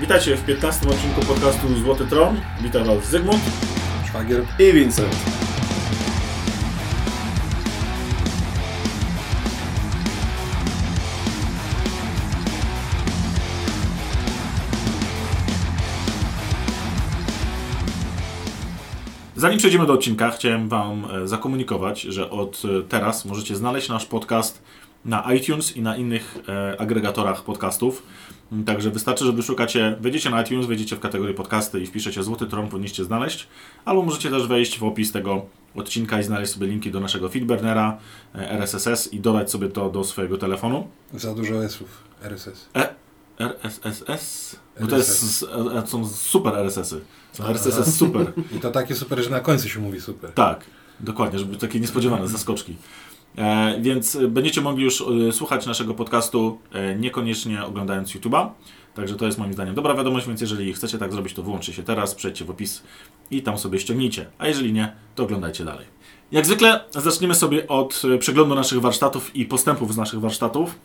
Witajcie w 15 odcinku podcastu Złoty Tron. Witam Was Zygmunt. Szwagier. I Vincent. Zanim przejdziemy do odcinka, chciałem Wam e, zakomunikować, że od e, teraz możecie znaleźć nasz podcast na iTunes i na innych e, agregatorach podcastów. Także wystarczy, że wyszukacie, wejdziecie na iTunes, wejdziecie w kategorię podcasty i wpiszecie Złoty Tron, powinniście znaleźć. Albo możecie też wejść w opis tego odcinka i znaleźć sobie linki do naszego feedburnera, e, RSS i dodać sobie to do swojego telefonu. Za dużo S-ów. RSS. RSS? Bo to jest, e, są super RSS-y. Są RSS super. I to takie super, że na końcu się mówi super. Tak, dokładnie, żeby takie niespodziewane zaskoczki. E, więc będziecie mogli już e, słuchać naszego podcastu e, niekoniecznie oglądając YouTube'a. Także to jest moim zdaniem dobra wiadomość, więc jeżeli chcecie tak zrobić, to wyłączcie się teraz, przejdźcie w opis i tam sobie ściągnijcie. A jeżeli nie, to oglądajcie dalej. Jak zwykle zaczniemy sobie od przeglądu naszych warsztatów i postępów z naszych warsztatów.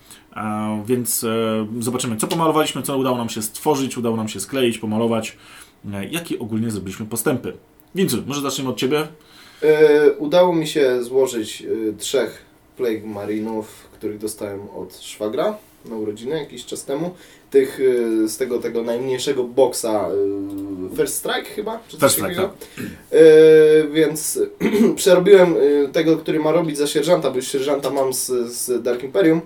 Więc zobaczymy, co pomalowaliśmy, co udało nam się stworzyć, udało nam się skleić, pomalować, jakie ogólnie zrobiliśmy postępy. Wincu, może zaczniemy od Ciebie? E, udało mi się złożyć e, trzech Plague Marinów, których dostałem od szwagra na urodziny jakiś czas temu. Tych e, z tego, tego najmniejszego boksa First Strike chyba? Czy First Strike? E, więc przerobiłem tego, który ma robić za sierżanta, bo już sierżanta mam z, z Dark Imperium.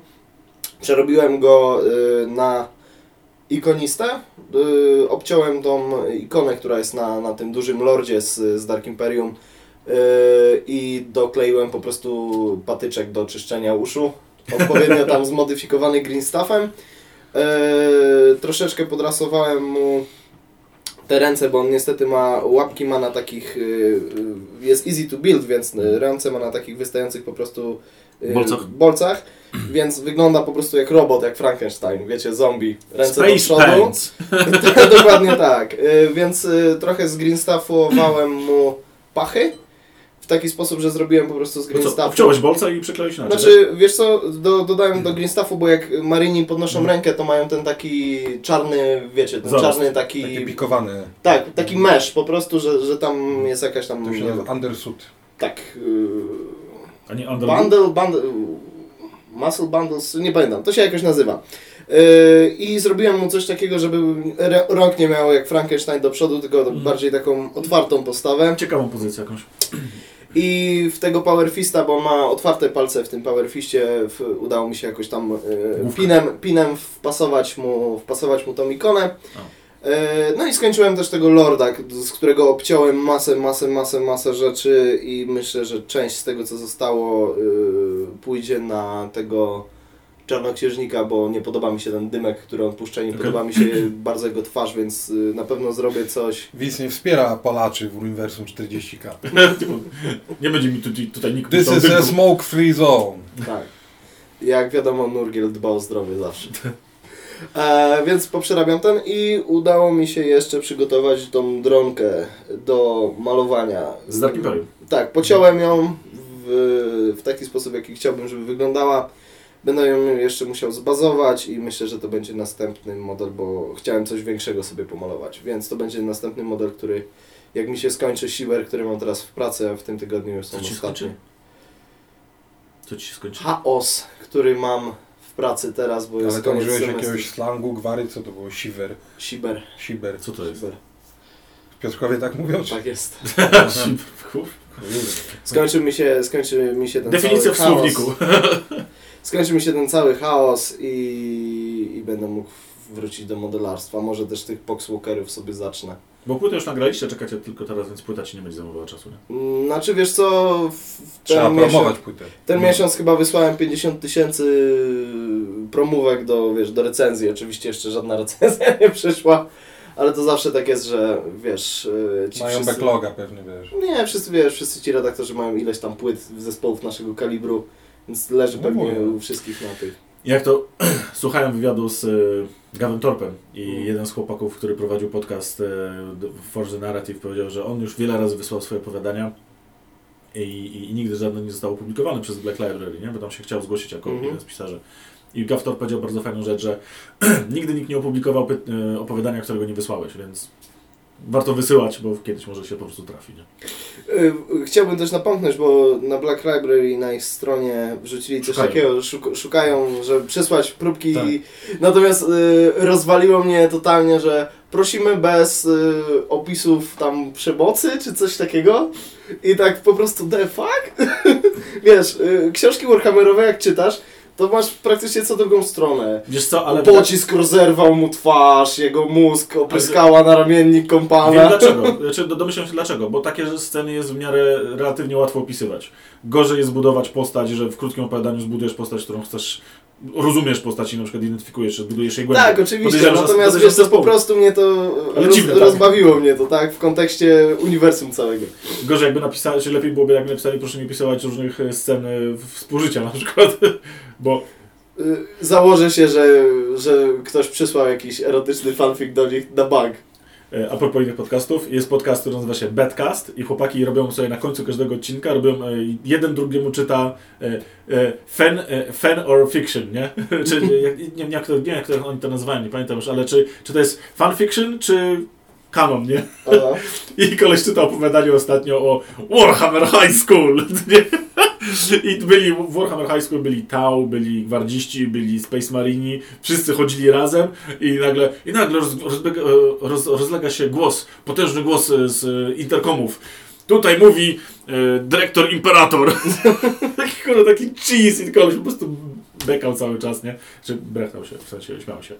Przerobiłem go na ikonistę. Obciąłem tą ikonę, która jest na, na tym dużym lordzie z, z Dark Imperium i dokleiłem po prostu patyczek do czyszczenia uszu. Odpowiednio tam zmodyfikowany green staffem. E, troszeczkę podrasowałem mu te ręce, bo on niestety ma łapki ma na takich, y, y, jest easy to build, więc y, ręce ma na takich wystających po prostu Bolcach. bolcach, więc wygląda po prostu jak robot, jak Frankenstein, wiecie, zombie, ręce do Space przodu. Pants. Dokładnie tak, więc trochę z greenstaffowałem mu pachy, w taki sposób, że zrobiłem po prostu z To co, greenstaffu. obciąłeś bolca i przykleiłeś na Znaczy, wiesz co, do, dodałem do greenstaffu, bo jak marini podnoszą rękę, to mają ten taki czarny, wiecie, ten Zarost. czarny taki... Takie pikowane. Tak, taki mesh po prostu, że, że tam jest jakaś tam... To się nie nazywa undersuit. tak... Yy, A nie under... bundle, bundle... Muscle bundles, nie pamiętam, to się jakoś nazywa. Yy, I zrobiłem mu coś takiego, żeby rąk nie miał jak Frankenstein do przodu, tylko Mhm. bardziej taką otwartą postawę. Ciekawą pozycję jakąś. I w tego Power Fista, bo ma otwarte palce w tym Power Fistie, w, udało mi się jakoś tam Główka. pinem, pinem wpasować, mu, wpasować mu tą ikonę. E, no i skończyłem też tego Lorda, z którego obciąłem masę, masę, masę, masę rzeczy i myślę, że część z tego, co zostało, e, pójdzie na tego czarnoksiężnika, bo nie podoba mi się ten dymek, który on puszcza, nie Okej. podoba mi się bardzo jego twarz, więc e, na pewno zrobię coś. Widz nie wspiera palaczy w uniwersum 40k. nie będzie mi tutaj, tutaj nikt This is a dymku. smoke free zone. Tak. Jak wiadomo, Nurgiel dba o zdrowie zawsze. E, więc poprzerabiam ten i udało mi się jeszcze przygotować tą dronkę do malowania. Z Dark Imperium. Tak, pociąłem ją w, w taki sposób, jaki chciałbym, żeby wyglądała. Będę ją jeszcze musiał zbazować i myślę, że to będzie następny model, bo chciałem coś większego sobie pomalować. Więc to będzie następny model, który jak mi się skończy Siwer, który mam teraz w pracy, a w tym tygodniu już są Co ci ostatnie. skończy? Co ci się skończy? Chaos, który mam w pracy teraz, bo jest Ale to koniec użyłeś semestru. jakiegoś slangu, gwary, co to było? Siwer. Siber. Siber. Co to jest? Siber. W Piotrkowie tak mówią? Czy? Tak jest. Skończy mi się, skończy mi się ten Definicja w cały chaos. słowniku. Skończy mi się ten cały chaos i, i będę mógł wrócić do modelarstwa. Może też tych Poxwalkerów sobie zacznę. Bo płytę już nagraliście, czekacie tylko teraz, więc płyta ci nie będzie zajmowała czasu, nie? Mm, Znaczy wiesz co, Trzeba ten, miesiąc, promować płytę. ten No. miesiąc chyba wysłałem 50 tysięcy promówek do, wiesz, do recenzji. Oczywiście jeszcze żadna recenzja nie przyszła, ale to zawsze tak jest, że wiesz... yy, Ci Mają wszyscy- backloga pewnie, wiesz. Nie, wszyscy wiesz, wszyscy ci redaktorzy mają ileś tam płyt zespołów naszego kalibru, więc leży No pewnie mówię. u wszystkich na tych. Jak to słuchałem wywiadu z y, Gavin Torpem i Mm. jeden z chłopaków, który prowadził podcast y, do- Forge the Narrative powiedział, że on już wiele razy wysłał swoje opowiadania I, i, I nigdy żaden nie został opublikowany przez Black Library, nie? bo tam się chciał zgłosić jako Mhm. jeden z pisarzy. I Gaftor powiedział bardzo fajną rzecz, że nigdy nikt nie opublikował e, opowiadania, którego nie wysłałeś, więc warto wysyłać, bo kiedyś może się po prostu trafi. Nie? Y, Chciałbym też napomknąć, bo na Black Library na ich stronie wrzucili coś Szukają. takiego, szuk szukają, żeby przysłać próbki. Tak. Natomiast y, rozwaliło mnie totalnie, że prosimy bez y, opisów tam przemocy czy coś takiego. I tak po prostu the fuck? Wiesz, y, książki Warhammerowe jak czytasz, to masz praktycznie co drugą stronę. Wiesz co, ale... Pocisk rozerwał mu twarz, jego mózg opryskała na ramiennik kompana. Wiem dlaczego. Znaczy, do- domyślam się dlaczego, bo takie sceny jest w miarę relatywnie łatwo opisywać. Gorzej jest zbudować postać, że w krótkim opowiadaniu zbudujesz postać, którą chcesz, rozumiesz postać i na przykład identyfikujesz, budujesz jej głębiej. Tak, oczywiście, natomiast wiesz co, po prostu mnie to roz, dziwne, tak. rozbawiło mnie to, tak, w kontekście uniwersum całego. Gorzej jakby napisali, czy lepiej byłoby jakby napisali, proszę nie pisywać różnych e, scen e, współżycia na przykład, bo Y, Założę się, że, że ktoś przysłał jakiś erotyczny fanfic do nich na bank. E, a propos innych podcastów, jest podcast, który nazywa się Badcast i chłopaki robią sobie na końcu każdego odcinka, robią, e, jeden drugiemu czyta e, fan, fan or fiction, nie? czy, nie, jak- nie, wiem, jak to, nie jak to oni to nazywają, nie pamiętam już, ale czy, czy to jest fanfiction, czy kanon, nie? Aha. I koleś czytał opowiadanie ostatnio o Warhammer High School. Nie? I byli w Warhammer High School byli Tau, byli gwardziści, byli Space Marini, wszyscy chodzili razem i nagle, i nagle roz, rozlega, roz, rozlega się głos, potężny głos e, z e, interkomów. Tutaj mówi e, dyrektor Imperator. taki, kurde, taki cheese i koleś po prostu bekał cały czas, nie? Czy brechał się, w sensie śmiał się.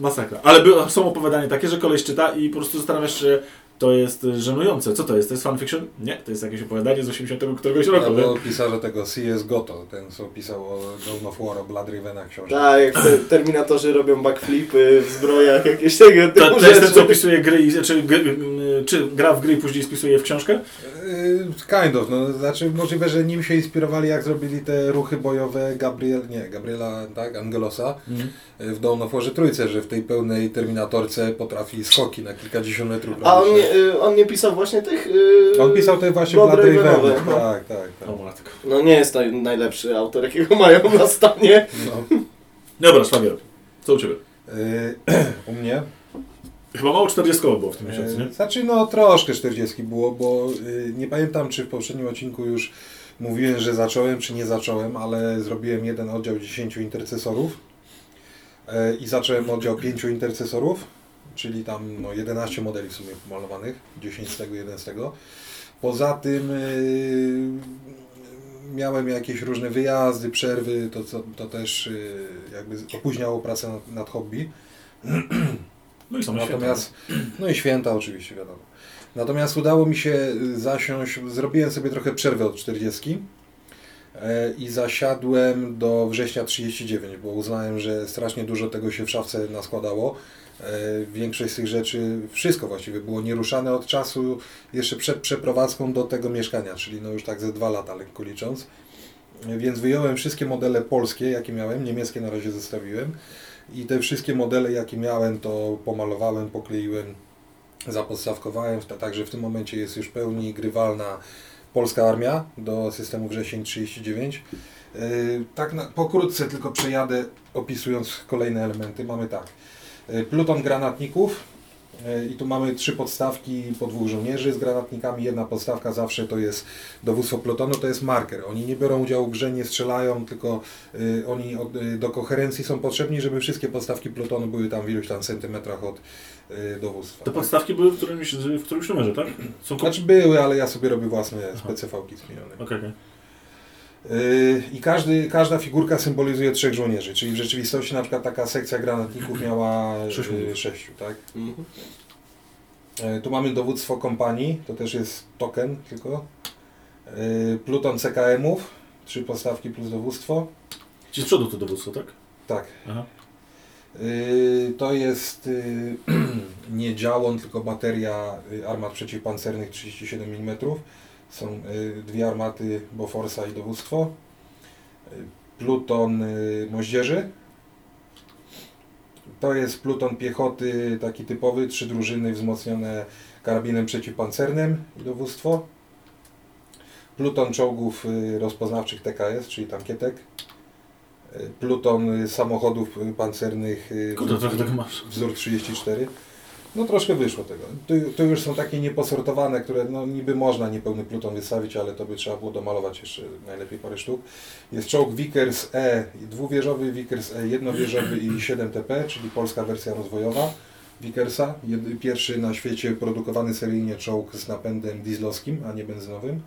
Masakra. Ale są opowiadania takie, że koleś czyta i po prostu zastanawiasz się, to jest żenujące. Co to jest? To jest fanfiction? Nie, to jest jakieś opowiadanie z 80 któregoś roku. Albo pisarze tego C.S. Goto, ten co pisał o Dawn of War, o Blood Ravena książkę. Tak, jak te terminatorzy robią backflipy w zbrojach, jakieś tego typu To, to jest ten, co opisuje gry, i- czy, gry, czy gra w gry i później spisuje je w książkę? Yy, Kind of, no, znaczy możliwe, że nim się inspirowali, jak zrobili te ruchy bojowe Gabriel, nie, Gabriela, tak, Angelosa yy, w Dawn of Warze Trójce, że w tej pełnej Terminatorce potrafi skoki na kilkadziesiąt metrów. A on y, on nie pisał właśnie tych... y, On pisał te właśnie Blood Ravenowe, Ravenów, no. tak, tak, tak. O matko. No nie jest to najlepszy autor, jakiego mają na stanie. No. Dobra, szwagier. Co u Ciebie? Yy, u mnie? Chyba mało 40 było w tym miesiącu, nie? Znaczy, no troszkę 40 było, bo y, nie pamiętam, czy w poprzednim odcinku już mówiłem, że zacząłem, czy nie zacząłem, ale zrobiłem jeden oddział 10 intercesorów i zacząłem oddział 5 intercesorów, czyli tam no, 11 modeli w sumie pomalowanych, 10 z tego, 1 z tego. Poza tym y, miałem jakieś różne wyjazdy, przerwy, to, co- to też y, jakby opóźniało pracę nad, nad hobby. No i są święta. Natomiast, no i święta oczywiście, wiadomo. Natomiast udało mi się y, zasiąść, zrobiłem sobie trochę przerwę od 40 e, i zasiadłem do września 39, bo uznałem, że strasznie dużo tego się w szafce naskładało. E, Większość z tych rzeczy, wszystko właściwie było nieruszane od czasu jeszcze przed przeprowadzką do tego mieszkania, czyli no już tak ze dwa lata lekko licząc. E, Więc wyjąłem wszystkie modele polskie, jakie miałem, niemieckie na razie zostawiłem. I te wszystkie modele, jakie miałem, to pomalowałem, pokleiłem, zapodstawkowałem. Ta- Także w tym momencie jest już pełni grywalna polska armia do systemu wrzesień 39. Yy, Tak na, pokrótce tylko przejadę opisując kolejne elementy. Mamy tak. yy, Pluton granatników. yy, I tu mamy trzy podstawki po dwóch żołnierzy z granatnikami. Jedna podstawka zawsze to jest dowództwo plutonu, to jest marker. Oni nie biorą udziału w grze, nie strzelają, tylko y, oni y, do koherencji są potrzebni, żeby wszystkie podstawki plutonu były tam w iluś tam centymetrach od y, dowództwa. Te podstawki były w którymś, w którymś numerze, tak? Są Znaczy były, ale ja sobie robię własne specyfałki zmienione. Okej, okej. Y, I każdy, każda figurka symbolizuje trzech żołnierzy, czyli w rzeczywistości na przykład taka sekcja granatników miała y, sześciu, tak? Mhm. Y, Tu mamy dowództwo kompanii, to też jest token tylko. Y, Pluton CKM-ów, trzy postawki plus dowództwo. Ci z przodu to dowództwo, tak? Tak. Aha. Y, To jest y, nie działon, tylko bateria y, armat przeciwpancernych 37 mm. Są dwie armaty Boforsa i dowództwo. Pluton moździerzy. To jest pluton piechoty taki typowy, trzy drużyny wzmocnione karabinem przeciwpancernym i dowództwo. pluton czołgów rozpoznawczych TKS, czyli tankietek, pluton y, samochodów y, pancernych y, Kurde, trochę tego masz. wzór 34. No troszkę wyszło tego. To, to już są takie nieposortowane, które no niby można niepełny pluton wystawić, ale to by trzeba było domalować jeszcze najlepiej parę sztuk. Jest czołg Vickers E, dwuwieżowy Vickers E, jednowieżowy i 7TP, czyli polska wersja rozwojowa Vickersa. Jedy- Pierwszy na świecie produkowany seryjnie czołg z napędem dieslowskim, a nie benzynowym.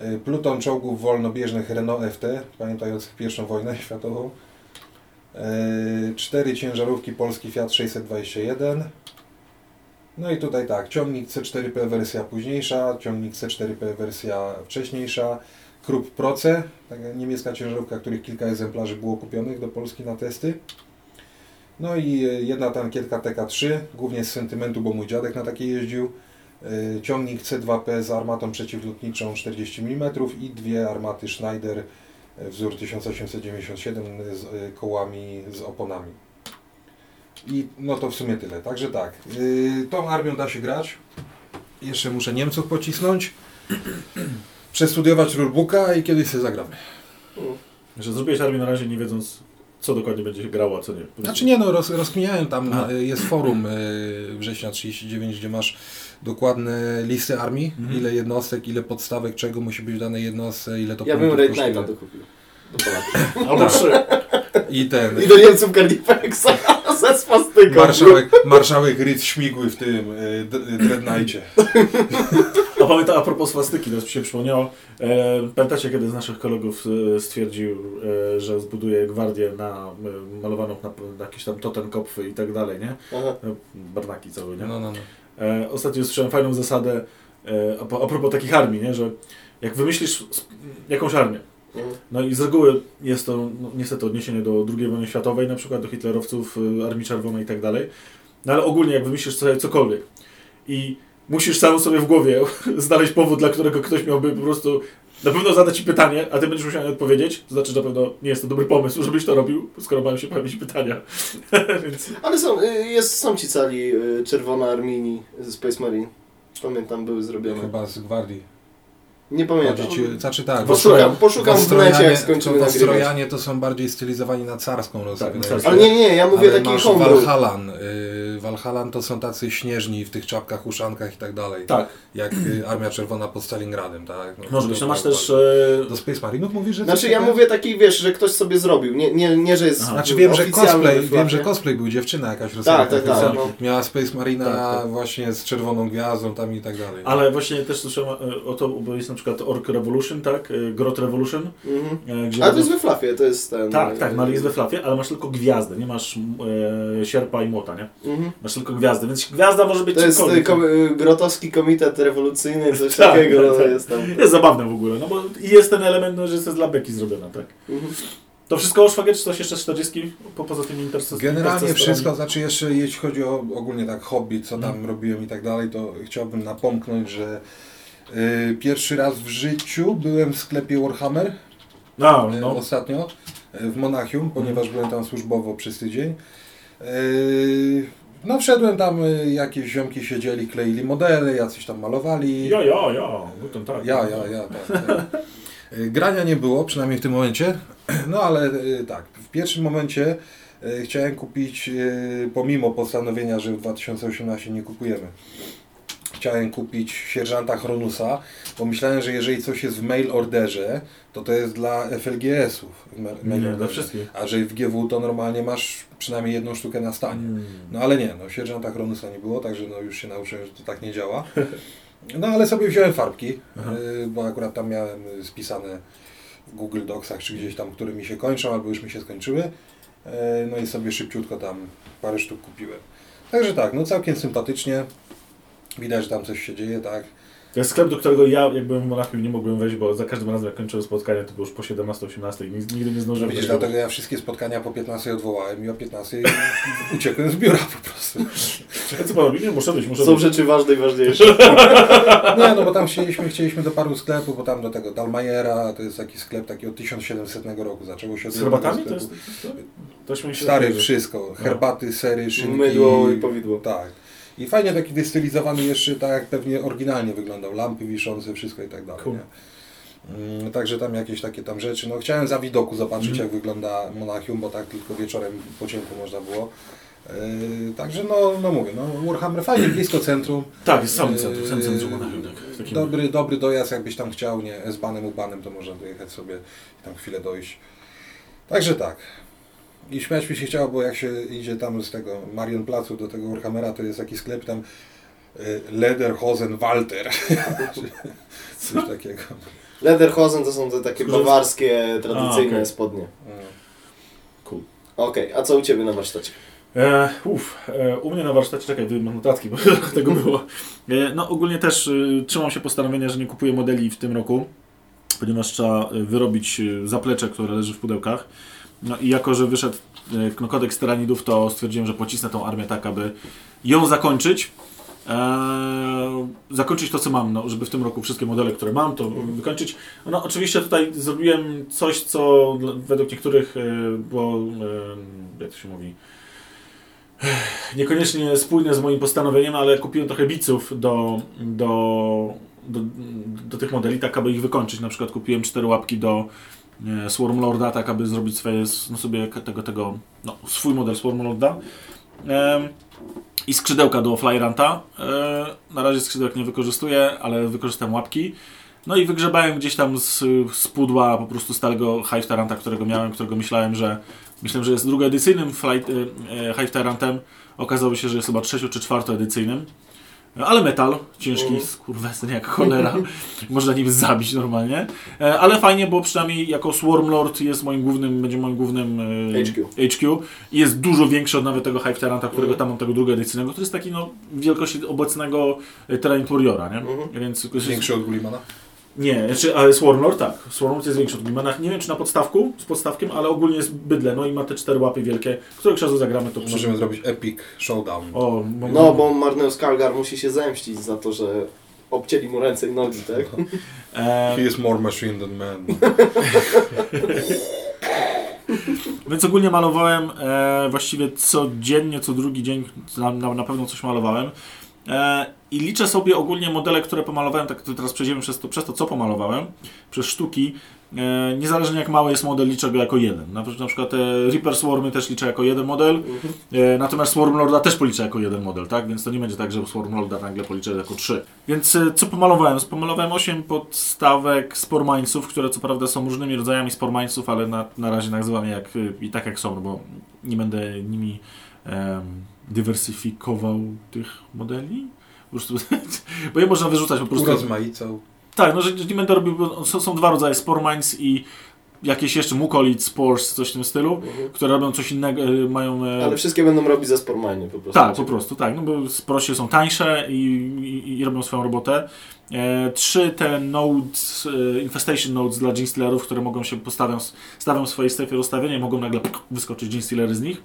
E, Pluton czołgów wolnobieżnych Renault FT, pamiętających pierwszą wojnę światową. E, Cztery ciężarówki polski Fiat 621. No i tutaj tak, ciągnik C4P wersja późniejsza, ciągnik C4P wersja wcześniejsza, Krupp Proce, niemiecka ciężarówka, których kilka egzemplarzy było kupionych do Polski na testy. No i e, jedna tankietka TK3, głównie z sentymentu, bo mój dziadek na takiej jeździł. E, Ciągnik C2P z armatą przeciwlotniczą 40 mm i dwie armaty Schneider e, wzór 1897 z e, kołami z oponami. I no to w sumie tyle. Także tak, tą armią da się grać. Jeszcze muszę Niemców pocisnąć. Przestudiować rulebooka i kiedyś sobie zagramy. Że zrobiłeś armię na razie nie wiedząc, co dokładnie będzie się grało, a co nie. Znaczy nie no, roz, rozkminiałem tam, A. y, jest forum y, września 39, gdzie masz dokładne listy armii, Mhm. ile jednostek, ile podstawek, czego musi być w danej jednostce, ile to Ja bym Raid. Knighta dokupił. Do. Albo trzy. I ten, I do Niemców Carnifexa ze swastyką. marszałek, marszałek Ryd śmigły w tym y, d- y, Dreadnoughtie. A pamiętam, a propos swastyki, teraz mi się przypomniało. E, pamiętacie, kiedy z naszych kolegów e, stwierdził, e, że zbuduje gwardię na e, malowaną na, na jakieś tam totenkopfy i tak dalej, nie? Aha. No, barnaki całe, nie? No, no, no. E, ostatnio słyszałem fajną zasadę e, a, po- a propos takich armii, nie? Że jak wymyślisz jakąś armię, Mhm. no i z reguły jest to no, niestety odniesienie do II wojny światowej, na przykład do hitlerowców, y, Armii Czerwonej i tak dalej. No ale ogólnie jak wymyślisz sobie cokolwiek i musisz sam sobie w głowie znaleźć powód, dla którego ktoś miałby po prostu na pewno zadać ci pytanie, a ty będziesz musiał odpowiedzieć, to znaczy, że na pewno nie jest to dobry pomysł, żebyś to robił, skoro mają się pojawić pytania. Więc Ale są, y, jest, są ci cali y, czerwona Armini ze Space Marine. Pamiętam, były zrobione. Chyba z gwardii. Nie pamiętam. Ci, znaczy tak, Poszukam, poszukam w necie, jak skończymy to nagrywać. Strojanie to są bardziej stylizowani na carską Tak, carską. się. Ale nie, nie, ja mówię Ale taki homebrew. Valhalan. Y, Valhalan to są tacy śnieżni w tych czapkach, uszankach i tak dalej. tak, Jak y, Armia Czerwona pod Stalingradem, tak? No, może być. No masz też... E, Do Space Marinów mówisz, że Znaczy ja takiego? mówię taki, wiesz, że ktoś sobie zrobił. Nie, nie, nie że jest Aha. Znaczy wiem, że cosplay, wiem, że cosplay był dziewczyna jakaś Tak, rosyjska, tak, tak. która No. miała Space Marina Tak, tak. właśnie z czerwoną gwiazdą tam i tak dalej. ale właśnie też słyszałem e, o to, bo jest na przykład Orc Revolution, tak? E, Grot Revolution, Mhm. e, gdzie... Ale to jest we Flafie, to jest ten... Tak, tak, no ale jest we flafie, ale masz tylko gwiazdę, nie masz e, sierpa i młota, nie? Mhm. Masz tylko gwiazdę, więc gwiazda może być To jest y, kom, y, grotowski komitet rewolucyjny, coś Tak, takiego tak, tak. jest tam. Jest zabawne w ogóle, no bo i jest ten element, no, że jest dla beki zrobione, tak? Mhm. To wszystko o szwagier, czy coś jeszcze z 40 po, poza tymi interces- Generalnie wszystko, znaczy jeszcze jeśli chodzi o ogólnie tak hobby, co tam Mhm. robiłem i tak dalej, to chciałbym napomknąć, że y, pierwszy raz w życiu byłem w sklepie Warhammer No, y, no. ostatnio y, w Monachium, ponieważ byłem tam służbowo przez tydzień. Y, no wszedłem tam, y, jakieś ziomki siedzieli, kleili modele, jacyś tam malowali. Ja, ja, ja, guten tak. Ja, ja, ja, tak. tak. Y, Grania nie było, przynajmniej w tym momencie. No ale y, tak, w pierwszym momencie y, chciałem kupić, y, pomimo postanowienia, że w 2018 nie kupujemy, chciałem kupić sierżanta Chronusa, bo myślałem, że jeżeli coś jest w mail orderze, to to jest dla FLGS-ów. w ma- Nie, mail dla wszystkich. A że w GW to normalnie masz przynajmniej jedną sztukę na stanie. Mm. No ale nie, no sierżanta Chronusa nie było, także no już się nauczyłem, że to tak nie działa. No ale sobie wziąłem farbki, Aha. y, bo akurat tam miałem spisane w Google Docsach, czy gdzieś tam, które mi się kończą, albo już mi się skończyły. Y, No i sobie szybciutko tam parę sztuk kupiłem. Także tak, no całkiem sympatycznie. Widać, że tam coś się dzieje, tak. To jest sklep, do którego ja, jak byłem w Monachium, nie mogłem wejść, bo za każdym razem, jak kończyłem spotkanie, to było już po 17-18 i nigdy nigdy nie zdążyłem Widzisz, wejść. dlatego ja wszystkie spotkania po 15 odwołałem i o 15 uciekłem z biura po prostu. Ja co panowie, nie, muszę być, muszę Są być. rzeczy ważne i ważniejsze. Nie, no bo tam chcieliśmy, chcieliśmy do paru sklepów, bo tam do tego Dalmajera, to jest taki sklep taki od 1700 roku, zaczęło się od Z herbatami to jest to? To, to śmieje się Stary wszystko, herbaty, sery, szynki. Mydło i powidło. Tak. I fajnie taki wystylizowany jeszcze tak jak pewnie oryginalnie wyglądał. Lampy wiszące, wszystko i tak dalej. Cool. Mm, Także tam jakieś takie tam rzeczy. No chciałem za widoku zobaczyć Mhm. jak wygląda Monachium, bo tak tylko wieczorem po ciemku można było. Yy, także no, no mówię, no Warhammer fajnie, blisko centrum. Tak, jest sam centrum, Yy, sam centrum Monachium, tak. Takim- Dobry, dobry dojazd, jakbyś tam chciał, nie S-banem, U-banem, to można dojechać sobie i tam chwilę dojść. Także tak. I śmiać mi się chciało, bo jak się idzie tam z tego Marion Placu do tego Warhammera, to jest taki sklep tam y, Lederhosen Walter. Coś takiego. Lederhosen to są te takie bawarskie, tradycyjne A, okej. spodnie. Mm. Cool. Okej, a co u Ciebie na warsztacie? E, uf, e, u mnie na warsztacie, czekaj, mam notatki, bo tego było. E, no ogólnie też e, trzymam się postanowienia, że nie kupuję modeli w tym roku, ponieważ trzeba e, wyrobić e, zaplecze, które leży w pudełkach. No i jako, że wyszedł e, no, kodeks tyranidów, to stwierdziłem, że pocisnę tą armię tak, aby ją zakończyć. E, zakończyć to, co mam, no, żeby w tym roku wszystkie modele, które mam, to wykończyć. No oczywiście tutaj zrobiłem coś, co według niektórych e, było, e, jak to się mówi, niekoniecznie spójne z moim postanowieniem, ale kupiłem trochę biców do, do, do, do tych modeli, tak aby ich wykończyć. Na przykład kupiłem cztery łapki do e, Swarmlorda, tak aby zrobić swoje, no sobie tego, tego, no, swój model Swarmlorda. Em, I skrzydełka do Flyranta. E, na razie skrzydełek nie wykorzystuję, ale wykorzystam łapki. No i wygrzebałem gdzieś tam z, z pudła po prostu starego Hive Taranta, którego miałem, którego myślałem, że myślałem, że jest drugoedycyjnym flight, e, e, Hive Tarantem. Okazało się, że jest chyba trzecio czy czwartoedycyjnym. Ale metal, ciężki, Mhm. skurwesny jak cholera. Można nim zabić normalnie. E, Ale fajnie, bo przynajmniej jako Swarmlord jest moim głównym, będzie moim głównym e, HQ. HQ. I jest dużo większy od nawet tego Hive Terranta, którego Mhm. tam mam, tego drugoedycyjnego, który jest taki no, wielkości obecnego e, Terrain Warriora, nie? Mhm. Więc Większy od Gullimana? Nie, znaczy, ale Swarmlord tak. Swarmlord jest większy od Glimana. Nie wiem czy na podstawku, z podstawkiem, ale ogólnie jest bydle. No i ma te cztery łapy wielkie, których czasu zagramy to Możemy zrobić epic showdown. O, No, bo Marneus Kalgar musi się zemścić za to, że obcięli mu ręce i nogi, tak? E, He is more machine than man. Więc ogólnie malowałem e, właściwie codziennie, co drugi dzień na, na, na pewno coś malowałem. E, I liczę sobie ogólnie modele, które pomalowałem, tak teraz przejdziemy przez to, przez to, co pomalowałem, przez sztuki. E, niezależnie jak mały jest model, liczę go jako jeden. Na, na przykład te Reaper Swarmy też liczę jako jeden model, Mhm. e, natomiast Swarmlorda też policzę jako jeden model, tak? Więc to nie będzie tak, że Swarmlorda nagle policzę jako trzy. Więc e, co pomalowałem? Pomalowałem 8 podstawek spormańców, które co prawda są różnymi rodzajami spormańców, ale na, na razie nazywam je jak, y, i tak jak są, no bo nie będę nimi dywersyfikował tych modeli. Po prostu, bo je można wyrzucać po prostu. Urozmaicał. Tak, no że nie będę robił, bo są, są dwa rodzaje Spormines i jakieś jeszcze Mukolic, Spores, coś w tym stylu, Mhm. które robią coś innego, y, mają... e, Ale wszystkie będą robić za Spormanie po prostu. tak, po prostu, tak. No bo sproście są tańsze i, i, i robią swoją robotę. E, trzy te nodes, e, infestation nodes dla gene stealerów, które mogą się postawią, stawią w swojej strefie rozstawienia i mogą nagle wyskoczyć gene stealery z nich.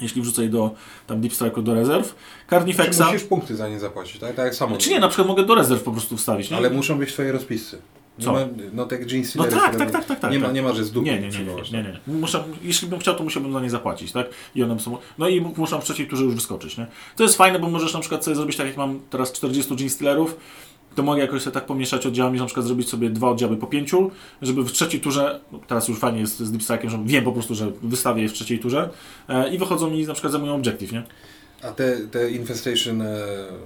Jeśli wrzucę je do tam deep strike'u do rezerw. Carnifexa. musisz punkty za nie zapłacić, tak? Tak samo. Czy nie, na przykład mogę do rezerw po prostu wstawić, nie? Ale muszą być twoje rozpisy. Co? Ma, no tak Gene No tak, tak, tak, tak, tak. Nie ma, tak. nie ma, że z dupy Nie, nie, nie, nie, nie, tak? nie. Muszę, jeśli bym chciał, to musiałbym za nie zapłacić, tak? I one są, no i muszą w trzeciej turze już wyskoczyć, nie? To jest fajne, bo możesz na przykład sobie zrobić tak, jak mam teraz 40 Gene Stealerów, to mogę jakoś sobie tak pomieszać oddziałami, że na przykład zrobić sobie dwa oddziały po pięciu, żeby w trzeciej turze, no teraz już fajnie jest z Deep Strike'em, że wiem po prostu, że wystawię je w trzeciej turze e, i wychodzą mi na przykład za mój objective, nie? A te, te infestation e,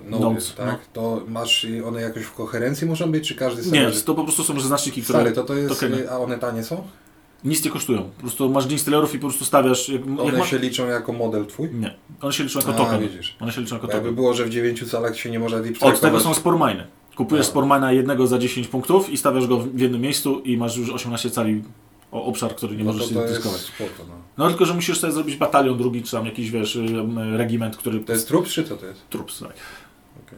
Nodes, nodes, tak? no. To masz one jakoś w koherencji muszą być, czy każdy sam? Nie, to po prostu są znaczniki, które Stary, to to jest, tokeny. a one tanie są? nic nie kosztują. Po prostu masz Stealerów i po prostu stawiasz, jak, jak One masz... się liczą jako model twój? Nie, one się liczą jako A, token. widzisz. One się liczą jako Bo jakby token. było, że w 9 calach się nie można deep Od tego są sporminy. Kupujesz A. spormina jednego za 10 punktów i stawiasz go w jednym miejscu i masz już 18 cali o obszar, który nie no możesz to, to zyskować. spoko, no. No tylko, że musisz sobie zrobić batalion drugi, czy tam jakiś, wiesz, ym, regiment, który... To jest trup, czy co to jest? Troops, tak.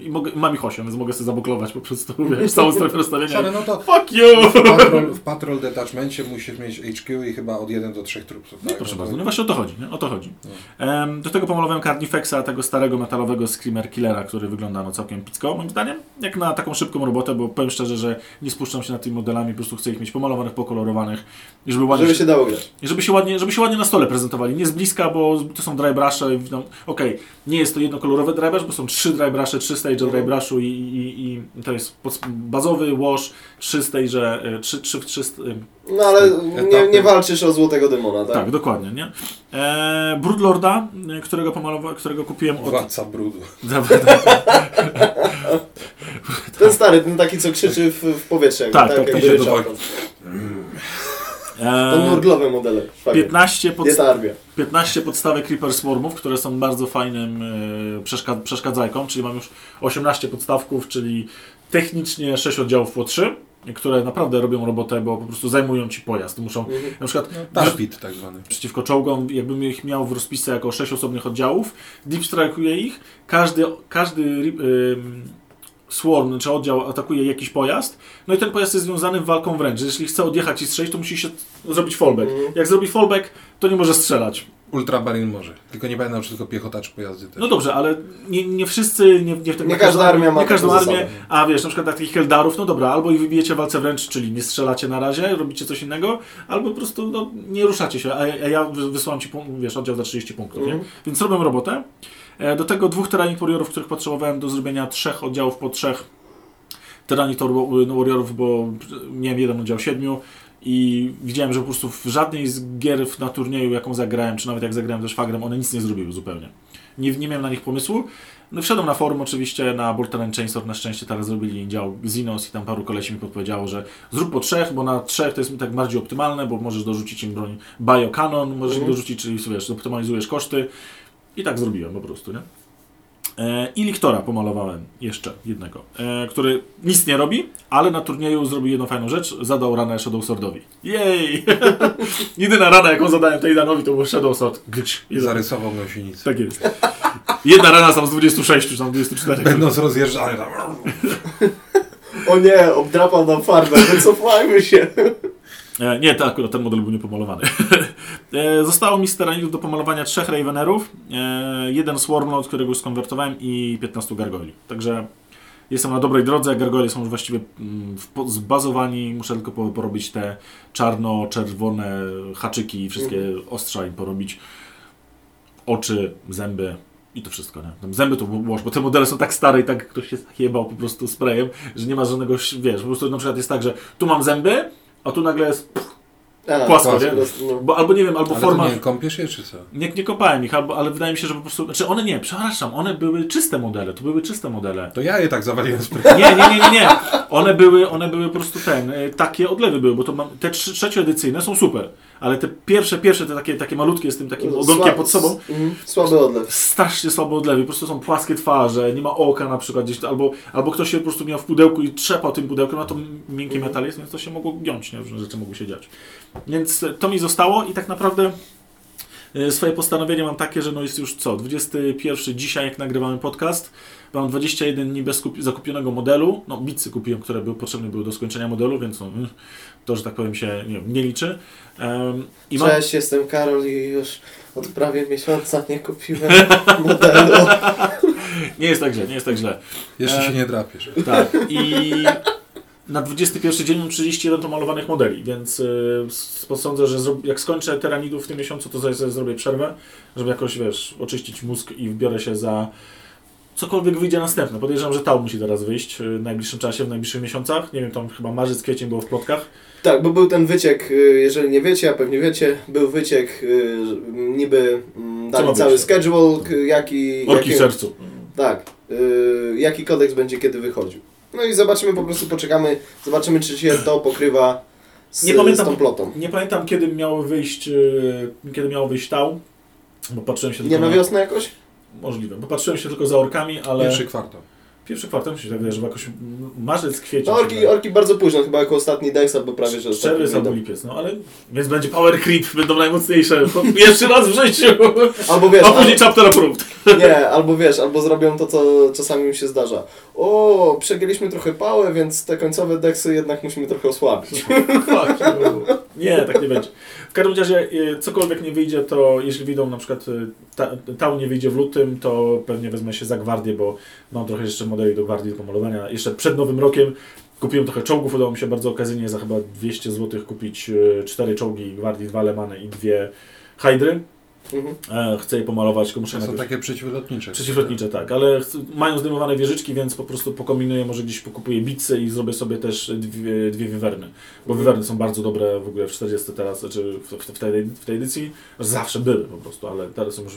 I mogę, mam ich 8, więc mogę sobie zabuklować po prostu, wiesz, całą strefę rozstawienia. Sorry, no to Fuck you! w patrol, w patrol detachmencie musisz mieć HQ i chyba od 1 do 3 trupsów. No tak? proszę No bardzo, to- no właśnie o to chodzi, nie? O to chodzi. No. Em, do tego pomalowałem Carnifexa, tego starego metalowego Screamer Killera, który wygląda no całkiem picko, moim zdaniem. Jak na taką szybką robotę, bo powiem szczerze, że nie spuszczam się nad tymi modelami, po prostu chcę ich mieć pomalowanych, pokolorowanych żeby ładnie, Żeby się dało grać. i żeby się ładnie, żeby się ładnie na stole prezentowali. Nie z bliska, bo to są dry brushe. No, Okej, nie jest to jednokolorowy dry brush, bo są trzy dry brushe, trzy stage dry brushu i, i, i to jest bazowy wash, trzy e, trzy, trzy, trzy, trzy, No ale nie, nie walczysz o złotego demona, tak? tak, dokładnie, nie? E, Broodlorda, e, którego pomalowałem, którego kupiłem od... Władca brudu. Ten stary, ten taki, co krzyczy w, w powietrze. Tak, tak, jakby tak, ryczał. dowodzi. To e, nurglowe modele. Fajnie. 15, pod, Nie ta armia. 15 podstawek Creeper Swarmów, które są bardzo fajnym e, przeszka przeszkadzajką, czyli mam już 18 podstawków, czyli technicznie 6 oddziałów po 3, które naprawdę robią robotę, bo po prostu zajmują ci pojazd. Muszą Mhm. na przykład Tarpit tak zwany. przeciwko czołgom, jakbym ich miał w rozpisce jako 6 osobnych oddziałów, deep strike'uje ich, każdy, każdy ym, swarm, czy oddział atakuje jakiś pojazd, no i ten pojazd jest związany walką wręcz. Jeśli chce odjechać i strzelić, to musi się zrobić fallback. Mhm. Jak zrobi fallback, to nie może strzelać. Ultramarine może. Tylko nie będą tylko piechota czy pojazdy też. No dobrze, ale nie, nie wszyscy, nie, nie, Nie każda armia ma nie każdą armię, a wiesz, na przykład takich Heldarów, no dobra, albo ich wybijecie w walce wręcz, czyli nie strzelacie na razie, robicie coś innego, albo po prostu no, nie ruszacie się, a, a ja wy- wysyłam ci, wiesz, oddział za 30 punktów, nie? Więc robię robotę. E, Do tego dwóch Terranik Warriorów, których potrzebowałem do zrobienia trzech oddziałów po trzech Terranik Tor- Warriorów, bo miałem jeden oddział siedmiu i widziałem, że po prostu w żadnej z gier na turnieju, jaką zagrałem, czy nawet jak zagrałem ze szwagrem, one nic nie zrobiły zupełnie. Nie, nie miałem na nich pomysłu. No wszedłem na forum oczywiście, na Bolter and Chainsaw, na szczęście teraz zrobili dział Xenos i tam paru kolesi mi podpowiedziało, że zrób po trzech, bo na trzech to jest tak bardziej optymalne, bo możesz dorzucić im broń Biocanon, możesz Mhm. dorzucić, czyli wiesz, optymalizujesz koszty i tak zrobiłem po prostu, nie? E, I Liktora pomalowałem jeszcze jednego, e, który nic nie robi, ale na turnieju zrobił jedną fajną rzecz, zadał ranę Shadow Swordowi. Jej! Jedyna rana, jaką zadałem Tejdanowi, to był Shadow Sword. Gcz. I zarysował gąsienicę. Tak jest. Jedna rana tam z 26 czy tam 24. Będąc rozjeżdżany tam. O nie, obdrapał nam farbę, wycofajmy się. E, nie, to akurat ten model był niepomalowany. e, zostało mi z do pomalowania trzech Ravenerów, e, jeden Swarmlord, którego już skonwertowałem i 15 Gargoyli. Także jestem na dobrej drodze, Gargoyle są już właściwie mm, zbazowani, muszę tylko po- porobić te czarno-czerwone haczyki i wszystkie ostrza im porobić. Oczy, zęby i to wszystko, nie? Tam zęby to było, bo te modele są tak stare i tak ktoś się jebał po prostu sprayem, że nie ma żadnego, wiesz, po prostu na przykład jest tak, że tu mam zęby, a tu nagle jest A, Płasko, płasko, nie? po prostu, no. Bo, albo nie wiem, albo Ale forma. nie, kąpiesz je czy co? Nie, nie kopałem ich, albo, ale wydaje mi się, że po prostu. Znaczy one nie, przepraszam, one były czyste modele. To były czyste modele. To ja je tak zawaliłem z Nie, nie, nie, nie, nie. One były, one były po prostu ten. e, Takie odlewy były, bo to mam. Te trzy, trzecioedycyjne są super. Ale te pierwsze, pierwsze, te takie, takie malutkie z tym takim ogonkiem Sła- pod sobą. Mhm, Słaby odlew. Strasznie słabe odlewy, po prostu są płaskie twarze, nie ma oka na przykład gdzieś, albo, albo ktoś się po prostu miał w pudełku i trzepał tym pudełkiem, a to miękki Mhm. metal jest, więc to się mogło giąć, nie? różne rzeczy mogły się dziać. Więc e, to mi zostało i tak naprawdę e, swoje postanowienie mam takie, że no jest już co, 21 dzisiaj jak nagrywamy podcast, mam 21 dni bez kupi- zakupionego modelu, no bicy kupiłem, które były potrzebne były do skończenia modelu, więc no, to, że tak powiem się nie, wiem, nie liczy. Em, I mam, Cześć, jestem Karol i już od prawie miesiąca nie kupiłem modelu. nie jest tak źle, nie jest tak źle. Jeszcze E, się nie drapiesz. Tak. I na 21 dzień mam 31 pomalowanych modeli, więc yy, sądzę, że jak skończę Teranidów w tym miesiącu, to sobie zrobię przerwę, żeby jakoś, wiesz, oczyścić mózg i wbiorę się za cokolwiek wyjdzie następne. Podejrzewam, że Tau musi teraz wyjść yy, w najbliższym czasie, w najbliższych miesiącach. Nie wiem, tam chyba marzec, kwiecień było w plotkach. Tak, bo był ten wyciek, y, jeżeli nie wiecie, a pewnie wiecie, był wyciek, y, niby mm, dali cały schedule, jaki, Orki w jaki, sercu. tak, y, jaki kodeks będzie kiedy wychodził. No i zobaczymy, po prostu poczekamy, zobaczymy czy się to pokrywa z, Nie pamiętam. z tą plotą. Nie pamiętam, kiedy miało wyjść, kiedy miało wyjść Tau, bo patrzyłem się Nie na wiosnę jakoś? Możliwe, bo patrzyłem się tylko za orkami, ale... Pierwszy kwartał. Pierwszy kwartał mi się tak wydaje, że jakoś marzec, kwiecień. No orki, orki bardzo późno, chyba jako ostatni Dex, albo prawie, że Czerwiec albo lipiec, no ale więc będzie power creep, będą najmocniejsze. Pierwszy raz w życiu. Albo wiesz, A później al- chapter approved. nie, albo wiesz, albo zrobią to, co czasami mi się zdarza. O, przegięliśmy trochę pałę, więc te końcowe Dexy jednak musimy trochę osłabić. Nie, tak nie będzie. W każdym razie, e, cokolwiek nie wyjdzie, to jeśli wyjdą na przykład e, ta, Tau nie wyjdzie w lutym, to pewnie wezmę się za gwardię, bo mam trochę jeszcze modeli do gwardii do pomalowania. Jeszcze przed nowym rokiem kupiłem trochę czołgów, udało mi się bardzo okazyjnie za chyba 200 zł kupić e, cztery czołgi gwardii, dwa lemany i dwie hydry. Mhm. E, Chcę je pomalować, tylko muszę To są najpierw... takie przeciwlotnicze. Przeciwlotnicze, tak, ale ch- mają zdejmowane wieżyczki, więc po prostu pokombinuję, może gdzieś pokupuję bicy i zrobię sobie też dwie, dwie wiwerny. Bo wiwerny są bardzo dobre w ogóle w 40 teraz, znaczy w, w, w, tej, w tej edycji. Zawsze były po prostu, ale teraz są już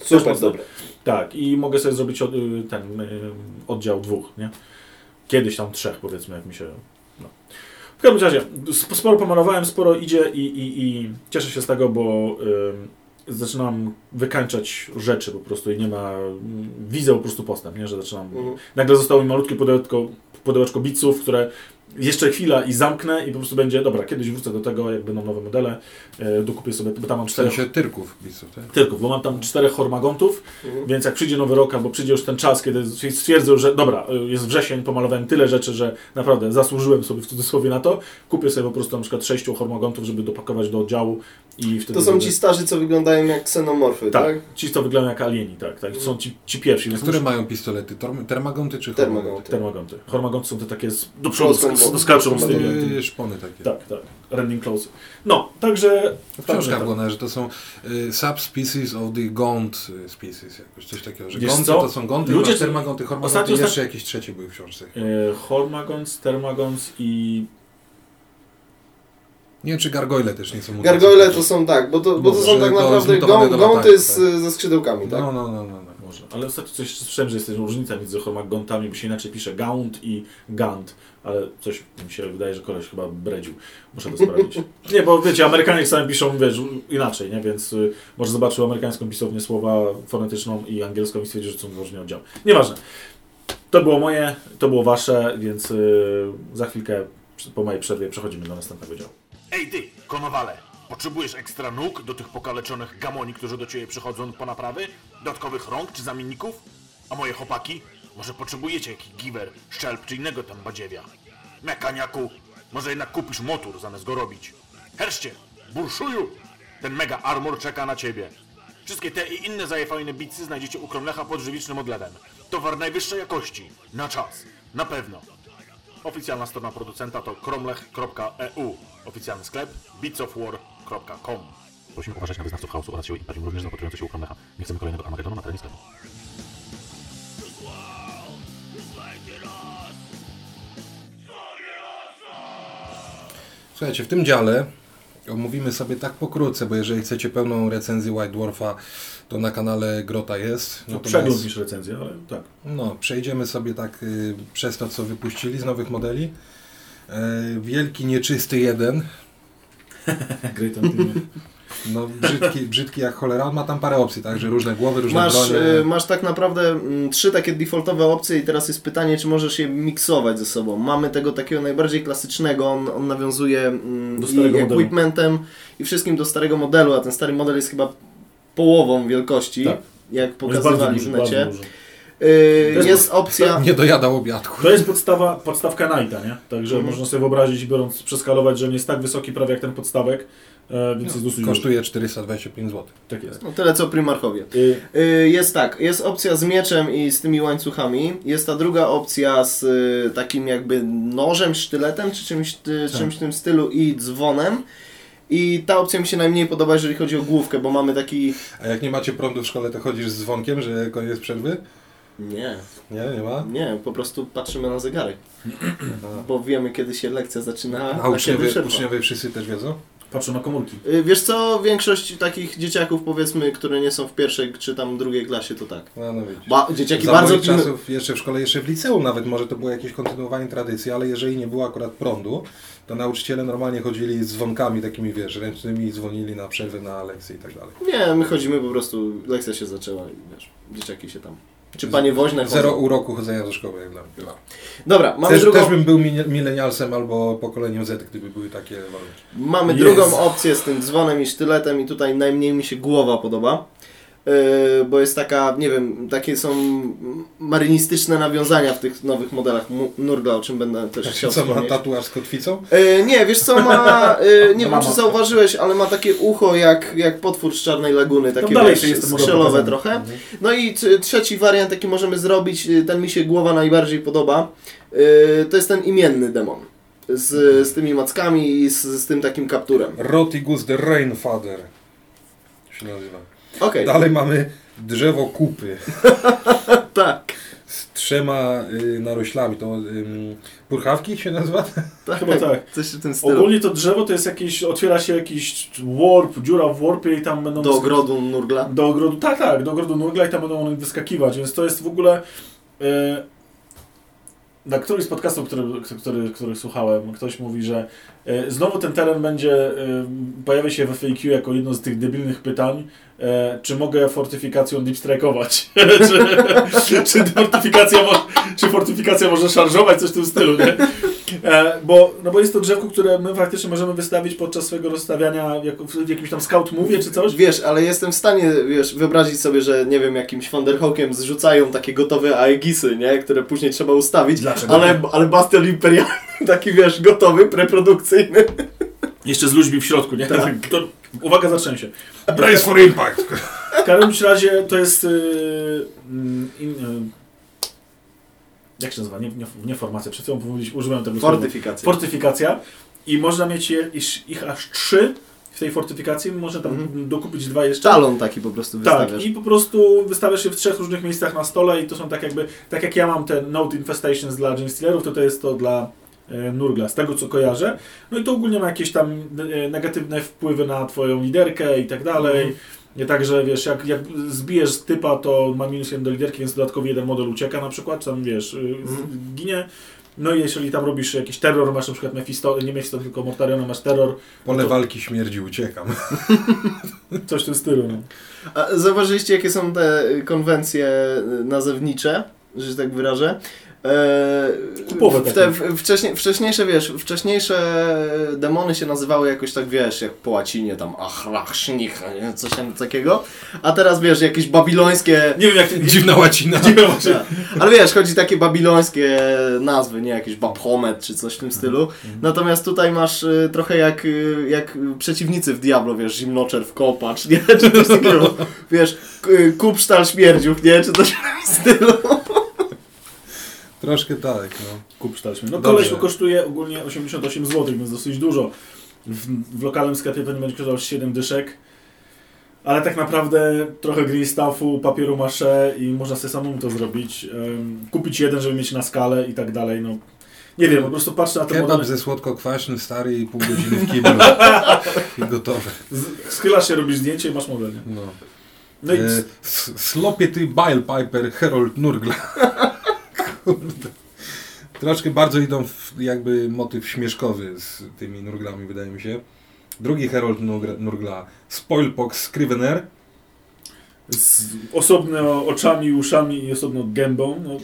Super dobre. Tak, i mogę sobie zrobić od, y, ten y, oddział dwóch, nie? Kiedyś tam trzech, powiedzmy, jak mi się. No. W każdym razie, sp- sporo pomalowałem, sporo idzie i, i, i cieszę się z tego, bo y, zaczynam wykańczać rzeczy po prostu i nie ma. Widzę po prostu postęp, nie? Że zaczynam. Mhm. Nagle zostało mi malutkie pudełeczko, pudełeczko biców, które jeszcze chwila i zamknę i po prostu będzie, dobra, kiedyś wrócę do tego, jak będą nowe modele, y, dokupię sobie, bo tam mam W cztery sensie tyrków biców, tak? tylko, bo mam tam czterech hormagontów, Mhm. więc jak przyjdzie nowy rok, albo przyjdzie już ten czas, kiedy stwierdzę, że dobra, y, jest wrzesień, pomalowałem tyle rzeczy, że naprawdę zasłużyłem sobie w cudzysłowie na to, kupię sobie po prostu na przykład sześciu hormagontów, żeby dopakować do oddziału. To są ci starzy, co wyglądają jak ksenomorfy, tak? Tak, ci co wyglądają jak alieni, tak, tak. Są ci, ci pierwsi, więc Które muszę- mają pistolety? Termagonty czy Termagonty. hormagonty? Termagonty. Hormagonty są te takie z, do przodu, skaczą z tymi... Szpony takie. Tak, tak. Rending close. No, także... W książkach tak. było, że to są y, subspecies of the gaunt y, species, jakoś coś takiego, że gonty to są gonty, Ludzie- termagonty, hormagonty, ostatnio- jeszcze jakieś trzecie były w książce. E, Hormagons, Termagons i... Nie wiem, czy gargoyle też nie są mutacje. Gargoyle to są tak, bo to, bo to są tak naprawdę gą- gąty z, tak. ze skrzydełkami, tak? No, no, no, no. no. Może. Ale ostatnio coś słyszałem, że jest też różnica między hormagontami, bo się inaczej pisze gaunt i gant, ale coś mi się wydaje, że koleś chyba bredził. Muszę to sprawdzić. Nie, bo wiecie, Amerykanie sami piszą, wiesz, inaczej, nie? Więc y, może zobaczył amerykańską pisownię słowa fonetyczną i angielską i stwierdził, że są różne oddziały. Nieważne. To było moje, to było wasze, więc y, za chwilkę po mojej przerwie przechodzimy do następnego działu. Ej ty, konowale! Potrzebujesz ekstra nóg do tych pokaleczonych gamoni, którzy do ciebie przychodzą po naprawy? Dodatkowych rąk czy zamienników? A moje chłopaki? Może potrzebujecie jakiś giwer, szczelb czy innego tam badziewia? Mekaniaku, może jednak kupisz motor zamiast go robić? Herszcie, burszuju! Ten mega armor czeka na ciebie. Wszystkie te i inne zajefajne bicy znajdziecie u Kromlecha pod żywicznym odlewem. Towar najwyższej jakości. Na czas. Na pewno. Oficjalna strona producenta to kromlech.eu. Oficjalny sklep beatsofwar.com. Prosimy uważać na wyznawców chaosu oraz siły imperium, również zapatrujących się u Kromlecha. Nie chcemy kolejnego Armagedonu na terenie sklepu. Słuchajcie, w tym dziale omówimy sobie tak pokrótce, bo jeżeli chcecie pełną recenzję White Dwarfa, to na kanale Grota jest. No, przegląd niż recenzja, ale tak. No, przejdziemy sobie tak y, przez to, co wypuścili z nowych modeli. E, wielki nieczysty jeden, Great no brzydki, brzydki jak cholera, on ma tam parę opcji, tak, że różne głowy, różne Masz, bronie. y, masz tak naprawdę mm, trzy takie defaultowe opcje i teraz jest pytanie, czy możesz je miksować ze sobą. Mamy tego takiego najbardziej klasycznego, on, on nawiązuje mm, i modelu. equipmentem i wszystkim do starego modelu, a ten stary model jest chyba połową wielkości, Tak. jak jest pokazywali w necie. Y, jest jest opcja... Nie dojadał obiadku. To jest podstawa, podstawka Knighta, nie? Także Mhm. można sobie wyobrazić, biorąc, przeskalować, że nie jest tak wysoki prawie jak ten podstawek, e, więc jest dosyć duży. Kosztuje 425 zł. Tak jest. No tyle co Primarchowie. Y, Y, Jest tak, jest opcja z mieczem i z tymi łańcuchami. Jest ta druga opcja z y, takim jakby nożem, sztyletem, czy czymś, ty, Tak. czymś w tym stylu i dzwonem. I ta opcja mi się najmniej podoba, jeżeli chodzi o główkę, bo mamy taki... A jak nie macie prądu w szkole, to chodzisz z dzwonkiem, że koniec przerwy? Nie, Nie, nie ma? nie, po prostu patrzymy na zegarek. Bo wiemy, kiedy się lekcja zaczyna, A a, kiedy uczniowie, przerwa. uczniowie wszyscy też wiedzą? patrzę na komórki. Y, Wiesz co, większość takich dzieciaków, powiedzmy, które nie są w pierwszej czy tam drugiej klasie, to tak. No, no. Ba dzieciaki Za bardzo czasów jeszcze w szkole, jeszcze w liceum nawet, może to było jakieś kontynuowanie tradycji, ale jeżeli nie było akurat prądu, to nauczyciele normalnie chodzili z dzwonkami takimi, wiesz, ręcznymi i dzwonili na przerwy na lekcje i tak dalej. Nie, my chodzimy po prostu, lekcja się zaczęła i wiesz, dzieciaki się tam Czy panie woźne chodzą? Zero uroku chodzenia do szkoły jak dla mnie. Dobra, mamy Też, drugą, też bym był mile- milenialsem albo pokoleniem Z, gdyby były takie warunki. mamy Jezu. drugą opcję z tym dzwonem i sztyletem i tutaj najmniej mi się głowa podoba. Yy, bo jest taka, nie wiem, takie są marynistyczne nawiązania w tych nowych modelach Nurgla, o czym będę też chciał Co ma tatuaż z kotwicą? E, nie, wiesz co, ma, e, nie wiem czy zauważyłeś, ale ma takie ucho jak, jak potwór z Czarnej Laguny, takie dalej wiesz, strzelowe trochę. No i trzeci wariant, jaki możemy zrobić, e, ten mi się głowa najbardziej podoba, e, to jest ten imienny demon. Z, z tymi mackami i z, z tym takim kapturem. Rotigus the Rainfather się nazywa. Okej, Dalej mamy drzewo kupy tak. z trzema y, naroślami. To ym, purchawki się nazywa? tak. Chyba tak. Coś w tym stylu. Ogólnie to drzewo to jest jakieś, otwiera się jakiś warp, dziura w warpie i tam będą... Do ogrodu Nurgla. Do ogrodu, tak, tak, do ogrodu Nurgla i tam będą one wyskakiwać, więc to jest w ogóle... E, na którymś z podcastów, który, który, który słuchałem, ktoś mówi, że e, znowu ten teren będzie, e, pojawia się w FAQ jako jedno z tych debilnych pytań, e, czy mogę fortyfikacją deep strike'ować? czy, czy, fortyfikacja mo, czy fortyfikacja może szarżować, coś w tym stylu, nie? E, bo, no bo jest to drzewko, które my faktycznie możemy wystawić podczas swojego rozstawiania jako, w jakimś tam scout movie czy coś. Wiesz, ale jestem w stanie, wiesz, wyobrazić sobie, że nie wiem, jakimś Vanderhookiem zrzucają takie gotowe Aegisy, nie? Które później trzeba ustawić. Dlaczego Ale, ale Bastion Imperialny, taki wiesz, gotowy, preprodukcyjny. Jeszcze z ludźmi w środku, nie? Tak. To, uwaga, zaczęcie się. Brace for impact! W każdym razie to jest. Yy, in, yy, jak się nazywa? Nie, nie, nie formacja, przed chwilą powiedzieć, użyłem tego słowa. Fortyfikacja. Fortyfikacja. I można mieć je, ich, ich aż trzy w tej fortyfikacji. Można tam Mhm. dokupić dwa jeszcze. Talon taki po prostu wystawiasz. Tak, i po prostu wystawiasz się w trzech różnych miejscach na stole i to są tak jakby, tak jak ja mam te Note Infestations dla Stealerów, to to jest to dla Nurgla, z tego co kojarzę. No i to ogólnie ma jakieś tam e, negatywne wpływy na twoją liderkę i tak dalej. Nie tak, że wiesz, jak, jak zbijesz typa, to ma minus jeden do liderki, więc dodatkowo jeden model ucieka na przykład, czy tam wiesz, y, Mhm. ginie. No i jeżeli tam robisz jakiś terror, masz na przykład Mephisto, nie Mephisto, tylko Mortariona, masz terror, Pole walki śmierdzi, uciekam. coś w tym stylu. No. A zauważyliście, jakie są te konwencje nazewnicze, że się tak wyrażę? Kupowe w te, w, wcześnie, wcześniejsze, wiesz, wcześniejsze demony się nazywały jakoś tak, wiesz, jak po łacinie tam achrachnich, nie? coś tam takiego, a teraz, wiesz, jakieś babilońskie Nie wiem jak... Dziwna łacina. Dziwne właśnie. Tak. Ale wiesz, chodzi takie babilońskie nazwy, nie jakieś Babhomet czy coś w tym stylu. Natomiast tutaj masz y, trochę jak, y, jak przeciwnicy w Diablo, wiesz, zimnoczerw kopacz, nie? Czy coś takiego. Wiesz, kupsztal śmierdziuch, nie? Czy coś w tym stylu. Troszkę tak, no. Kup sztalśmy. No koleś kosztuje ogólnie 88 zł, więc dosyć dużo. W, w lokalnym sklepie pewnie będzie kosztował 7 dyszek. Ale tak naprawdę trochę green stuffu, papieru masze i można sobie samemu to zrobić. Kupić jeden, żeby mieć na skalę i tak dalej. No, nie wiem, po prostu patrzę na te Kebab modele. ze słodko-kwaśnym, stary i pół godziny w kiblu. I gotowe. Schylasz się, robisz zdjęcie i masz model. Nie? No. No i E, Slopie ty Bile Piper Harold Nurgla. Kurde. Troszkę bardzo idą w jakby motyw śmieszkowy z tymi nurglami, wydaje mi się. Drugi Harold Nurgla, Spoilpox Scrivener. z osobno oczami, uszami i osobno gębą. No,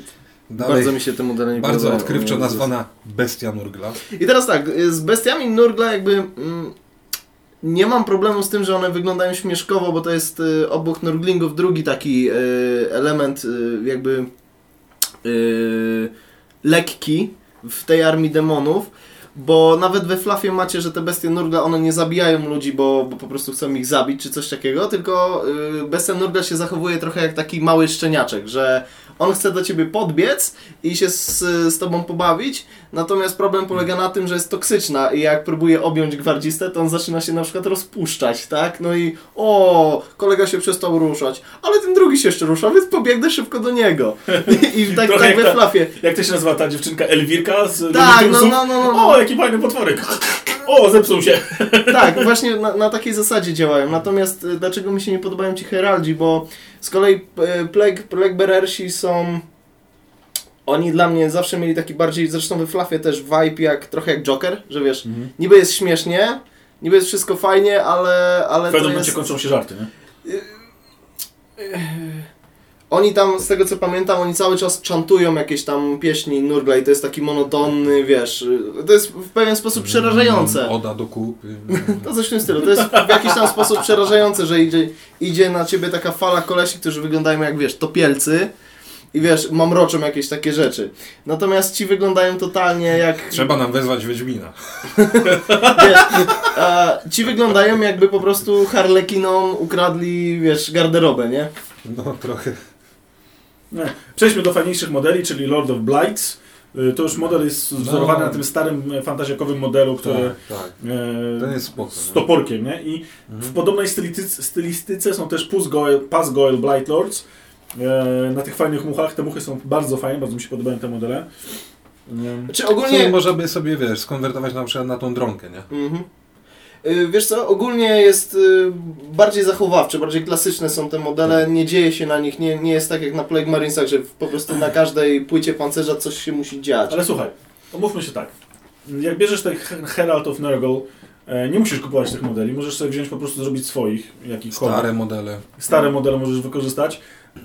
Dalej, Bardzo mi się te modele nie bardzo podobają. odkrywczo Nie, nazwana Bestia Nurgla. I teraz tak, z bestiami Nurgla jakby mm, nie mam problemu z tym, że one wyglądają śmieszkowo, bo to jest y, obok Nurglingów drugi taki y, element y, jakby y, lekki w tej armii demonów. Bo nawet we Flafie macie, że te bestie Nurgla, one nie zabijają ludzi, bo, bo po prostu chcą ich zabić, czy coś takiego, tylko y, bestia Nurgla się zachowuje trochę jak taki mały szczeniaczek, że on chce do ciebie podbiec i się z, z tobą pobawić, natomiast problem polega na tym, że jest toksyczna i jak próbuje objąć gwardzistę, to on zaczyna się na przykład rozpuszczać, tak? No i o, kolega się przestał ruszać, ale ten drugi się jeszcze rusza, więc pobiegnę szybko do niego. I, i tak, tak jak we ta- Flafie. jak to się nazywa ta dziewczynka Elwirka z Tak, no, no, no, no. O, jaki fajny potworek! O, zepsuł się! Tak, właśnie na, na takiej zasadzie działają. Natomiast y, dlaczego mi się nie podobają ci Heraldzi, bo z kolei y, Plague, Plague Bearersi są... Oni dla mnie zawsze mieli taki bardziej, zresztą we Fluffie też vibe jak, trochę jak Joker, że wiesz, Mhm. niby jest śmiesznie, niby jest wszystko fajnie, ale, ale W pewnym momencie jest... kończą się żarty, nie? Oni tam, z tego co pamiętam, oni cały czas chantują jakieś tam pieśni Nurgla i to jest taki monotonny, wiesz, to jest w pewien sposób przerażające. Oda do kupy. To coś w tym stylu. To jest w jakiś tam sposób przerażające, że idzie, idzie na ciebie taka fala kolesi, którzy wyglądają jak, wiesz, topielcy i wiesz, mamroczą jakieś takie rzeczy. Natomiast ci wyglądają totalnie jak... Trzeba nam wezwać Wiedźmina. Wiesz, a, ci wyglądają jakby po prostu harlekinom ukradli, wiesz, garderobę, nie? No trochę. Nie. Przejdźmy do fajniejszych modeli, czyli Lord of Blights. Y, To już model jest wzorowany No. na tym starym e, fantazjakowym modelu, który Tak, tak. e, spoko, z nie? toporkiem, nie? I w podobnej stylistyce, stylistyce są też Pass Goyle, Pass Goyle Blight Lords. E, na tych fajnych muchach. Te muchy są bardzo fajne, bardzo mi się podobają te modele. E, Znaczy Ogólnie ogólnie... można by sobie, wiesz, skonwertować na przykład na tą dronkę, nie? Mhm. Y, Wiesz co, ogólnie jest y, bardziej zachowawcze, bardziej klasyczne są te modele, nie dzieje się na nich, nie, nie jest tak jak na Plague Marinesach, że po prostu na każdej płycie pancerza coś się musi dziać. Ale słuchaj, omówmy się tak. Jak bierzesz ten Her- Herald of Nurgle, e, nie musisz kupować tych modeli, możesz sobie wziąć po prostu zrobić swoich, jakichkolwiek. Stare modele. stare modele możesz wykorzystać.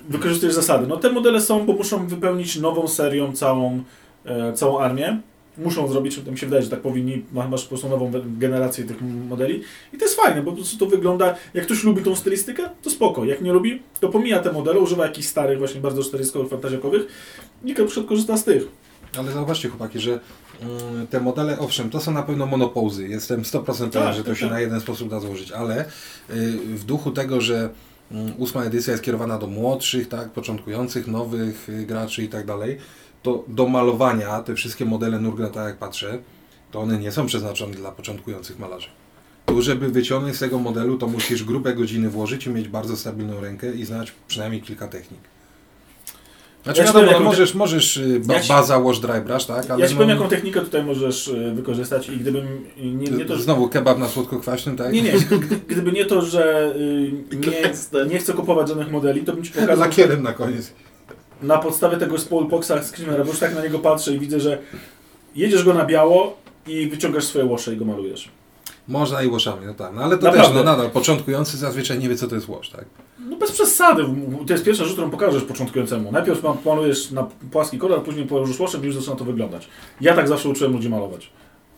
Wykorzystujesz zasady. No te modele są, bo muszą wypełnić nową serią całą, e, całą armię. Muszą zrobić, to mi się wydaje, że tak powinni, ma- masz po prostu nową generację tych modeli. I to jest fajne, bo po prostu to wygląda, jak ktoś lubi tą stylistykę, to spoko. Jak nie lubi, to pomija te modele, używa jakichś starych, właśnie bardzo czteryskowych, fantazjakowych i na przykład korzysta z tych. Ale zauważcie chłopaki, że mm, te modele, owszem, to są na pewno monopauzy. Jestem 100% pewien, Tak, że to tak, się tak. na jeden sposób da złożyć, ale y, w duchu tego, że mm, ósma edycja jest kierowana do młodszych, tak, początkujących, nowych y, graczy i tak dalej, to do malowania te wszystkie modele Nurgla, tak jak patrzę, to one nie są przeznaczone dla początkujących malarzy. Tu, żeby wyciągnąć z tego modelu, to musisz grube godziny włożyć i mieć bardzo stabilną rękę i znać przynajmniej kilka technik. Znaczy, Ja wiadomo, jaką możesz, możesz y, ba, Ja ci- baza wash dry brush, tak? Ale ja Ci no, powiem, jaką technikę tutaj możesz e, wykorzystać i gdybym nie, nie to, że Znowu kebab na słodko-kwaśnym, tak? Nie, nie. Gdy- Gdyby nie to, że y, nie, nie chcę kupować żadnych modeli, to bym ci pokazał Lakierem na koniec. Na podstawie tego Spoilboxa Screamera, bo już tak na niego patrzę i widzę, że jedziesz go na biało i wyciągasz swoje łosze i go malujesz. Można i łoszami, no tak. No ale to Naprawdę. też, no nadal, początkujący zazwyczaj nie wie, co to jest łosz, tak? No bez przesady. To jest pierwsza rzecz, którą pokażesz początkującemu. Najpierw ma- malujesz na płaski kolor, później położysz łoszem i już zaczyna to wyglądać. Ja tak zawsze uczyłem ludzi malować.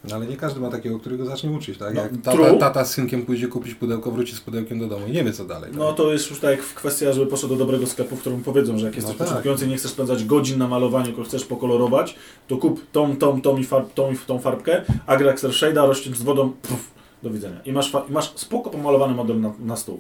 No ale nie każdy ma takiego, którego zacznie uczyć, tak? No, Jak tata, tata z synkiem pójdzie kupić pudełko, wróci z pudełkiem do domu i nie wie, co dalej. No tak? to jest już tak kwestia, żeby poszedł do dobrego sklepu, w którym powiedzą, że jak jesteś No tak. początkujący i nie chcesz spędzać godzin na malowaniu, tylko chcesz pokolorować, to kup tą, tą, tą i farb, tą i tą farbkę, Agraxer Shade'a, rozcieńcz z wodą, puf, do widzenia. I masz, i masz spoko pomalowany model na, na stół.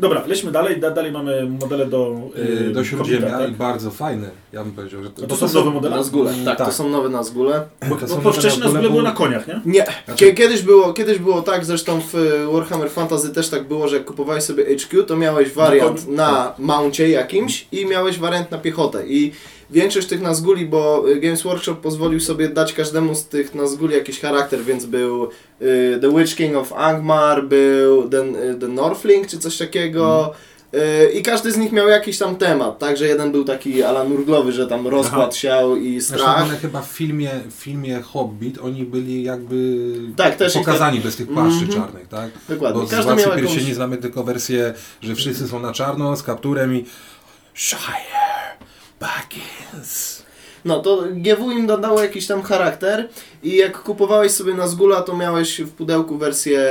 Dobra, lećmy dalej. Da, dalej mamy modele do, Yy, do śródziemia tak? i bardzo fajne, ja bym powiedział, że A to są nowe modele? Nazgule, tak, Tak. to są nowe Nazgule. Bo, to bo, bo wcześniej modele, były na koniach, nie? Nie, Znaczy- Kie- kiedyś, było, kiedyś było tak, zresztą w y, Warhammer Fantasy też tak było, że jak kupowałeś sobie HQ, to miałeś wariant koniu? na mouncie jakimś i miałeś wariant na piechotę. I większość tych Nazguli, bo y, Games Workshop pozwolił sobie dać każdemu z tych Nazguli jakiś charakter, więc był y, The Witch King of Angmar, był The, y, the Northling czy coś takiego. Y, I każdy z nich miał jakiś tam temat, tak, że jeden był taki ala nurglowy, że tam rozkład siał i Zresztą strach. one chyba w filmie, w filmie Hobbit, oni byli jakby Tak, też pokazani bez tych płaszczy Mhm. czarnych, tak? Dokładnie. Bo z Władcy jakąś... Znamy tylko wersję, że wszyscy są na czarno z kapturem i Shire Baggins. No to GW im dodało jakiś tam charakter i jak kupowałeś sobie na Zgula, to miałeś w pudełku wersję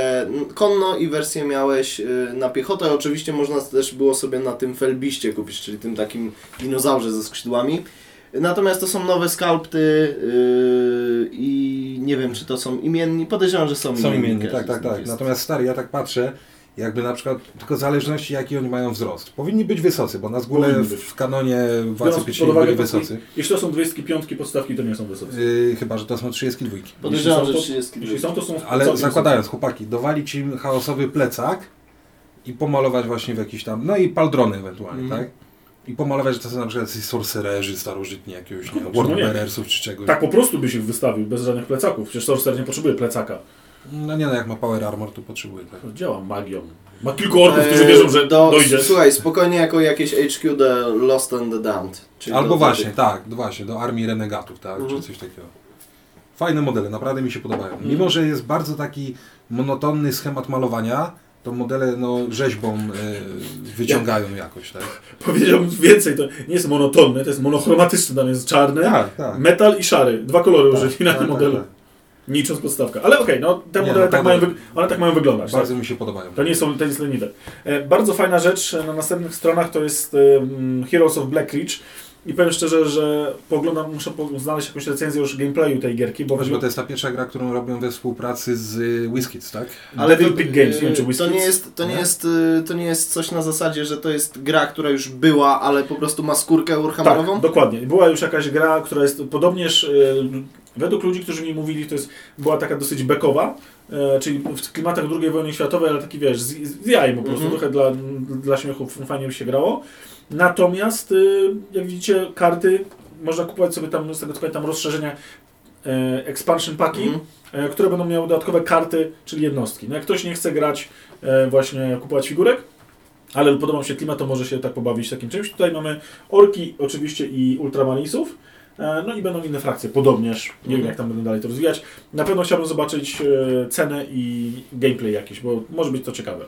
konno i wersję miałeś y, na piechotę. Oczywiście można też było sobie na tym felbiście kupić, czyli tym takim dinozaurze ze skrzydłami. Natomiast to są nowe skalpty yy, i nie wiem, czy to są imienni. Podejrzewam, że są imienni. Są imienni, każdy tak, tak, tak. Natomiast stary, ja tak patrzę, jakby na przykład, tylko w zależności jaki oni mają wzrost. Powinni być wysocy, bo na zgóle w, kanonie Władcy Pierścieni byli wysocy. Jeśli to są 25 podstawki, to nie są wysocy. Yy, chyba, że to są 32. Podejrzewam, Jeśli że są, to- 30 Jeśli są, to są Ale zakładając, chłopaki, dowalić im chaosowy plecak i pomalować właśnie w jakiś tam, no i paldrony ewentualnie, Mhm. tak? I pomalować, że to są na przykład jacyś sorcererzy starożytni jakiegoś, nie No nie. Wordbearersów czy czegoś. Tak po prostu byś ich wystawił, bez żadnych plecaków. Przecież Sorcerer nie potrzebuje plecaka. No nie no, jak ma Power Armor, to potrzebuje, tak? To działa magią. Ma kilku orków, którzy wierzą, że do, dojdzie. Słuchaj, spokojnie jako jakieś HQ The Lost and the Damned. czyli Albo do- właśnie, tak, właśnie, do armii renegatów, tak, Mhm. czy coś takiego. Fajne modele, naprawdę mi się podobają. Mhm. Mimo, że jest bardzo taki monotonny schemat malowania, to modele no, rzeźbą e, wyciągają jakoś, tak? Powiedziałbym więcej, to nie jest monotonne, to jest monochromatyczne, tam jest czarny, Tak, tak. metal i szary. Dwa kolory użyli na tak, tym tak, modelu. Tak. Nie licząc podstawkę. Ale okej, no te Nie, modele tak mają, one tak mają wyglądać. Tak? Bardzo mi się podobają. To nie są to jest leniwe. E, bardzo fajna rzecz e, na następnych stronach to jest e, Heroes of Black Ridge. I powiem szczerze, że poglądam, muszę znaleźć jakąś recenzję już gameplayu tej gierki, bo Bo to jest ta pierwsza gra, którą robią we współpracy z y, WizKids, tak? Ale Devil to, Pig Games, nie wiem czy y, to nie jest, to nie Nie? jest, to nie jest coś na zasadzie, że to jest gra, która już była, ale po prostu ma skórkę Warhammerową? Tak, dokładnie. Była już jakaś gra, która jest podobnież, e, według ludzi, którzy mi mówili, to jest, była taka dosyć bekowa, e, czyli w klimatach II wojny światowej, ale taki wiesz, z, z jaj po prostu, Mhm. trochę dla, dla śmiechu fajnie się grało. Natomiast, y, jak widzicie, karty, można kupować sobie tam, z tego co pamiętam, rozszerzenia e, expansion paki, Mhm. e, które będą miały dodatkowe karty, czyli jednostki. No jak ktoś nie chce grać, e, właśnie kupować figurek, ale podoba mu się klimat, to może się tak pobawić takim czymś. Tutaj mamy orki oczywiście i ultramarinesów. E, No i będą inne frakcje, podobnież. Nie wiem, jak tam będą dalej to rozwijać. Na pewno chciałbym zobaczyć e, cenę i gameplay jakiś, bo może być to ciekawe.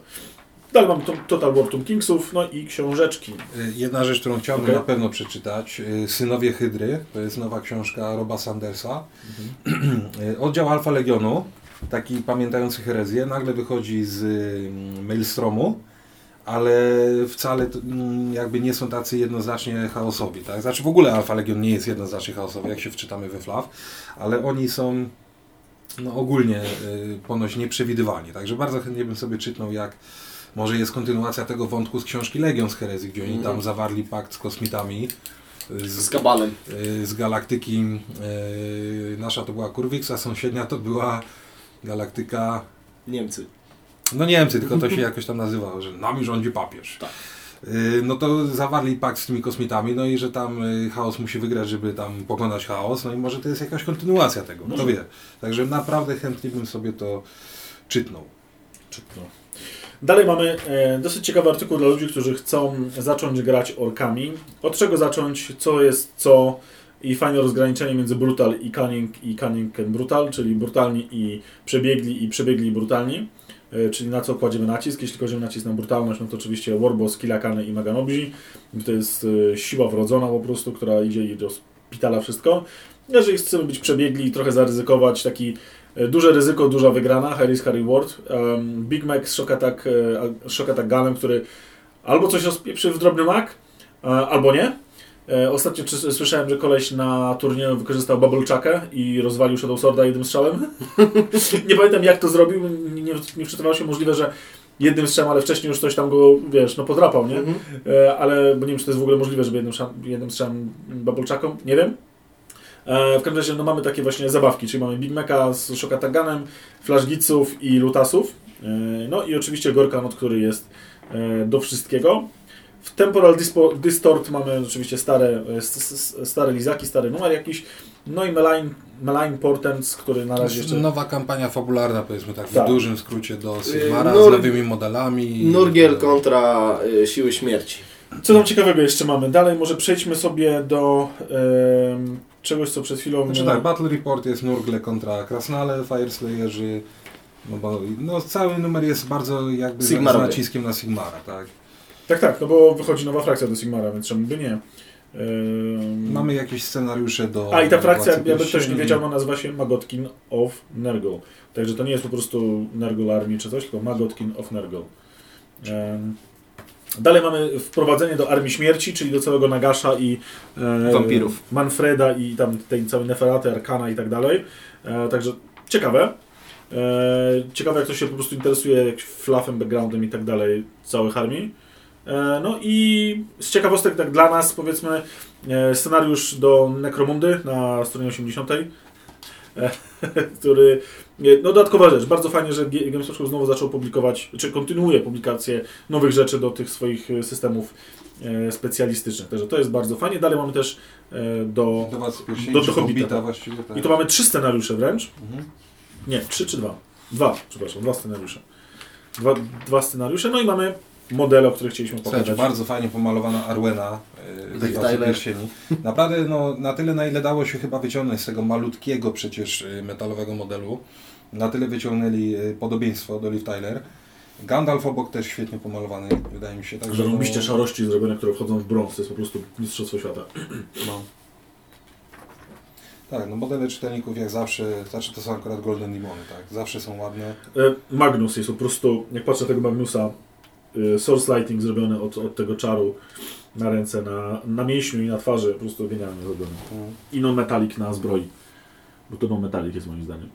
Dalej mam to, Total War Tomb Kingsów, no i książeczki. Y, Jedna rzecz, którą chciałbym Okej. na pewno przeczytać, Synowie Hydry, to jest nowa książka Roba Sandersa. Y, Oddział Alfa Legionu, taki pamiętający herezję, nagle wychodzi z y, Maelstromu, ale wcale mm, jakby nie są tacy jednoznacznie chaosowi. Tak? Znaczy w ogóle Alfa Legion nie jest jednoznacznie chaosowy, jak się wczytamy we Flaw, ale oni są no, ogólnie y, ponoć nieprzewidywalni. Także bardzo chętnie bym sobie czytnął, jak może jest kontynuacja tego wątku z książki Legion z herezji, gdzie oni Mhm. tam zawarli pakt z kosmitami. y, Z Z, kabalem. y, z galaktyki y, nasza to była Kurwix, a sąsiednia to była galaktyka Niemcy. No Niemcy, tylko to się jakoś tam nazywało, że nami rządzi papież. Tak. Y, No to zawarli pakt z tymi kosmitami, no i że tam y, chaos musi wygrać, żeby tam pokonać chaos, no i może to jest jakaś kontynuacja tego, kto wie. Także naprawdę chętnie bym sobie to czytnął. No. Dalej mamy e, dosyć ciekawy artykuł dla ludzi, którzy chcą zacząć grać orkami. Od czego zacząć, co jest co i fajne rozgraniczenie między brutal i cunning i cunning and brutal, czyli brutalni i przebiegli i przebiegli i brutalni. E, czyli na co kładziemy nacisk. Jeśli kładziemy nacisk na brutalność, no to oczywiście Warboss, Kilakany i Maganobzi. To jest e, siła wrodzona po prostu, która idzie i do szpitala wszystko. Jeżeli chcemy być przebiegli i trochę zaryzykować, taki e, duże ryzyko, duża wygrana, high risk, high reward. Big Mac z Shock Attack, Shock Attack Gunem, który albo coś rozpieprzy w drobny mak, albo nie. E, Ostatnio czy, słyszałem, że koleś na turnieju wykorzystał Bubble Chuckę i rozwalił Shadow Sworda jednym strzałem. nie pamiętam jak to zrobił, nie, nie, nie wczytywało się możliwe, że jednym strzałem, ale wcześniej już ktoś tam go, wiesz, no podrapał, nie? Mhm. E, ale bo nie wiem, czy to jest w ogóle możliwe, żeby jednym, jednym strzałem Bubble Chucką, nie wiem. E, w każdym razie no, mamy takie właśnie zabawki, czyli mamy Big Maca z Shock Attackanem, Flash Gitsów i Lutasów. No i oczywiście Gorkanot, który jest do wszystkiego. W Temporal Dispo, Distort mamy oczywiście stare, e, stare lizaki, stary numer jakiś. No i Malign, Malign Portents, który na razie jeszcze... Nowa kampania fabularna, powiedzmy tak, w Tak. dużym skrócie do Sigmara Nur- z nowymi modelami. Nurgiel kontra y, siły śmierci. Co tam ciekawego jeszcze mamy? Dalej może przejdźmy sobie do em, czegoś, co przed chwilą... Znaczy tak, Battle Report jest Nurgle kontra Krasnale, Fireslayerzy, no bo no, cały numer jest bardzo jakby z, naciskiem na Sigmara, tak. Tak, tak, no bo wychodzi nowa frakcja do Sigmara, więc czemu by nie? Mamy jakieś scenariusze do... A i ta frakcja, jakby ktoś nie wiedział, ma nazywa się Magotkin of Nergal. Także to nie jest po prostu Nergal Army czy coś, tylko Magotkin of Nergal. Dalej mamy wprowadzenie do Armii Śmierci, czyli do całego Nagasza i e, Wampirów. Manfreda i tam tej całej Neferaty, Arkana i tak dalej. E, także ciekawe. E, ciekawe jak to się po prostu interesuje jak fluffem, backgroundem i tak dalej całych armii. E, no i z ciekawostek tak dla nas powiedzmy e, scenariusz do Necromundy na stronie 80, e, który no dodatkowa rzecz, bardzo fajnie, że Games Workshop znowu zaczął publikować, czy kontynuuje publikację nowych rzeczy do tych swoich systemów specjalistycznych, także to jest bardzo fajnie. Dalej mamy też do... Do Pierścieni, Do- do Hobbita, Hobbita tak. właściwie. I tu mamy trzy scenariusze wręcz. Mhm. Nie, trzy czy dwa? Dwa, przepraszam, dwa scenariusze. Dwa, dwa scenariusze, no i mamy modele, o których chcieliśmy Słuchajcie, pokazać. bardzo fajnie pomalowana Arwena Tyler. Pierścieni. Naprawdę no, na tyle, na ile dało się chyba wyciągnąć z tego malutkiego przecież e, metalowego modelu, na tyle wyciągnęli e, podobieństwo do Liv Tyler. Gandalf obok też świetnie pomalowany, wydaje mi się. Także Zarobiście no, szarości zrobione, które wchodzą w brąz. To jest po prostu mistrzostwo świata. no. Tak, no modele czytelników jak zawsze, znaczy to są akurat Golden Demony, tak, zawsze są ładne. Magnus jest po prostu, jak patrzę na tego Magnusa, source lighting zrobiony od, od tego czaru na ręce, na, na mięśniu i na twarzy, po prostu genialnie zrobiony. Mm. I non-metalik na zbroi. Bo to non-metalik jest moim zdaniem.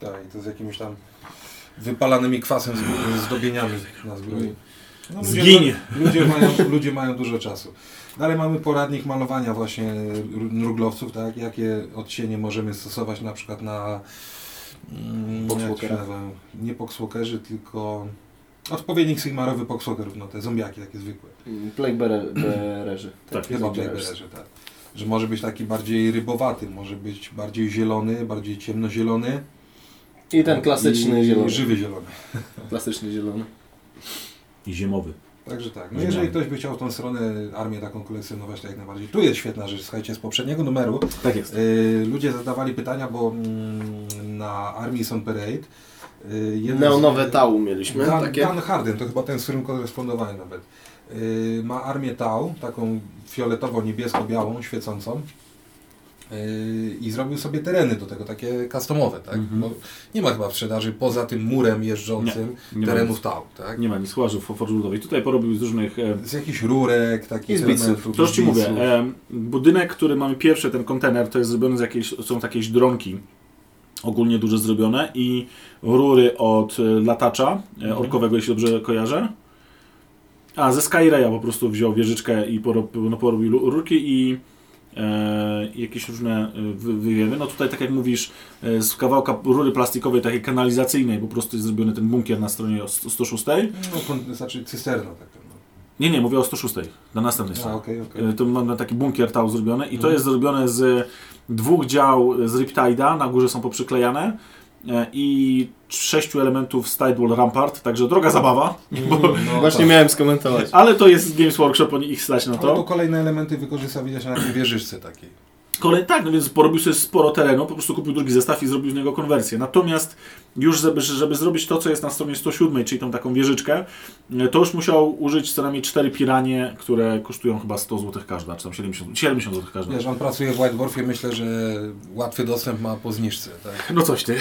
Tak, i to z jakimiś tam wypalanymi kwasem z- zdobieniami na zbroi. No, ludzie, Zgiń! ludzie, mają, ludzie mają dużo czasu. Dalej mamy poradnik malowania właśnie nuglowców, tak? Jakie odcienie możemy stosować na przykład na mm, nie pokswokerzy, tylko odpowiednik sigmarowy pokswokerów, no te zombiaki takie zwykłe. Plague Bearer- Bearerzy. Tak, Chyba Blackberry, tak. Że może być taki bardziej rybowaty, może być bardziej zielony, bardziej ciemnozielony. I ten klasyczny i zielony. Żywy zielony. Klasyczny zielony. I zimowy. Także tak. No jeżeli ktoś by chciał w tą stronę armię taką kolekcjonować, to jak najbardziej. Tu jest świetna rzecz, słuchajcie, z poprzedniego numeru Tak jest. y, ludzie zadawali pytania, bo mm, na Army on Parade y, Neonowe tału mieliśmy, Dan, takie. Dan Harden, to chyba ten, z którym korespondowałem nawet. Y, ma armię Tau, taką fioletowo-niebiesko-białą, świecącą. Y, I zrobił sobie tereny do tego, takie customowe, tak? Mhm. Bo nie ma chyba w sprzedaży poza tym murem jeżdżącym Nie ma terenów nic. Tau, tak? Nie ma nic łażów forży ludowej. Tutaj porobił z różnych... E, Z jakichś rurek, takich I z biców. to już Ci mówię. E, budynek, który mamy pierwszy, ten kontener, to jest zrobiony z jakiejś... Są takie jakieś dronki ogólnie duże zrobione i rury od e, latacza e, orkowego, jeśli dobrze kojarzę. A, ze Skyraya po prostu wziął wieżyczkę i porob, no, porobił rurki i e, jakieś różne e, wy- wywiewy. No tutaj, tak jak mówisz, z kawałka rury plastikowej, takiej kanalizacyjnej, po prostu jest zrobiony ten bunkier na stronie 106. No, znaczy cysterna taka. Nie, nie, mówię o 106, na następnej stronie. okej. E, To mamy taki bunkier tał zrobiony i to Mhm. jest zrobione z dwóch dział z Riptide'a, na górze są poprzyklejane e, i sześciu elementów z Tidewall Rampart, także droga zabawa, bo, No, Właśnie tak. miałem skomentować. ale to jest Games Workshop, oni ich stać na Ale tu to. kolejne elementy wykorzystał widać na takiej wieżyczce takiej. Kolej, tak, no więc porobił sobie sporo terenu, po prostu kupił drugi zestaw i zrobił z niego konwersję. Natomiast już żeby, żeby zrobić to, co jest na stronie 107, czyli tą taką wieżyczkę, e, to już musiał użyć co najmniej cztery piranie, które kosztują chyba 100 zł każda, czy tam 70, 70 zł każda. Wiesz, on pracuje w White Dwarfie, myślę, że łatwy dostęp ma po zniżce, tak? No coś ty.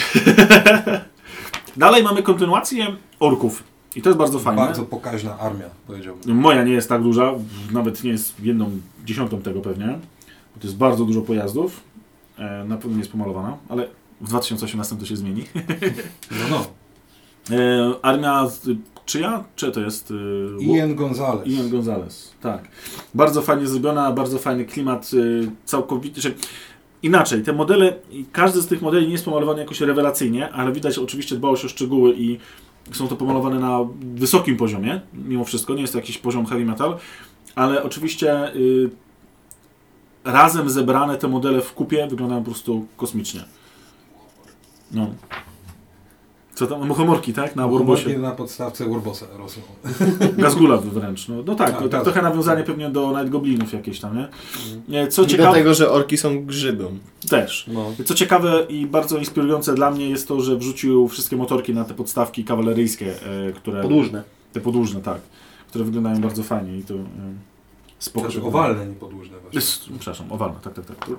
Dalej mamy kontynuację orków. I to jest bardzo fajne. Bardzo pokaźna armia, powiedziałbym. Moja nie jest tak duża, nawet nie jest jedną dziesiątą tego pewnie. Bo to jest bardzo dużo pojazdów. E, na pewno nie jest pomalowana, ale w 2018 to się zmieni. No, no. E, armia czyja? Czy to jest? E, Ian Gonzalez. Ian Gonzalez, tak. Bardzo fajnie zrobiona, bardzo fajny klimat, y, całkowity. Że inaczej, te modele, każdy z tych modeli nie jest pomalowany jakoś rewelacyjnie, ale widać oczywiście dbałość o szczegóły i są to pomalowane na wysokim poziomie, mimo wszystko, nie jest to jakiś poziom heavy metal, ale oczywiście y, razem zebrane te modele w kupie wyglądają po prostu kosmicznie. No. Co tam? Muchomorki, tak? Na. Chłopaki na podstawce Warbosa rosną. Gazgula wręcz. No, no tak, Tak, to, tak. trochę nawiązanie pewnie do Night Goblinów jakieś tam, nie? nie co ciekawe, tego, że orki są grzybem. też. No. Co ciekawe i bardzo inspirujące dla mnie jest to, że wrzucił wszystkie motorki na te podstawki kawaleryjskie, e, które... Podłużne. Te podłużne, tak. Które wyglądają bardzo fajnie i to... Spoko. Znaczy żeby- owalne, nie podłużne właśnie. Przepraszam, owalne, tak, tak, tak.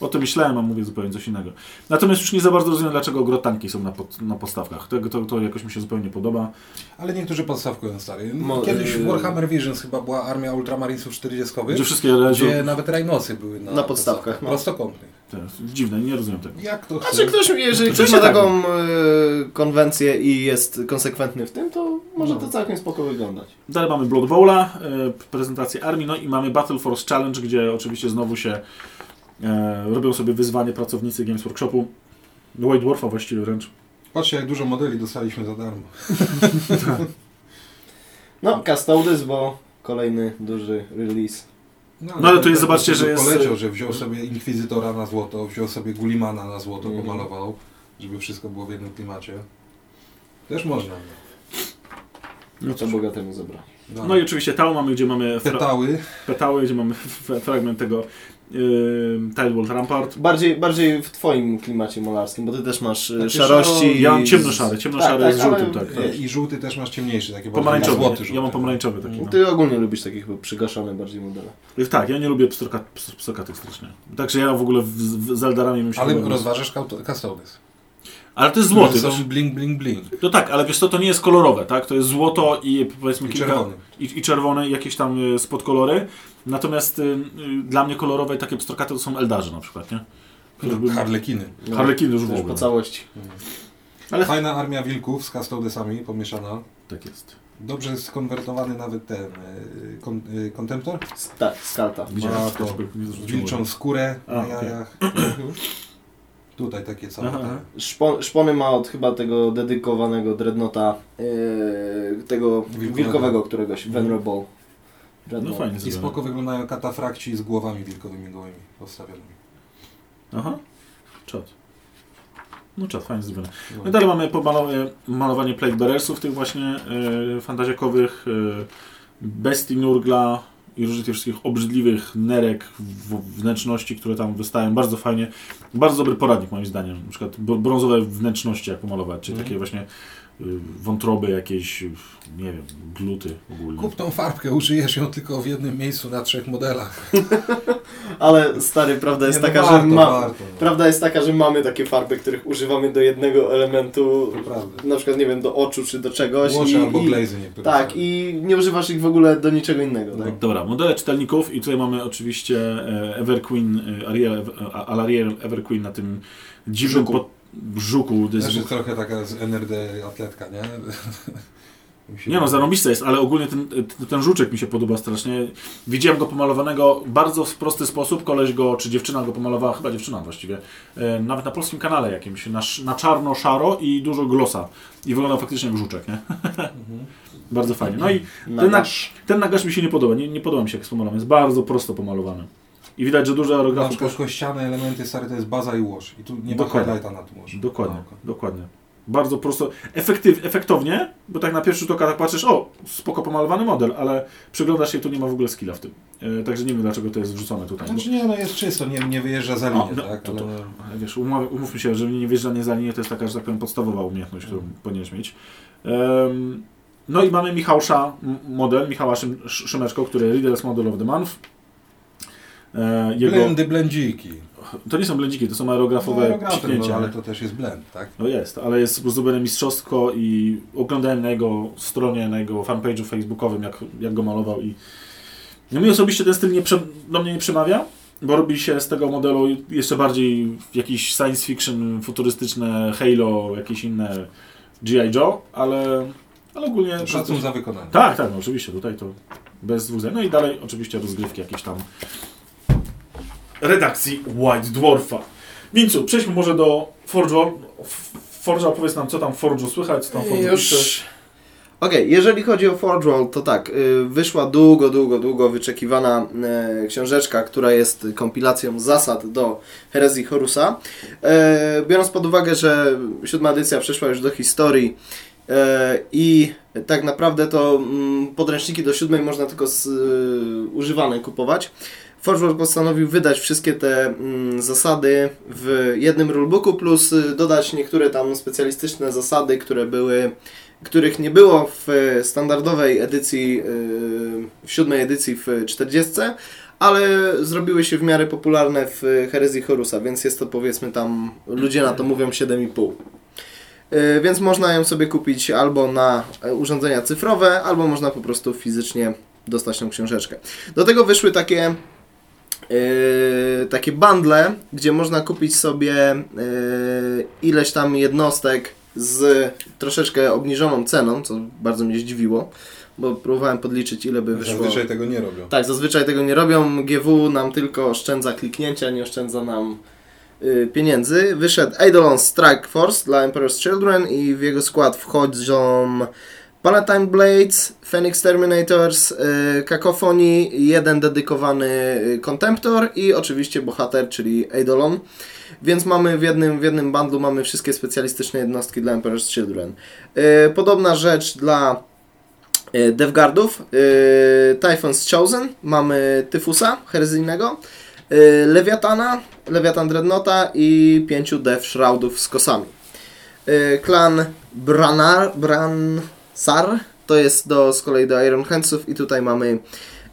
O tym myślałem, a mówię zupełnie coś innego. Natomiast już nie za bardzo rozumiem, dlaczego grotanki są na, pod, na podstawkach. To, to, to jakoś mi się zupełnie podoba. Ale niektórzy podstawkują stary. Mo- Kiedyś w yy. Warhammer Visions chyba była armia ultramarinesów 40 Gdzie wszystkie gdzie nawet rajnosy były na, Na podstawkach, no. Prostokątnych. To jest dziwne, nie rozumiem tego. Jak to chce? Znaczy ktoś, jeżeli To ktoś się ma tak- taką y, konwencję i jest konsekwentny w tym, to może No. to całkiem spoko wyglądać. Dalej mamy Blood Bowla, e, prezentację armii, no i mamy Battle Force Challenge, gdzie oczywiście znowu się e, robią sobie wyzwanie pracownicy Games Workshopu. White Dwarfa właściwie wręcz. Patrzcie jak dużo modeli dostaliśmy za darmo. No, Custodes, bo kolejny duży release. No, ale tu jest, zobaczcie, że jest- Poleciał, że wziął sobie Inkwizytora na złoto, wziął sobie Gulimana na złoto, Mhm. pomalował, żeby wszystko było w jednym klimacie. Też można. No to bogatemu zabrać. No. No i oczywiście Tau mamy, gdzie mamy Petały. petały, gdzie mamy fragment tego yy, Tidewall Rampart. Bardziej, bardziej w twoim klimacie malarskim, bo ty też masz e, Znaczy, szarości. Ja mam z- ciemnoszary, ciemnoszary Tak, z tak, ale- żółtym, tak. tak. I żółty też masz ciemniejszy, taki bardziej Pomarańczowy. złoty żółty. Ja mam pomarańczowy taki. No. Ty ogólnie lubisz takie chyba przygaszone bardziej modele. Tak, ja nie lubię pstroka, ps- pstrokatych strasznie. Także ja w ogóle w, w, z Eldarami bym się Ale rozważasz Custodes. Ale to jest złoty. Które Wiesz? są bling, bling, bling. No tak, ale wiesz co, to nie jest kolorowe, tak? To jest złoto i powiedzmy I kilka... czerwony. I, I czerwone, i jakieś tam y, spodkolory. Natomiast y, y, dla mnie kolorowe takie pstrokaty to są Eldarzy na przykład, nie? Które by- Harlekiny. Harlekiny już w Też ogóle. po całości. Ale- Fajna armia wilków z Custodesami pomieszana. Tak jest. Dobrze skonwertowany nawet ten y, kon, y, Contemptor. Tak, skalta. Widziałem, Ma też to by- nie zwróciłem wilczą skórę A, na okej. jajach. Tutaj takie całe. Aha. te. Szpon, szpony ma od chyba tego dedykowanego dreadnota, yy, tego Wilkowego. wilkowego, któregoś, Venerable. No fajnie I zrobione. spoko wyglądają katafrakci z głowami wilkowymi gołymi postawionymi. Aha. Czad. No czad, fajnie zrobione. No i dalej mamy pomalowanie malowanie plate bearersów, tych właśnie y, fantaziakowych, y, bestii nurgla i różnych tych wszystkich obrzydliwych nerek w, wnętrzności, które tam wystają. Bardzo fajnie. Bardzo dobry poradnik moim zdaniem. Na przykład br- brązowe wnętrzności jak pomalować, czyli Mhm. takie właśnie y, wątroby jakieś, nie wiem, gluty ogólnie. Kup tą farbkę, użyjesz ją tylko w jednym miejscu na trzech modelach. Ale stary, prawda jest Nie, no taka, warto, że ma, warto, no. prawda jest taka, że mamy takie farby, których używamy do jednego elementu, To prawda. na przykład nie wiem, do oczu czy do czegoś. Łosze i, albo glazy niektóre. tak, są. i nie używasz ich w ogóle do niczego innego, tak? Dobra, modele czytelników i tutaj mamy oczywiście e, Everqueen, e, Ariel, e, Alariel Everqueen na tym dziwnym pod- żuku. To jest trochę taka z NRD atletka, nie? Nie no, zarąbiste jest, ale ogólnie ten, ten, ten żuczek mi się podoba strasznie. Widziałem go pomalowanego bardzo w prosty sposób. Koleś go, czy dziewczyna go pomalowała, chyba dziewczyna właściwie, e, nawet na polskim kanale jakimś, na, na czarno-szaro i dużo glosa. I wyglądał faktycznie jak żuczek, nie? bardzo fajnie. No i ten, na, ten nagasz mi się nie podoba. Nie, nie podoba mi się jak jest pomalowany. Jest bardzo prosto pomalowany. I widać, że dużo Na aerografów przykład poszło. kościane elementy stare to jest baza i łoż. I tu nie ma Dokładnie. highlighta na tym łożu. Dokładnie, Na oko. dokładnie. Bardzo prosto, efektyw, efektownie, bo tak na pierwszy rzut oka tak patrzysz, o, spoko pomalowany model, ale przyglądasz się, tu nie ma w ogóle skilla w tym. E, także nie wiem, dlaczego to jest wrzucone tutaj. Bo, Znaczy nie, no jest czysto, nie, nie wyjeżdża za O, linię, no, tak? to- to- ale wiesz, umów, umówmy się, że nie wjeżdżanie za linię to jest taka, że tak powiem, podstawowa umiejętność, którą powinieneś mieć. No i mamy Michałsza model, Michała Szym, Sz- Szymeczko, który Readers Model of the Month. E, jego, Blendy, blędziki. to nie są blędziki, to są aerografowe psiknięcia. no, ale to też jest blend, tak? No jest, ale jest zrobione mistrzostwo i oglądałem na jego stronie, na jego fanpage'u facebookowym, jak, jak go malował i no mi osobiście ten styl nie prze, do mnie nie przemawia, bo robi się z tego modelu jeszcze bardziej jakiś science fiction, futurystyczne Halo, jakieś inne G.I. Joe, ale, ale ogólnie... Szacun za wykonanie. Tak, tak, no oczywiście, tutaj to bez dwóch zdań. No i dalej oczywiście rozgrywki jakieś tam redakcji White Dwarfa. Wincu, przejdźmy może do Forge'a. Forge'a, opowiedz nam, co tam w Forge'u słychać, co tam Forge'u. Już. Okej, jeżeli chodzi o Forge World, to tak, y, wyszła długo, długo, długo wyczekiwana e, książeczka, która jest kompilacją zasad do herezji Horusa. E, biorąc pod uwagę, że siódma edycja przeszła już do historii i tak naprawdę to mm, podręczniki do siódmej można tylko z, y, używane kupować. Forge postanowił wydać wszystkie te mm, zasady w jednym rulebooku, plus y, dodać niektóre tam specjalistyczne zasady, które były których nie było w standardowej edycji, yy, w siódmej edycji w 40, ale zrobiły się w miarę popularne w herezji Horusa, więc jest to powiedzmy tam, ludzie na to mówią 7,5. Yy, Więc można ją sobie kupić albo na e, urządzenia cyfrowe, albo można po prostu fizycznie dostać tą książeczkę. Do tego wyszły takie yy, takie bundle, gdzie można kupić sobie yy, ileś tam jednostek z troszeczkę obniżoną ceną, co bardzo mnie zdziwiło, bo próbowałem podliczyć ile by wyszło. Zazwyczaj tego nie robią. Tak, zazwyczaj tego nie robią. GW nam tylko oszczędza kliknięcia, nie oszczędza nam y, pieniędzy. Wyszedł Eidolon Strike Force dla Emperor's Children i w jego skład wchodzą Palatine Blades, Phoenix Terminators, y, Cacophony, jeden dedykowany y, Contemptor i oczywiście bohater, czyli Eidolon. Więc mamy w jednym, w jednym bundlu mamy wszystkie specjalistyczne jednostki dla Emperor's Children. Y, podobna rzecz dla DevGuardów, e, Typhon's Chosen, mamy Tyfusa herezyjnego, e, Lewiatana, Lewiatan Dreadnota i pięciu Dev Shroudów z kosami. Klan Branar, Bransar to jest do, z kolei do Iron Handsów i tutaj mamy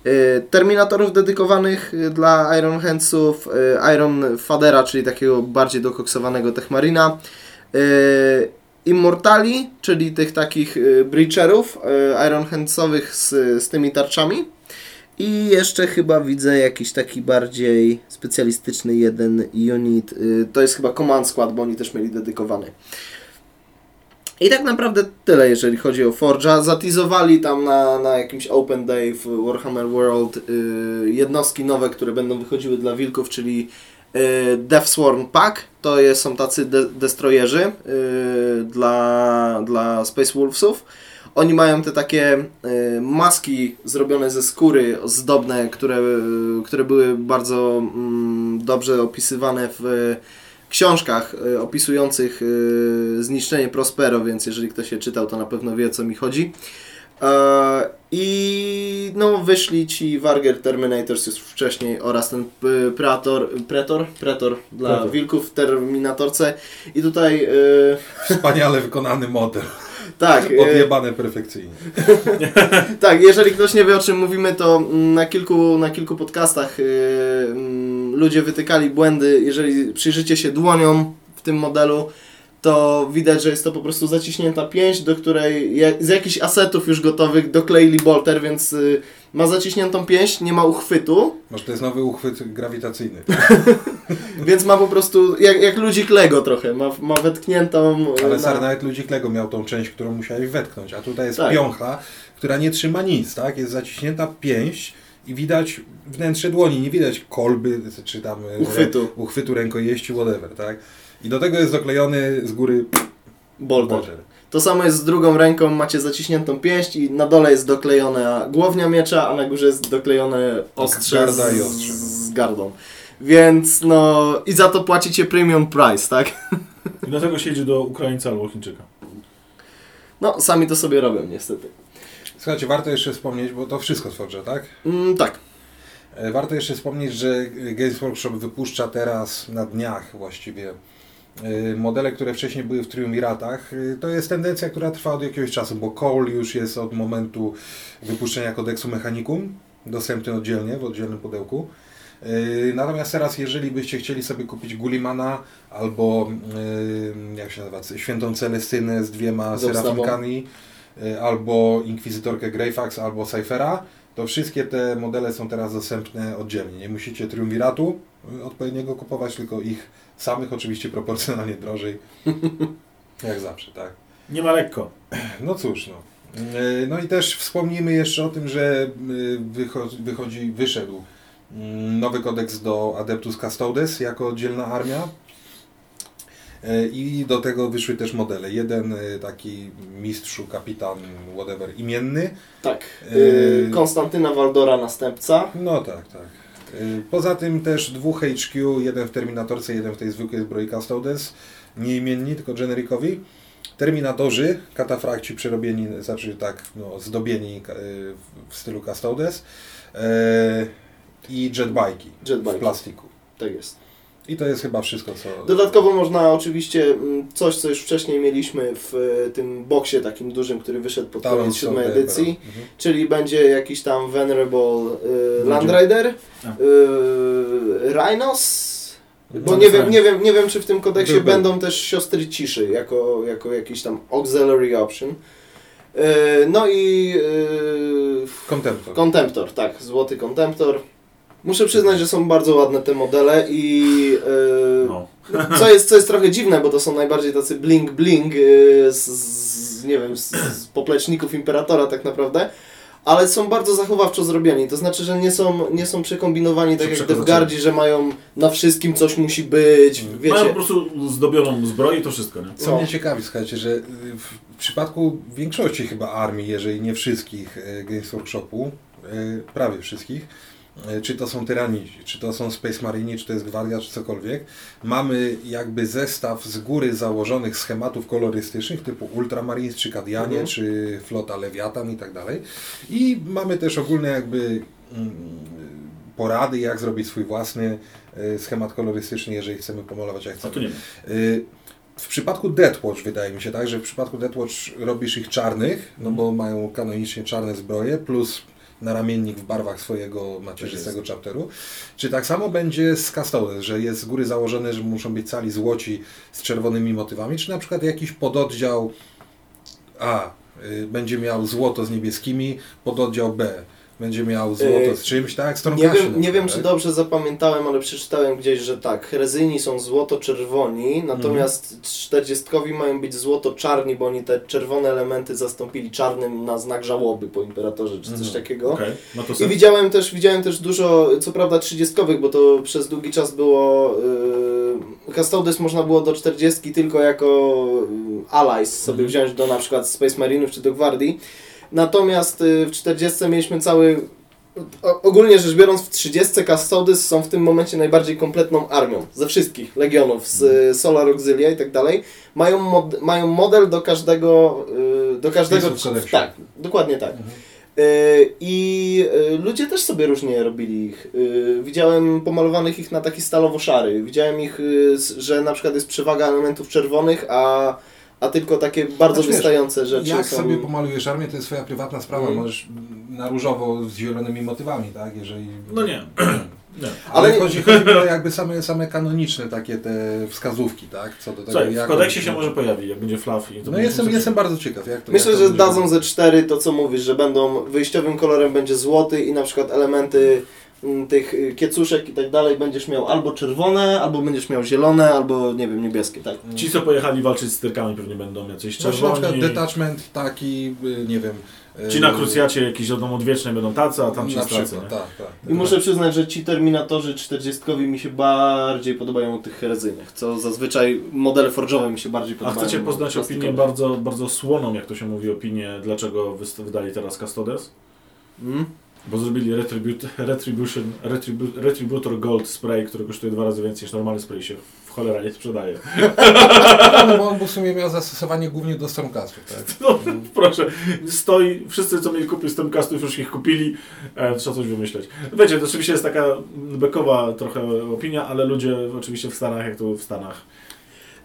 e, Terminatorów dedykowanych e, dla Iron Handsów, e, Iron Fadera, czyli takiego bardziej dokoksowanego Techmarina, Immortali, czyli tych takich Breacherów Iron Handsowych z, z tymi tarczami i jeszcze chyba widzę jakiś taki bardziej specjalistyczny jeden unit, to jest chyba Command Squad, bo oni też mieli dedykowany. I tak naprawdę tyle, jeżeli chodzi o Forge'a. Zatizowali tam na, na jakimś Open Day w Warhammer World y, jednostki nowe, które będą wychodziły dla wilków, czyli y, Deathsworn Pack. To jest, są tacy de destroyerzy y, dla, dla Space Wolvesów. Oni mają te takie y, maski zrobione ze skóry zdobne, które, y, które były bardzo mm, dobrze opisywane w książkach y, opisujących y, zniszczenie Prospero, więc jeżeli ktoś je czytał, to na pewno wie o co mi chodzi. E, I no, wyszli ci Warger Terminators już wcześniej oraz ten y, Pretor, Pretor, Pretor dla Pretor. wilków w Terminatorce. I tutaj Wspaniale wykonany model. Tak, y, Odjebane perfekcyjnie. tak, jeżeli ktoś nie wie o czym mówimy, to mm, na kilku, na kilku podcastach yy, mm, ludzie wytykali błędy. Jeżeli przyjrzycie się dłoniom w tym modelu, to widać, że jest to po prostu zaciśnięta pięść, do której jak, z jakichś asetów już gotowych dokleili bolter, więc yy, ma zaciśniętą pięść, nie ma uchwytu, Może to jest nowy uchwyt grawitacyjny. więc ma po prostu, jak, jak ludzik Lego trochę, ma, ma wetkniętą... yy, Ale na- Sar nawet ludzik Lego miał tą część, którą musiałeś wetknąć, a tutaj jest Tak. piącha, która nie trzyma nic, tak? Jest zaciśnięta pięść i widać wnętrze dłoni, nie widać kolby, czy tam e, Uchwytu. Uchwytu rękojeści, whatever, tak? I do tego jest doklejony z góry bolter. bolter. To samo jest z drugą ręką, macie zaciśniętą pięść i na dole jest doklejona głownia miecza, a na górze jest doklejone ostrze Garda i z, ostrze. z gardą. Więc no i za to płacicie premium price, tak? I do tego siedzi do Ukraińca albo Chińczyka. No, sami to sobie robią niestety. Słuchajcie, warto jeszcze wspomnieć, bo to wszystko tworzę, tak? Mm, tak, E, Warto jeszcze wspomnieć, że Games Workshop wypuszcza teraz na dniach właściwie modele, które wcześniej były w triumviratach. E, To jest tendencja, która trwa od jakiegoś czasu, bo Cole już jest od momentu wypuszczenia kodeksu Mechanicum, dostępny oddzielnie, w oddzielnym pudełku. E, Natomiast teraz, jeżeli byście chcieli sobie kupić Gullimana albo jak się nazywa, Świętą Celestynę z dwiema serafimkami, albo Inkwizytorkę Greyfax, albo Cyphera, to wszystkie te modele są teraz dostępne oddzielnie. Nie musicie triumviratu y, odpowiedniego kupować, tylko ich samych, oczywiście proporcjonalnie drożej. Jak zawsze, tak. Nie ma lekko. No cóż, no. Y, No i też wspomnijmy jeszcze o tym, że y, wychodzi, wychodzi wyszedł mm, nowy kodeks do Adeptus Custodes jako oddzielna armia. Y, I do tego wyszły też modele. Jeden y, taki mistrzu, kapitan, whatever, imienny. tak. Yy, Konstantyna Waldora następca. No tak, tak. Y, Poza tym też dwóch HQ, jeden w Terminatorce, jeden w tej zwykłej zbroi Custodes, nie imienni, tylko generikowi. Terminatorzy, katafrakci przerobieni, znaczy tak, no, zdobieni y, w stylu Custodes y, i jetbike'i w Jetbike. plastiku. Tak jest. I to jest chyba wszystko, co... Dodatkowo można oczywiście mm, coś, co już wcześniej mieliśmy w e, tym boksie takim dużym, który wyszedł pod koniec siódmej edycji. Mhm. Czyli będzie jakiś tam Venerable y, Będzie. Land Rider, A. y, Rhinos. Bo No, nie wiem, nie, wiem, nie wiem, czy w tym kodeksie będą też siostry ciszy jako, jako jakiś tam auxiliary option. No i y, Contemptor. Contemptor, tak, złoty Contemptor. Muszę przyznać, że są bardzo ładne te modele i y, No. co, jest, co jest trochę dziwne, bo to są najbardziej tacy bling bling y, z, z, nie wiem, z, z popleczników Imperatora tak naprawdę, ale są bardzo zachowawczo zrobieni, to znaczy, że nie są, nie są przekombinowani tak Są jak. Devgardzi, że mają na wszystkim coś musi być, Mm. wiecie. Mają po prostu zdobioną zbroję i to wszystko, nie? Co mnie ciekawi, słuchajcie, że w przypadku większości chyba armii, jeżeli nie wszystkich y, Games Workshopu, prawie wszystkich, e, czy to są tyranici, czy to są Space Marini, czy to jest Gwardia, czy cokolwiek, mamy jakby zestaw z góry założonych schematów kolorystycznych typu Ultramarines, czy Kadianie, Mhm. czy Flota Lewiatan i tak dalej. I mamy też ogólne jakby mm, porady, jak zrobić swój własny e, schemat kolorystyczny, jeżeli chcemy pomalować jak A chcemy. tu nie ma. Y, W przypadku Deathwatch wydaje mi się tak, że w przypadku Deathwatch robisz ich czarnych, no bo mają kanonicznie czarne zbroje, plus naramiennik w barwach swojego macierzystego chapteru. Czy tak samo będzie z Custodes, że jest z góry założone, że muszą być cali złoci z czerwonymi motywami, czy na przykład jakiś pododdział A y, będzie miał złoto z niebieskimi, pododdział B będzie miał złoto z czymś, tak? Z Nie Stormcashem wiem, nie wiem czy tak? dobrze zapamiętałem, ale przeczytałem gdzieś, że tak, herezyjni są złoto-czerwoni, natomiast czterdziestkowi mają być złoto-czarni, bo oni te czerwone elementy zastąpili czarnym na znak żałoby po imperatorze, czy coś Mhm. takiego. Okej, no to I widziałem też, widziałem też dużo, co prawda trzydziestkowych, bo to przez długi czas było yy, Custodes można było do 40 tylko jako yy, allies sobie Mhm. wziąć do na przykład Space Marinów czy do Gwardii. Natomiast yy, w 40 mieliśmy cały ogólnie rzecz biorąc w 30 Custodes są w tym momencie najbardziej kompletną armią ze wszystkich legionów z y, Solar Auxilia i tak dalej. Mają, mod, mają model do każdego y, do każdego tak, dokładnie tak. Mhm. Y, I y, ludzie też sobie różnie robili ich. Y, Widziałem pomalowanych ich na taki stalowo-szary. Widziałem ich, y, że na przykład jest przewaga elementów czerwonych, a, a tylko takie bardzo Znaczy, wiesz, wystające rzeczy Jak są... sobie pomalujesz armię, to jest twoja prywatna sprawa. Mhm. Możesz na różowo z zielonymi motywami, tak? Jeżeli... No nie. nie. Ale Ale- chodzi, chodzi o jakby same, same kanoniczne takie te wskazówki, tak? Co do tego, Słuchaj, w jak kodeksie robić- się może pojawi, jak będzie to No jestem, coś- jestem bardzo ciekaw, jak to Myślę, jak to że dadzą ze cztery to, co mówisz, że będą wyjściowym kolorem będzie złoty i na przykład elementy tych y, kiecuszek i tak dalej będziesz miał albo czerwone, albo będziesz miał zielone, albo nie wiem, niebieskie, tak? Ci, co pojechali walczyć z tyrkami, pewnie będą jacyś Znaczy na przykład czerwoni. detachment taki, y, nie wiem... y, Ci na krucjacie jakiś od odwiecznej będą tacy, a tam ci nie? tak, tak. I muszę przyznać, że ci Terminatorzy 40 mi się bardziej podobają od tych herezyjnych, co zazwyczaj modele forge'owe mi się bardziej A podobają. chcecie poznać opinię bardzo, bardzo słoną, jak to się mówi, opinię, dlaczego wydali teraz Custodes? Mm? Bo zrobili retribut- Retribution, retribu, Retributor Gold Spray, który kosztuje dwa razy więcej niż normalny spray się w cholera nie sprzedaje. No, bo on w sumie miał zastosowanie głównie do Stormcastów, tak? No proszę, stoi, wszyscy co mieli kupić Stormcastów już ich kupili, e, trzeba coś wymyśleć. Wiecie, to oczywiście jest taka bekowa trochę opinia, ale ludzie oczywiście w Stanach, jak to w Stanach.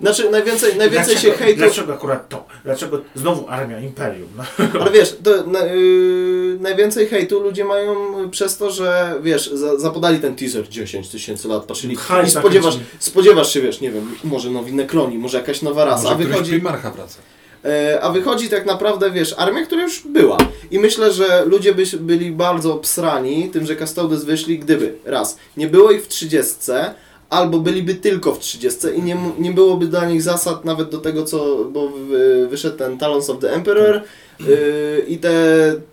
Znaczy najwięcej, najwięcej się Dlaczego- hejtu... Dlaczego akurat to? Dlaczego znowu armia Imperium? No. Ale wiesz, to, na, yy, najwięcej hejtu ludzie mają przez to, że wiesz, za, zapodali ten teaser 10 tysięcy lat, patrzyli Hajs i spodziewasz, spodziewasz się, wiesz, nie wiem, może nowi nekroni, może jakaś nowa rasa, Może a wychodzi, Primarcha wraca. e, a wychodzi tak naprawdę, wiesz, armia, która już była. I myślę, że ludzie by, byli bardzo obsrani tym, że Custodes wyszli, gdyby, raz, nie było ich w 30, albo byliby tylko w 30 i nie, nie byłoby dla nich zasad nawet do tego, co, bo wy- wyszedł ten Talons of the Emperor Tak. yy, i te,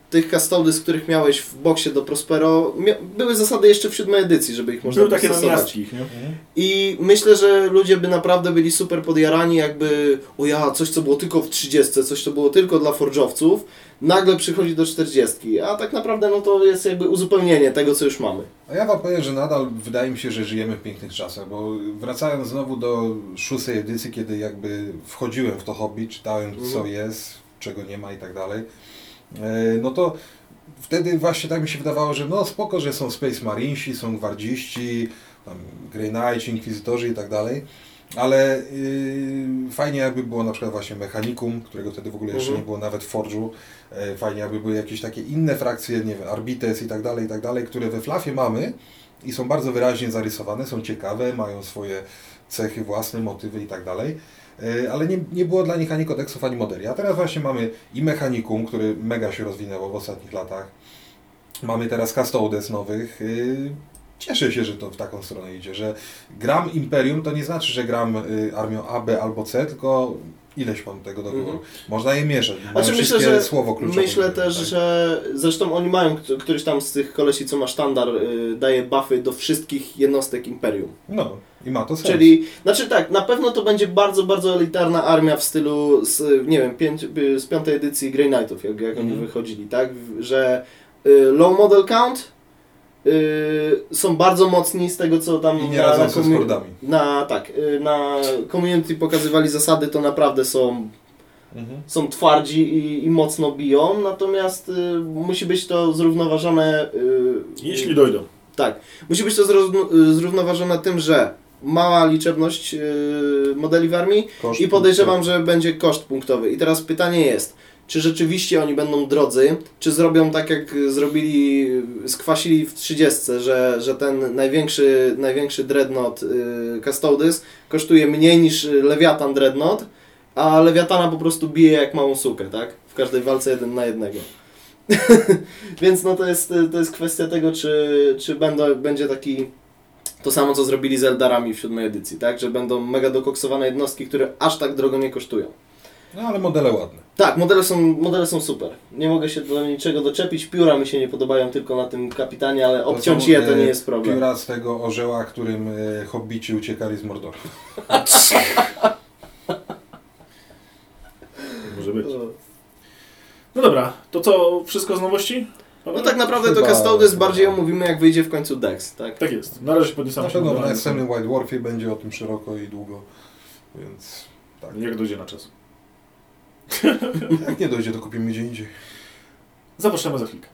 tych Custodes, których miałeś w boksie do Prospero, były zasady jeszcze w siódmej edycji, żeby ich można Były takie namiastki, nie? I myślę, że ludzie by naprawdę byli super podjarani, jakby o ja, coś co było tylko w 30, coś co było tylko dla forżowców, nagle przychodzi do 40, a tak naprawdę no to jest jakby uzupełnienie tego, co już mamy. A ja wam powiem, że nadal wydaje mi się, że żyjemy w pięknych czasach, bo wracając znowu do szóstej edycji, kiedy jakby wchodziłem w to hobby, czytałem co Mhm. jest, czego nie ma i tak dalej, e, no to wtedy właśnie tak mi się wydawało, że no spoko, że są Space Marinesi, są gwardziści, tam Grey Knights, Inkwizytorzy i tak dalej, ale yy, fajnie jakby było na przykład właśnie Mechanikum, którego wtedy w ogóle jeszcze Mhm. nie było nawet w Forge'u, e, fajnie jakby były jakieś takie inne frakcje, nie wiem, Arbites i tak dalej, i tak dalej, które we Flafie mamy i są bardzo wyraźnie zarysowane, są ciekawe, mają swoje cechy własne, motywy i tak dalej. E, Ale nie, nie było dla nich ani kodeksów, ani modeli. A teraz właśnie mamy i Mechanikum, który mega się rozwinęło w ostatnich latach. Mamy teraz Custodes nowych. Y, Cieszę się, że to w taką stronę idzie, że gram Imperium to nie znaczy, że gram y, armią A, B albo C, tylko ileś mam tego do wyboru. Mhm. Można je mieszać. Znaczy myślę, wszystkie że słowo kluczowe. myślę tak? też, że zresztą oni mają, któ- któryś tam z tych kolesi, co ma sztandar, y, daje buffy do wszystkich jednostek Imperium. No, i ma to sens. Czyli, znaczy tak, na pewno to będzie bardzo, bardzo elitarna armia w stylu, z, nie wiem, pięć, y, z piątej edycji Grey Knightów, jak, jak oni Mhm. wychodzili, tak? Że y, low model count, y, są bardzo mocni z tego co tam I nie z commu- hordami. na tak, y, na community pokazywali zasady, to naprawdę są Mhm. są twardzi i, i mocno biją, natomiast y, musi być to zrównoważone. Y, Jeśli dojdą. tak, musi być to zrówno- zrównoważone tym, że mała liczebność y, modeli w armii Koszt i podejrzewam, że będzie koszt punktowy. I teraz pytanie jest, czy rzeczywiście oni będą drodzy, czy zrobią tak jak zrobili, skwasili w 30, że, że ten największy, największy dreadnought y, Custodes kosztuje mniej niż Lewiatan dreadnought, a Lewiatana po prostu bije jak małą sukę, tak? W każdej walce jeden na jednego. Więc no to jest, to jest kwestia tego, czy, czy będą, będzie taki to samo, co zrobili z Eldarami w siódmej edycji, tak? Że będą mega dokoksowane jednostki, które aż tak drogo nie kosztują. No ale modele ładne. Tak, modele są, modele są super. Nie mogę się do niczego doczepić. Pióra mi się nie podobają tylko na tym kapitanie, ale obciąć je to e, nie jest problem. Pióra z tego orzeła, którym e, hobbici uciekali z Mordoru. Może być. No dobra, to co, wszystko z nowości? No tak naprawdę to Chyba- Custodes chyba. bardziej omówimy jak wyjdzie w końcu Dex, tak? Tak jest. Na razie Na się pewno do na dalej. następnym White Dwarfie będzie o tym szeroko i długo, więc tak. Jak dojdzie na czas. Jak nie dojdzie, to kupimy gdzie indziej. Zapraszamy za chwilkę.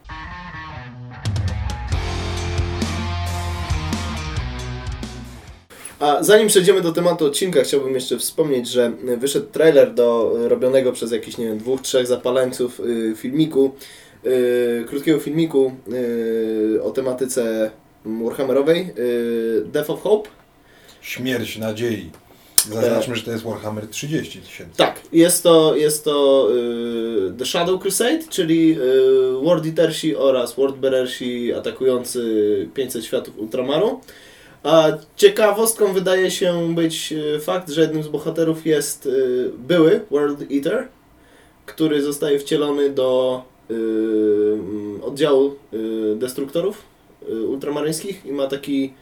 A zanim przejdziemy do tematu odcinka, chciałbym jeszcze wspomnieć, że wyszedł trailer do robionego przez jakichś, nie wiem, dwóch, trzech zapaleńców y, filmiku, y, krótkiego filmiku y, o tematyce Warhammerowej, y, Death of Hope. Śmierć nadziei. Zaznaczmy, że to jest Warhammer 30 tysięcy. Tak, jest to, jest to y, The Shadow Crusade, czyli y, World Eatersi oraz World Bearersi atakujący 500 światów Ultramaru. A ciekawostką wydaje się być y, fakt, że jednym z bohaterów jest y, były World Eater, który zostaje wcielony do y, oddziału y, destruktorów ultramaryńskich i ma taki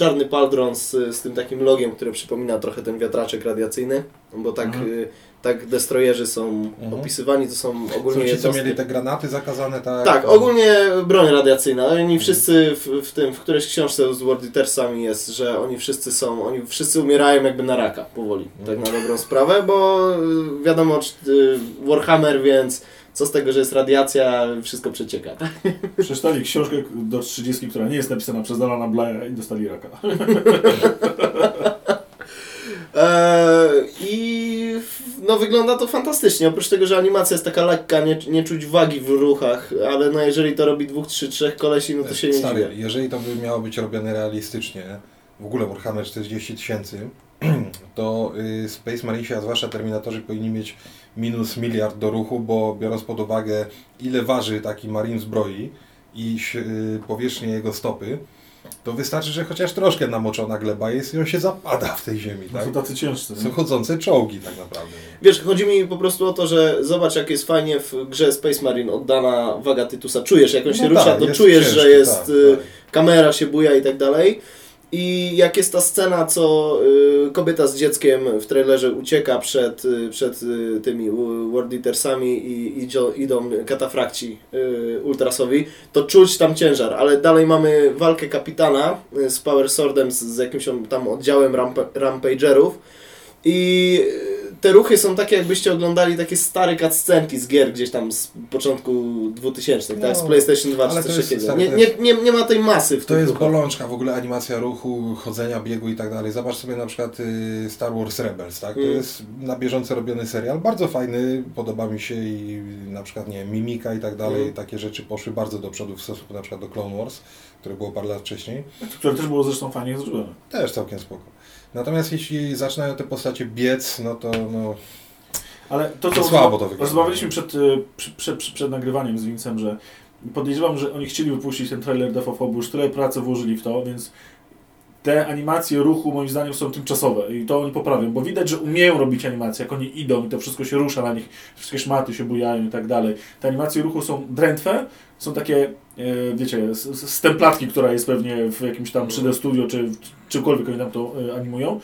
czarny paldron z, z tym takim logiem, które przypomina trochę ten wiatraczek radiacyjny, bo tak, Mhm. y, tak destroyerzy są Mhm. opisywani, to są Są ogólnie ci, co mieli te granaty zakazane, tak? Tak, ogólnie broń radiacyjna. Oni wszyscy w, w tym, w którejś książce z World Eatersami jest, że oni wszyscy są, oni wszyscy umierają jakby na raka powoli, tak na dobrą sprawę, bo y, wiadomo, y, Warhammer, więc co z tego, że jest radiacja, wszystko przecieka. Przeczytali książkę do 30, która nie jest napisana przez Dalana Blaya i dostali raka. Eee, I no wygląda to fantastycznie. Oprócz tego, że animacja jest taka lekka, nie, nie czuć wagi w ruchach, ale no jeżeli to robi dwóch, trzy, trzech kolesi, no to się nie Stary, dziwię. jeżeli to by miało być robione realistycznie, w ogóle Warhammer 40 tysięcy, to y, Space Marinesi, a zwłaszcza Terminatorzy powinni mieć minus miliard do ruchu, bo biorąc pod uwagę ile waży taki Marine zbroi i y, powierzchnię jego stopy, to wystarczy, że chociaż troszkę namoczona gleba jest i on się zapada w tej ziemi, No tak? to tacy ciężcy. Są chodzące czołgi tak naprawdę. Wiesz, chodzi mi po prostu o to, że zobacz jak jest fajnie w grze Space Marine oddana waga Tytusa. Czujesz, jak on się No rusza, tak, to czujesz, ciężki, że jest tak, y, tak. kamera się buja i tak dalej. I jak jest ta scena, co y, kobieta z dzieckiem w trailerze ucieka przed, y, przed y, tymi World Eatersami i idą, idą katafrakci y, Ultrasowi, to czuć tam ciężar, ale dalej mamy walkę kapitana y, z Power Swordem, z, z jakimś tam oddziałem rampa, rampagerów. I te ruchy są takie, jakbyście oglądali takie stare cutscenki z gier gdzieś tam z początku 2000, tak? Z No, PlayStation 2 czy coś takiego. Nie, nie, nie, nie ma tej masy w To jest ruchach. bolączka w ogóle animacja ruchu, chodzenia, biegu i tak dalej. Zobacz sobie na przykład y, Star Wars Rebels, tak? To Mm. jest na bieżąco robiony serial, bardzo fajny, podoba mi się i na przykład, nie wiem, mimika i tak dalej, Mm. takie rzeczy poszły bardzo do przodu w stosunku na przykład do Clone Wars, które było parę lat wcześniej. Które też było zresztą fajnie zrobione. Też całkiem spoko. Natomiast jeśli zaczynają te postacie biec, no to no, Ale to, co To słabo to wygląda. rozmawialiśmy przed, y, przy- przed, przed, przed nagrywaniem z Vincem, że podejrzewam, że oni chcieli wypuścić ten trailer Death of tyle pracy włożyli w to, więc te animacje ruchu moim zdaniem są tymczasowe i to oni poprawią, bo widać, że umieją robić animacje, jak oni idą i to wszystko się rusza na nich, wszystkie szmaty się bujają i tak dalej. Te animacje ruchu są drętwe, są takie, e, wiecie, s- s- z templatki, która jest pewnie w jakimś tam 3D Studio, czy czymkolwiek oni tam to e, animują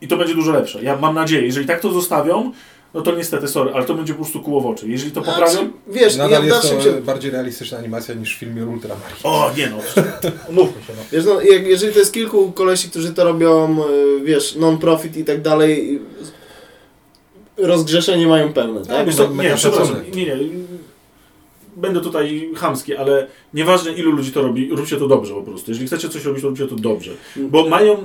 i to będzie dużo lepsze. Ja mam nadzieję, jeżeli tak to zostawią, no to niestety, sorry, ale to będzie po prostu kóło w oczy. Jeżeli to poprawią... Znaczy, wiesz, ja Nadal w jest to się... bardziej realistyczna animacja niż w filmie Ultramarine. O, nie no, mówmy się, no. Wiesz, no, jak, jeżeli to jest kilku kolesi, którzy to robią, y, wiesz, non-profit i tak dalej, rozgrzeszenie mają pełne, tak? Wiesz mega nie, przepraszam, nie, nie. Będę tutaj chamski, ale nieważne ilu ludzi to robi, róbcie to dobrze po prostu. Jeżeli chcecie coś robić, to róbcie to dobrze. Bo mają,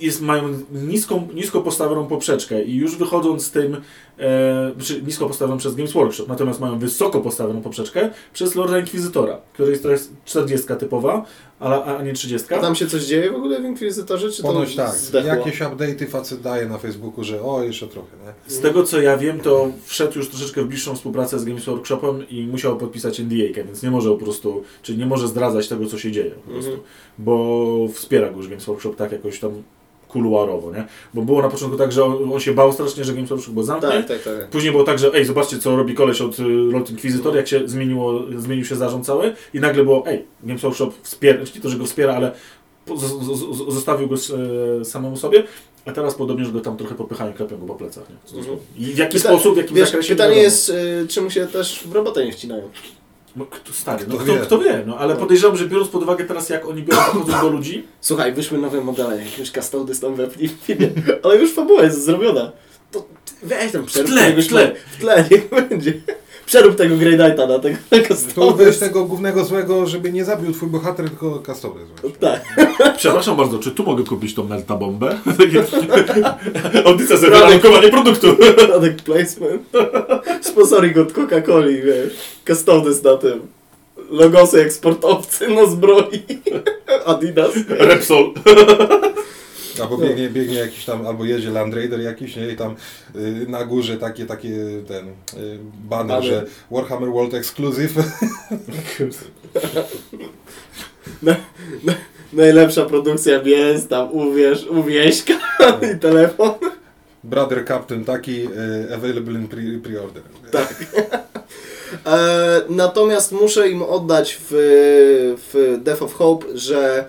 jest, mają niską, nisko postawioną poprzeczkę i już wychodząc z tym, e, znaczy nisko postawioną przez Games Workshop, natomiast mają wysoko postawioną poprzeczkę przez Lorda Inkwizytora, który jest teraz 40 typowa, ale, a nie 30. A tam się coś dzieje w ogóle w Inkwizytorze, czy to Ponoć tak. zdechło? Jakieś update'y facet daje na Facebooku, że o, jeszcze trochę, nie? Z tego co ja wiem, to wszedł już troszeczkę w bliższą współpracę z Games Workshopem i musiał podpisać NDA, więc nie może po prostu, czyli nie może zdradzać tego, co się dzieje po prostu, Mhm. bo wspiera go już Games Workshop tak jakoś tam kuluarowo, nie? Bo było na początku tak, że on, on się bał strasznie, że Games Workshop go zamknie, Tak, tak, tak. Później było tak, że ej, zobaczcie co robi koleś od y, Lord Inquisitor, jak się zmieniło, zmienił się zarząd cały i nagle było, ej, Games Workshop wspiera, nie to, że go wspiera, ale zostawił go e, samemu sobie, a teraz podobnie, że go tam trochę popychają, klepią go po plecach, nie? Mhm. I w jaki Pyta- sposób, w jakim Wiesz, zakresie... nie pytanie jest, y, czemu się też w robotę nie wcinają. No, kto, stary, no, Kto kto, wie? kto wie, no, ale podejrzewam, że biorąc pod uwagę teraz, jak oni biorą, podchodzą do ludzi, Słuchaj, wyszły nowe modele, jakieś custody tam wepnij w filmie, ale już fabuła jest zrobiona. To weź tam przerób W tle, w tle. w tle, niech będzie. Przerób tego Grey Knighta na tego To weź tego głównego złego, żeby nie zabił twój bohater, tylko kastowy. Tak. przepraszam bardzo, czy tu mogę kupić tą Melta bombę? Audycja za wyrankowanie produktu. Product placement. Sponsoring od Coca-Coli, wiesz. Custodes na tym. Logosy eksportowcy na zbroi. Adidas. Repsol. Albo biegnie, biegnie jakiś tam, albo jedzie Land Raider jakiś, nie? I tam y, na górze takie, takie ten y, banner, Banner. że Warhammer World Exclusive. Najlepsza produkcja jest tam, uwierz, uwieśka i telefon. Brother Captain taki, y, available in pre- pre-order. Tak. E, natomiast muszę im oddać w, w Death of Hope, że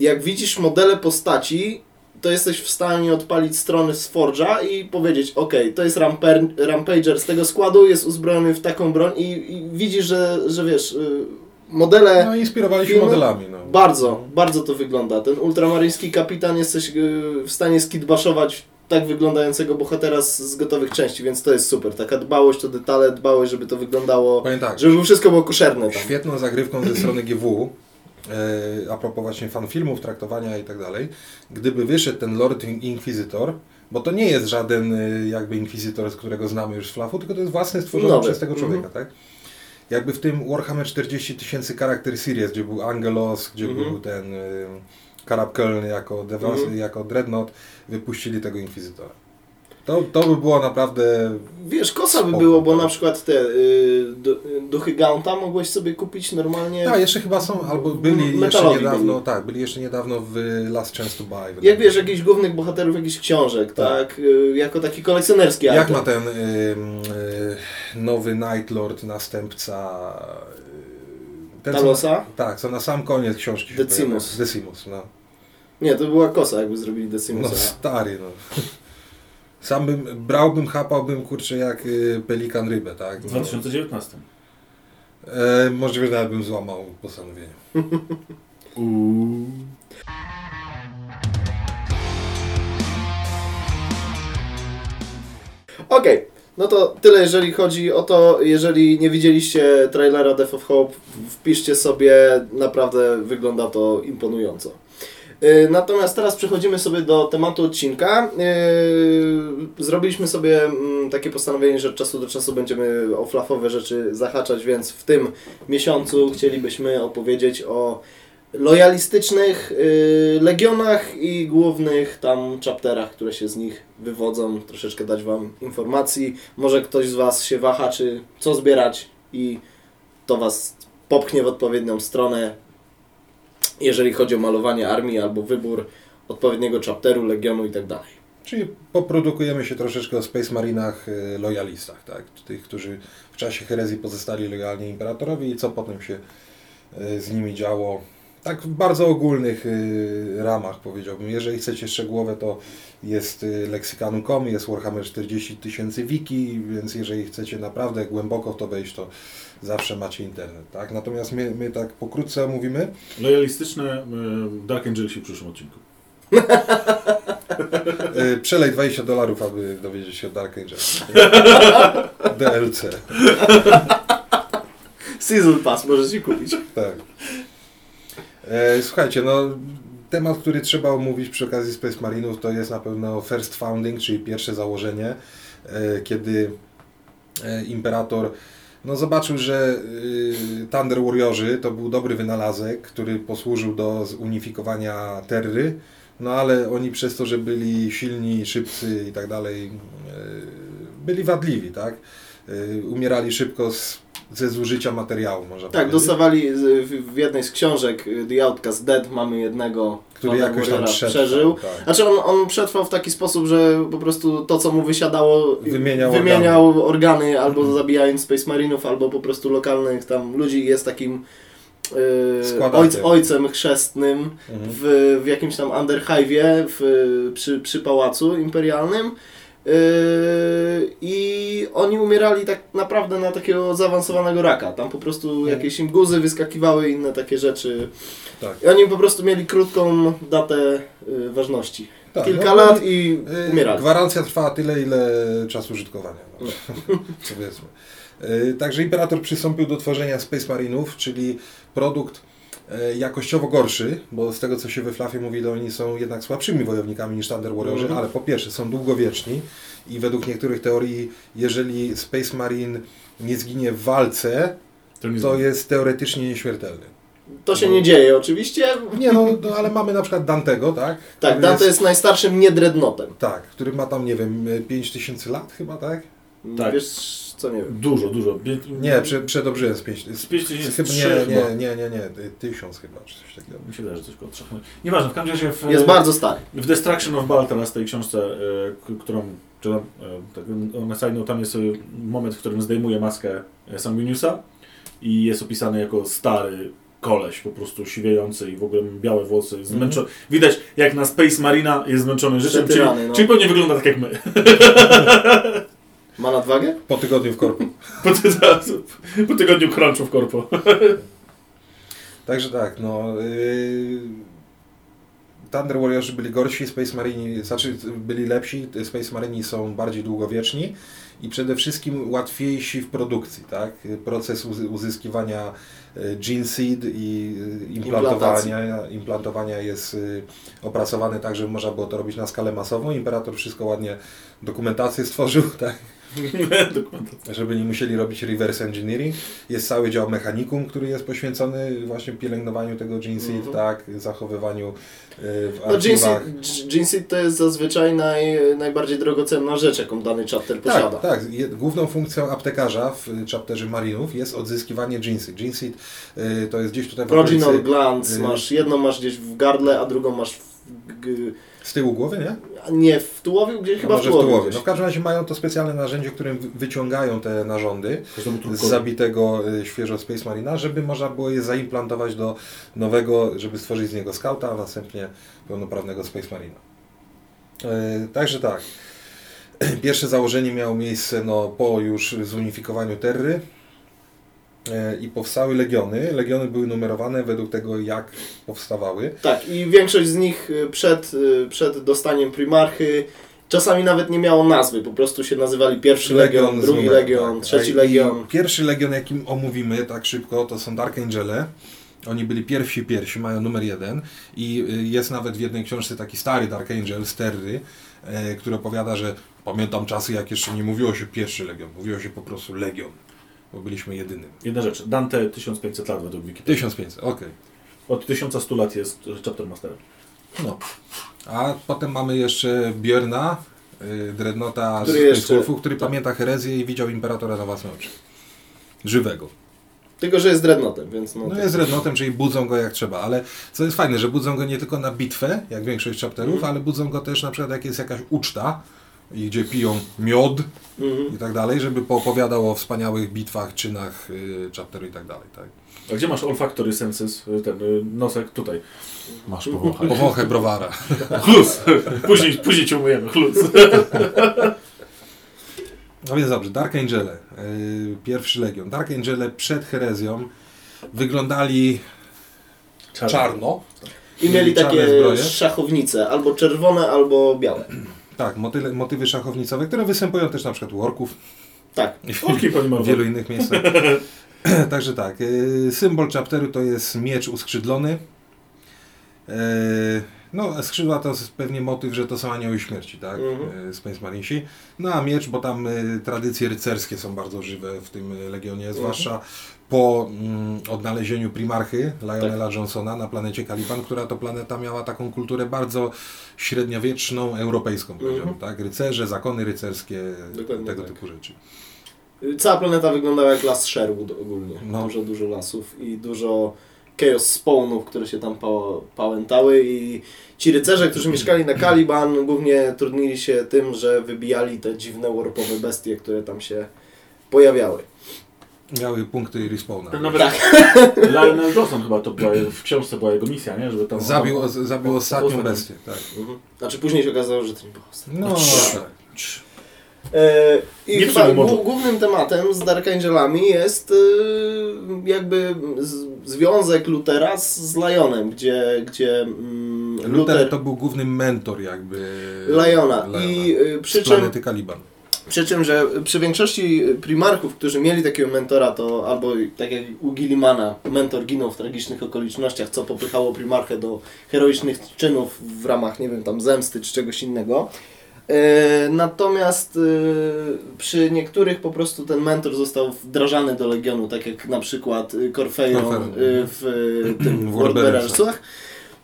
jak widzisz modele postaci, to jesteś w stanie odpalić strony z Forge'a i powiedzieć, ok, to jest ramper, Rampager z tego składu, jest uzbrojony w taką broń i, i widzisz, że, że wiesz, y, modele... No inspirowali się modelami. No. Bardzo, bardzo to wygląda. Ten ultramaryński kapitan jesteś y, w stanie skidbaszować tak wyglądającego bohatera z, z gotowych części, więc to jest super. Taka dbałość o detale, dbałość, żeby to wyglądało, tak, żeby wszystko było koszerne tam. świetną zagrywką ze strony GW, a propos właśnie fanfilmów, traktowania i tak dalej, gdyby wyszedł ten Lord Inquisitor, bo to nie jest żaden e, jakby Inquisitor, z którego znamy już z Flafu, tylko to jest własny, stworzony Nowy. przez tego człowieka, Mhm. tak? Jakby w tym Warhammer 40 tysięcy charakter series, gdzie był Angelos, gdzie Mhm. był ten y, Karab Köln jako, Devas, Mhm. jako Dreadnought, wypuścili tego Inquisitora. To, to by było naprawdę... Wiesz, kosa by było, bo tak. na przykład te y, du- duchy mogłeś sobie kupić normalnie. Tak, jeszcze chyba są, albo byli jeszcze niedawno, byli. tak, byli jeszcze niedawno w Last Chance to Buy. Jak wiesz, jakichś głównych bohaterów jakichś książek, Tak. tak? Y, jako taki kolekcjonerski Jak ma ten y, nowy Night Lord, następca... y, ten, co Talosa? Na, tak, co na sam koniec książki Decimus. Decimus, no. Nie, to była kosa, jakby zrobili No Decimusa. stary, no. Sam bym, brałbym, chapałbym, kurczę, jak y, pelikan rybę, tak? W 2019. E, możliwe, że nawet bym złamał postanowienie. Uuu. Okej, no to tyle jeżeli chodzi o to. Jeżeli nie widzieliście trailera Death of Hope, wpiszcie sobie, naprawdę wygląda to imponująco. Yy, Natomiast teraz przechodzimy sobie do tematu odcinka. Yy, Zrobiliśmy sobie mm, takie postanowienie, że od czasu do czasu będziemy o flafowe rzeczy zahaczać, więc w tym miesiącu chcielibyśmy opowiedzieć o lojalistycznych y, legionach i głównych tam chapterach, które się z nich wywodzą. Troszeczkę dać Wam informacji. Może ktoś z Was się waha, czy co zbierać i to Was popchnie w odpowiednią stronę, jeżeli chodzi o malowanie armii albo wybór odpowiedniego chapteru, legionu i tak. Czyli poprodukujemy się troszeczkę o Space Marinach y, lojalistach, tak? Tych, którzy w czasie herezji pozostali lojalni imperatorowi i co potem się y, z nimi działo. Tak w bardzo ogólnych y, ramach powiedziałbym. Jeżeli chcecie szczegółowe, to jest y, leksykanum.com, jest Warhammer 40 tysięcy wiki, więc jeżeli chcecie naprawdę głęboko w to wejść, to zawsze macie internet. Tak? Natomiast my, my tak pokrótce omówimy. Lojalistyczne y, Dark Angelsi w przyszłym odcinku. Przelej 20 dolarów, aby dowiedzieć się o Dark Angel. DLC. Season Pass możecie kupić. Tak. E, słuchajcie, no temat, który trzeba omówić przy okazji Space Marinów to jest na pewno First Founding, czyli pierwsze założenie, e, kiedy e, Imperator no, zobaczył, że Thunder Warriorzy to był dobry wynalazek, który posłużył do zunifikowania Terry, no ale oni przez to, że byli silni, szybcy i tak dalej, byli wadliwi, tak? Umierali szybko z, ze zużycia materiału, można Tak, powiedzieć. dostawali z- w, jednej z książek y, The Outcast Dead mamy jednego który jakoś tam przetrwał, przeżył. Tak. Znaczy on, on przetrwał w taki sposób, że po prostu to co mu wysiadało Wymieniał wymieniał organy, albo Mhm. zabijając Space Marinów, albo po prostu lokalnych tam ludzi jest takim yy, Składakiem. ojc, ojcem chrzestnym Mhm. w, w jakimś tam Underhive'ie przy, przy pałacu imperialnym. Yy, I oni umierali tak naprawdę na takiego zaawansowanego raka. Tam po prostu jakieś im guzy wyskakiwały, inne takie rzeczy. Tak. I oni po prostu mieli krótką datę yy, ważności. Tak, Kilka no, lat i y, umierali. Gwarancja trwała tyle, ile czas użytkowania. No. Powiedzmy. Y, Także Imperator przystąpił do tworzenia Space Marinów, czyli produkt jakościowo gorszy, bo z tego co się we Flafie mówi, to oni są jednak słabszymi wojownikami niż Thunder Warriorzy, Mhm. ale po pierwsze są długowieczni i według niektórych teorii, jeżeli Space Marine nie zginie w walce, To nie to jest teoretycznie nieśmiertelny. To się nie dzieje oczywiście. Nie no, no ale mamy na przykład Dantego, tak? Tak, Który Dante jest najstarszym nie-dreadnotem. Tak, który ma tam, nie wiem, 5000 lat chyba, tak? Tak. Wiesz co, nie wiem. Dużo, dużo. Bie- Nie, prze, przedobrzyłem z 5 Z 5000 chyba, trzy nie, nie, nie, nie, nie, 1000 chyba, czy coś takiego. Mi się wydaje, że coś koło trzech. Nieważne, w każdym razie w, Jest bardzo stary. w Destruction of Baal teraz, tej książce, e, którą czytam, e, tak, na side note, tam jest e, moment, w którym zdejmuje maskę Sanguiniusa i jest opisany jako stary koleś, po prostu siwiejący i w ogóle białe włosy, zmęczony. Widać, jak na Space Marina jest zmęczony życiem, czyli, no. czyli pewnie wygląda tak jak my. Ma nadwagę? Po tygodniu w korpu. Po, ty- po tygodniu crunchu w korpo. Także tak, no. Yy, Thunder Warriorzy byli gorsi, Space Marini, znaczy byli lepsi, Space Marini są bardziej długowieczni i przede wszystkim łatwiejsi w produkcji, tak? Proces uzy- uzyskiwania y, gene seed i y, implantowania, implantowania jest y, opracowany tak, żeby można było to robić na skalę masową. Imperator wszystko ładnie dokumentację stworzył, tak? Żeby nie musieli robić reverse engineering. Jest cały dział mechanikum, który jest poświęcony właśnie pielęgnowaniu tego gene seed, Mhm. tak, zachowywaniu y, w No archiwach. Jinseed to jest zazwyczaj naj, najbardziej drogocenna rzecz, jaką dany chapter posiada. Tak, tak. Główną funkcją aptekarza w y, chapterze Marinów jest odzyskiwanie gene seed. Gene seed y, to jest gdzieś tutaj w Proginal okolicy, glands masz, jedną masz gdzieś w gardle, a drugą masz w, z tyłu głowy, nie? nie w tułowiu, gdzieś chyba A w może tułowiu. No w każdym razie mają to specjalne narzędzie, którym wy- wyciągają te narządy. Z zabitego y, świeżo Space Marina, żeby można było je zaimplantować do nowego, żeby stworzyć z niego skauta, a następnie pełnoprawnego Space Marina. E, Także tak. Pierwsze założenie miało miejsce no, po już zunifikowaniu Terry i powstały legiony. Legiony były numerowane według tego, jak powstawały. Tak, i większość z nich y, przed, y, przed dostaniem primarchy czasami nawet nie miało nazwy, po prostu się nazywali pierwszy legion, z drugi numerem, legion, tak. trzeci legion. Pierwszy legion, jakim omówimy tak szybko, to są Dark Angele. Oni byli pierwsi, pierwsi, mają numer jeden i jest nawet w jednej książce taki stary Dark Angel z Terry, e, który opowiada, że pamiętam czasy, jak jeszcze nie mówiło się pierwszy legion, mówiło się po prostu legion, bo byliśmy jedynym. Jedna rzecz. Dante 1500 lat według Wikipedii. 1500, okej. Od 1100 lat jest chapter masterem. No. A potem mamy jeszcze Björna, y, Dreadnoughta z Który Space jeszcze- Wolfów, który tak. pamięta herezję i widział Imperatora na własne oczy. Żywego. Tylko, że jest dreadnoughtem, więc no... No to- jest rednotem, czyli budzą go jak trzeba, ale co jest fajne, że budzą go nie tylko na bitwę, jak większość chapterów, Mhm. ale budzą go też na przykład jak jest jakaś uczta, i gdzie piją miod Mhm. i tak dalej, żeby poopowiadał o wspaniałych bitwach, czynach y, chapteru i tak dalej. Tak? A gdzie masz olfactory senses, ten y, nosek? Tutaj. Masz powąchać. Powąchę browara. Chlus! Później, później cię umyjemy, chlus. No więc dobrze, Dark Angele, y, pierwszy legion. Dark Angele przed herezją wyglądali czarno. I mieli takie zbroje. szachownice, albo czerwone, albo białe. Tak, motywy, motywy szachownicowe, które występują też na przykład u orków Tak. Orki w wielu innych miejscach. Także tak, y, symbol chapteru to jest miecz uskrzydlony. Y, No, skrzydła to jest pewnie motyw, że to są anioły śmierci, tak? Mhm. Y, Space Marinesi. No a miecz, bo tam tradycje rycerskie są bardzo żywe w tym legionie, zwłaszcza po mm, odnalezieniu primarchy Lionela Johnsona na planecie Kaliban, która to planeta miała taką kulturę bardzo średniowieczną, europejską, powiedziałbym, tak? Rycerze, zakony rycerskie, Dokładnie tego tak. typu rzeczy. Cała planeta wyglądała jak las Sherwood ogólnie. No. Dużo, dużo lasów i dużo chaos spawnów, które się tam pa pałętały i ci rycerze, którzy mieszkali na Kaliban głównie trudnili się tym, że wybijali te dziwne warpowe bestie, które tam się pojawiały. Miały punkty respawna. Nawet Tak. Lionel Johnson chyba to była, w książce była jego misja, nie? Żeby tam... Zabił, o- zabił ostatnią ostatnią. bestię, tak. Mhm. Znaczy później się okazało, że to nie było ostatnie. No, tak. E, I Nie chyba głównym tematem z Dark Angelami jest e, jakby związek Lutera z, z Lionem, gdzie, gdzie mm, Luther Luther to był główny mentor jakby Liona. I e, przy czym, planety Kaliban. Przy czym, że przy większości primarchów, którzy mieli takiego mentora, to albo tak jak u Gillimana, mentor ginął w tragicznych okolicznościach, co popychało primarchę do heroicznych czynów w ramach, nie wiem, tam zemsty czy czegoś innego. E, Natomiast e, przy niektórych po prostu ten mentor został wdrażany do Legionu, tak jak na przykład Corfeion, e, w e, tym W.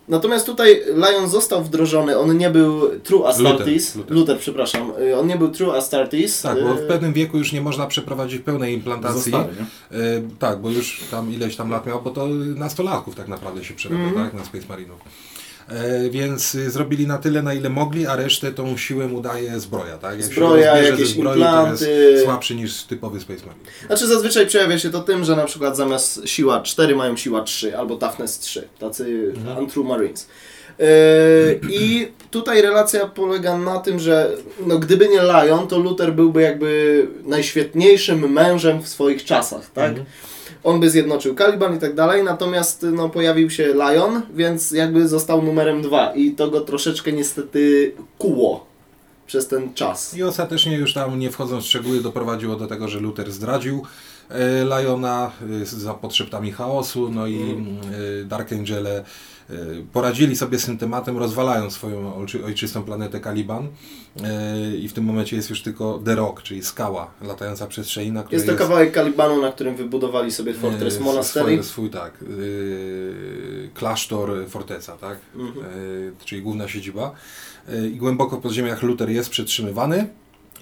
Natomiast tutaj Lion został wdrożony, on nie był True Astartes, Luther, Luther, Luther. przepraszam, e, on nie był True Astartes. Tak, bo e, w pewnym wieku już nie można przeprowadzić pełnej implantacji. Zostały, nie? E, tak, bo już tam ileś tam lat miał, bo to nastolatków tak naprawdę się przerabia, Mhm. tak, na Space Marinów. E, więc zrobili na tyle, na ile mogli, a resztę tą siłę mu daje zbroja, tak? Jak Zbroja, jakieś zbroi, implanty. To jest słabszy niż typowy Space Marine. Znaczy zazwyczaj przejawia się to tym, że na przykład zamiast siła 4 mają siła 3 albo toughness 3, tacy Mhm. untrue marines. Yy, I tutaj relacja polega na tym, że no, gdyby nie Lion, to Luther byłby jakby najświetniejszym mężem w swoich czasach, tak? Mhm. On by zjednoczył Caliban i tak dalej, natomiast no, pojawił się Lion, więc jakby został numerem dwa i to go troszeczkę niestety kuło przez ten czas. I ostatecznie już tam, nie wchodząc w szczegóły, doprowadziło do tego, że Luther zdradził Liona e, za podszeptami chaosu, no i e, Dark Angele e, poradzili sobie z tym tematem, rozwalając swoją ojczy, ojczystą planetę Kaliban e, i w tym momencie jest już tylko The Rock, czyli skała latająca przestrzeni, na której Jest to kawałek Kalibanu, na którym wybudowali sobie Fortress e, Monastery. Swój, swój tak, e, klasztor Forteca, tak? Mhm. E, czyli główna siedziba. E, I głęboko w podziemiach Luther jest przetrzymywany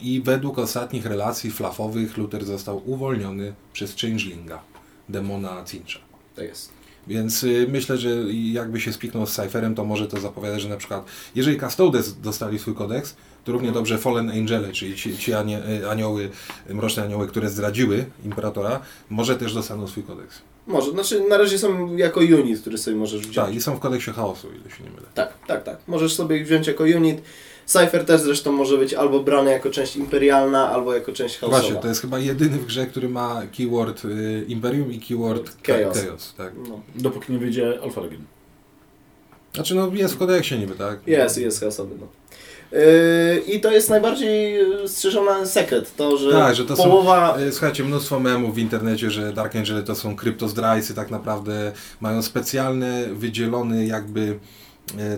i według ostatnich relacji flafowych Luther został uwolniony przez Changelinga, demona Cincha. Tak jest. Więc y, myślę, że jakby się spiknął z Cypherem, to może to zapowiadać, że na przykład jeżeli Custodes dostali swój kodeks, to równie dobrze Fallen Angele, czyli ci, ci anie, y, anioły, mroczne anioły, które zdradziły Imperatora, może też dostaną swój kodeks. Może, znaczy na razie są jako unit, który sobie możesz wziąć. Tak, i są w kodeksie chaosu, ile się nie mylę. Tak, tak, tak. Możesz sobie ich wziąć jako unit. Cypher też zresztą może być albo brany jako część imperialna, albo jako część chaosowa. Właśnie, to jest chyba jedyny w grze, który ma keyword y, Imperium i keyword Chaos. Chaos tak. No. Dopóki nie wyjdzie Alpha Legion. Znaczy no jest w kodeksie niby, tak? Jest, jest chaosowy, no. Yy, I to jest najbardziej strzeżony sekret, to, że, Tak, że to są- połowa... E, Słuchajcie, mnóstwo memów w internecie, że Dark Angel to są kryptozdrajcy, tak naprawdę mają specjalne, wydzielony jakby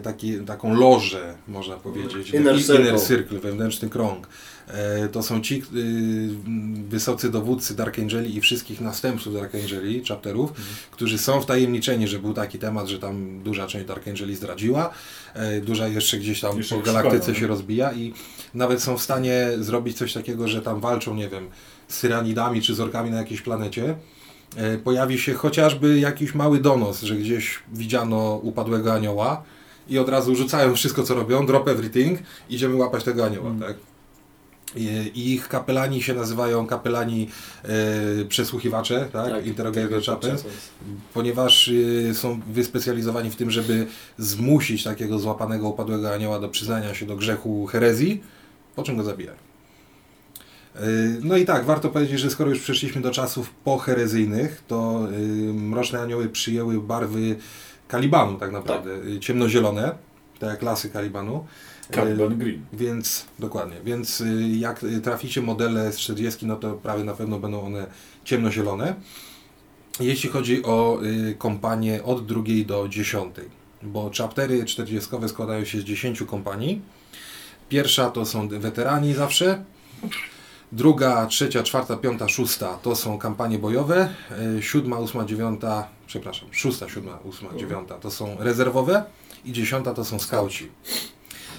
taki, taką lożę, można powiedzieć, Inner taki circle. inner circle, wewnętrzny krąg. E, To są ci y, wysocy dowódcy Dark Angeli i wszystkich następców Dark Angeli, chapterów, którzy są wtajemniczeni, że był taki temat, że tam duża część Dark Angeli zdradziła, e, duża jeszcze gdzieś tam Jeszcze po galaktyce szkolą, się rozbija i nawet są w stanie zrobić coś takiego, że tam walczą, nie wiem, z tyranidami czy z orkami na jakiejś planecie. E, Pojawi się chociażby jakiś mały donos, że gdzieś widziano upadłego anioła i od razu rzucają wszystko co robią, drop everything, idziemy łapać tego anioła, tak? I ich kapelani się nazywają kapelani e, przesłuchiwacze, tak? Tak, Interrogator tak, chaplains, tak. ponieważ y, są wyspecjalizowani w tym, żeby zmusić takiego złapanego upadłego anioła do przyznania się do grzechu herezji, po czym go zabijają. Y, No i tak, warto powiedzieć, że skoro już przeszliśmy do czasów poherezyjnych, to Mroczne Anioły przyjęły barwy Kalibanu tak naprawdę, y, ciemnozielone, tak jak lasy Kalibanu. Y, Carbon Green. więc dokładnie, więc y, jak y, traficie modele z 40, no to prawie na pewno będą one ciemnozielone. Jeśli chodzi o y, kompanie od drugiej do dziesiątej, bo chaptery 40 składają się z 10 kompanii. Pierwsza to są weterani zawsze. Druga, trzecia, czwarta, piąta, szósta to są kampanie bojowe. Y, Siódma, ósma, dziewiąta, przepraszam, szósta, siódma, ósma, dziewiąta to są rezerwowe i dziesiąta to są skauci.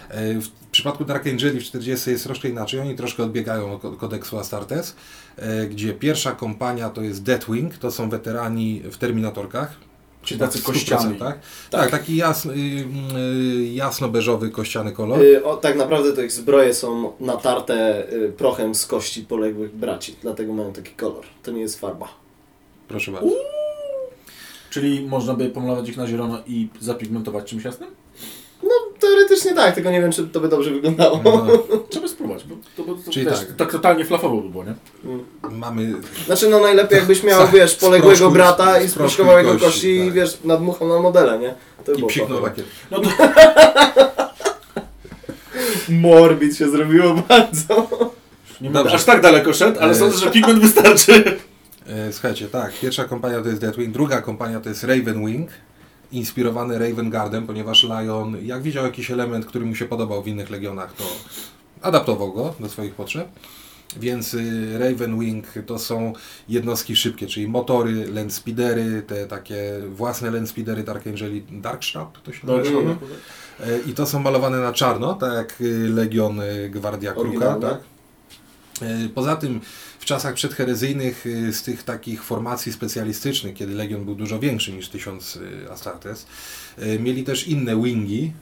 E, W przypadku Dark Angeli w 40 jest troszkę inaczej. Oni troszkę odbiegają od ko- kodeksu Astartes, e, gdzie pierwsza kompania to jest Deathwing, to są weterani w Terminatorkach. Czyli tacy W 100%, kościami. Tak, tak taki jasno, y, y, jasno-beżowy kościany kolor. Y, o, tak naprawdę to ich zbroje są natarte prochem z kości poległych braci, dlatego mają taki kolor. To nie jest farba. Proszę bardzo. Czyli można by pomalować ich na zielono i zapigmentować czymś jasnym? No teoretycznie tak, tylko nie wiem, czy to by dobrze wyglądało. No, Trzeba spróbować, bo to, bo to Czyli wiesz, tak. tak totalnie flafowo by było, nie? mamy Znaczy no najlepiej jakbyś miał, wiesz, poległego brata i sproszkował jego kości, kości i tak. wiesz, nadmuchał na modele, nie? To by i było psiknął fajne. lakier. No to Morbid się zrobiło bardzo. nie będę aż tak daleko szedł, ale E, sądzę, że pigment wystarczy. E, Słuchajcie, tak, pierwsza kompania to jest Deathwing, druga kompania to jest Ravenwing, inspirowany Raven Guardem, ponieważ Lion, jak widział jakiś element, który mu się podobał w innych legionach, to adaptował go do swoich potrzeb. Więc y, Ravenwing to są jednostki szybkie, czyli motory, landspeedery, te takie własne landspeedery Dark Angeli, Darkstrap to się nazywa. E, I to są malowane na czarno, tak jak y, Legion y, Gwardia Kruka, tak? E, Poza tym w czasach przedherezyjnych y, z tych takich formacji specjalistycznych, kiedy Legion był dużo większy niż 1000 y, Astartes, mieli też inne wingi.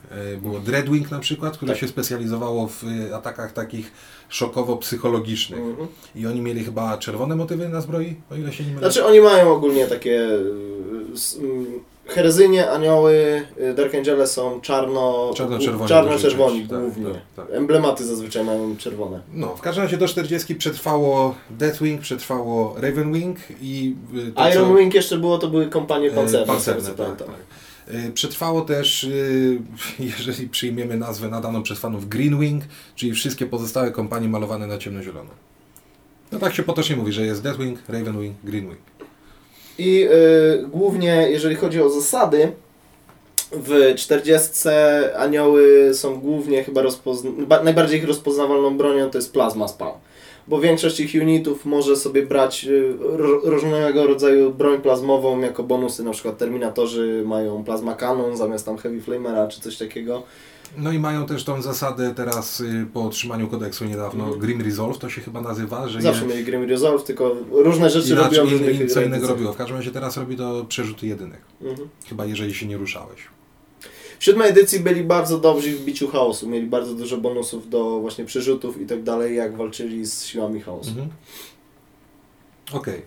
Było Dreadwing na przykład, które Tak. się specjalizowało w atakach takich szokowo-psychologicznych. Mhm. I oni mieli chyba czerwone motywy na zbroi, o ile się nie mylę. Znaczy oni mają ogólnie takie herezyjnie, anioły, y, Dark Angele są czarno, Czarno-czerwoni czarno-czerwoni części, tak, głównie. tak, tak. Emblematy zazwyczaj mają czerwone. No, w każdym razie do 40 przetrwało Deathwing, przetrwało Ravenwing i y, to, Iron co- Wing jeszcze było, to były kompanie E, pancerne, pancerne, tak, pamiętam. tak. E, Przetrwało też, y, jeżeli przyjmiemy nazwę nadaną przez fanów Greenwing, czyli wszystkie pozostałe kompanie malowane na ciemnozielono. No tak się potocznie mówi, że jest Deathwing, Ravenwing, Greenwing. I y, głównie jeżeli chodzi o zasady, w 40 anioły są głównie chyba rozpozna- ba- najbardziej ich rozpoznawalną bronią to jest plasma spam. Bo większość ich unitów może sobie brać y, różnego rodzaju broń plazmową jako bonusy, na przykład Terminatorzy mają plasma cannon zamiast tam Heavy Flamera czy coś takiego. No i mają też tą zasadę teraz y, po otrzymaniu kodeksu niedawno, Mhm. Grim Resolve to się chyba nazywa, że Zawsze je, mieli Grim Resolve, tylko różne rzeczy inaczej, robią in, co innego robiło. W każdym razie teraz robi to przerzuty jedynek. Mhm. Chyba jeżeli się nie ruszałeś. W siódmej edycji byli bardzo dobrzy w biciu chaosu. Mieli bardzo dużo bonusów do właśnie przerzutów i tak dalej, jak walczyli z siłami chaosu. Mhm. Okej.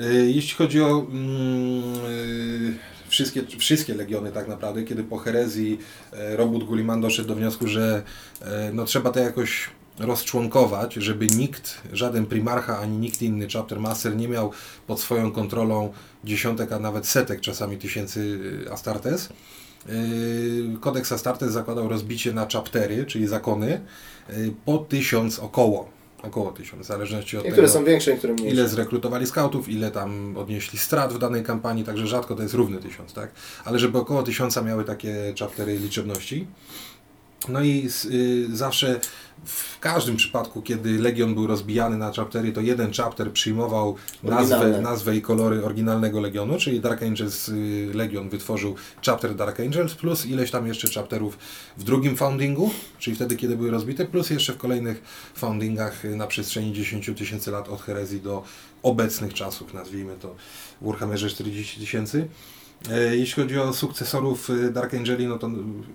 Y, Jeśli chodzi o mm, y, wszystkie, wszystkie legiony tak naprawdę, kiedy po herezji e, Robert Gulliman doszedł do wniosku, że e, no, trzeba to jakoś rozczłonkować, żeby nikt, żaden primarcha ani nikt inny chapter master nie miał pod swoją kontrolą dziesiątek, a nawet setek czasami tysięcy y, Astartes. Kodeks Astartes zakładał rozbicie na chaptery, czyli zakony, po tysiąc około. Około tysiąc, w zależności od Niektóre tego, są większe, niektóre mniejsze. ile zrekrutowali skautów, ile tam odnieśli strat w danej kampanii, także rzadko to jest równy tysiąc, tak? Ale żeby około tysiąca miały takie chaptery liczebności. No i y, zawsze w każdym przypadku, kiedy Legion był rozbijany na chaptery, to jeden chapter przyjmował nazwę, nazwę i kolory oryginalnego Legionu, czyli Dark Angels y, Legion wytworzył chapter Dark Angels, plus ileś tam jeszcze chapterów w drugim foundingu, czyli wtedy, kiedy były rozbite, plus jeszcze w kolejnych foundingach y, na przestrzeni 10 tysięcy lat od herezji do obecnych czasów, nazwijmy to w Warhammerze 40 tysięcy. E, Jeśli chodzi o sukcesorów y, Dark Angeli, no to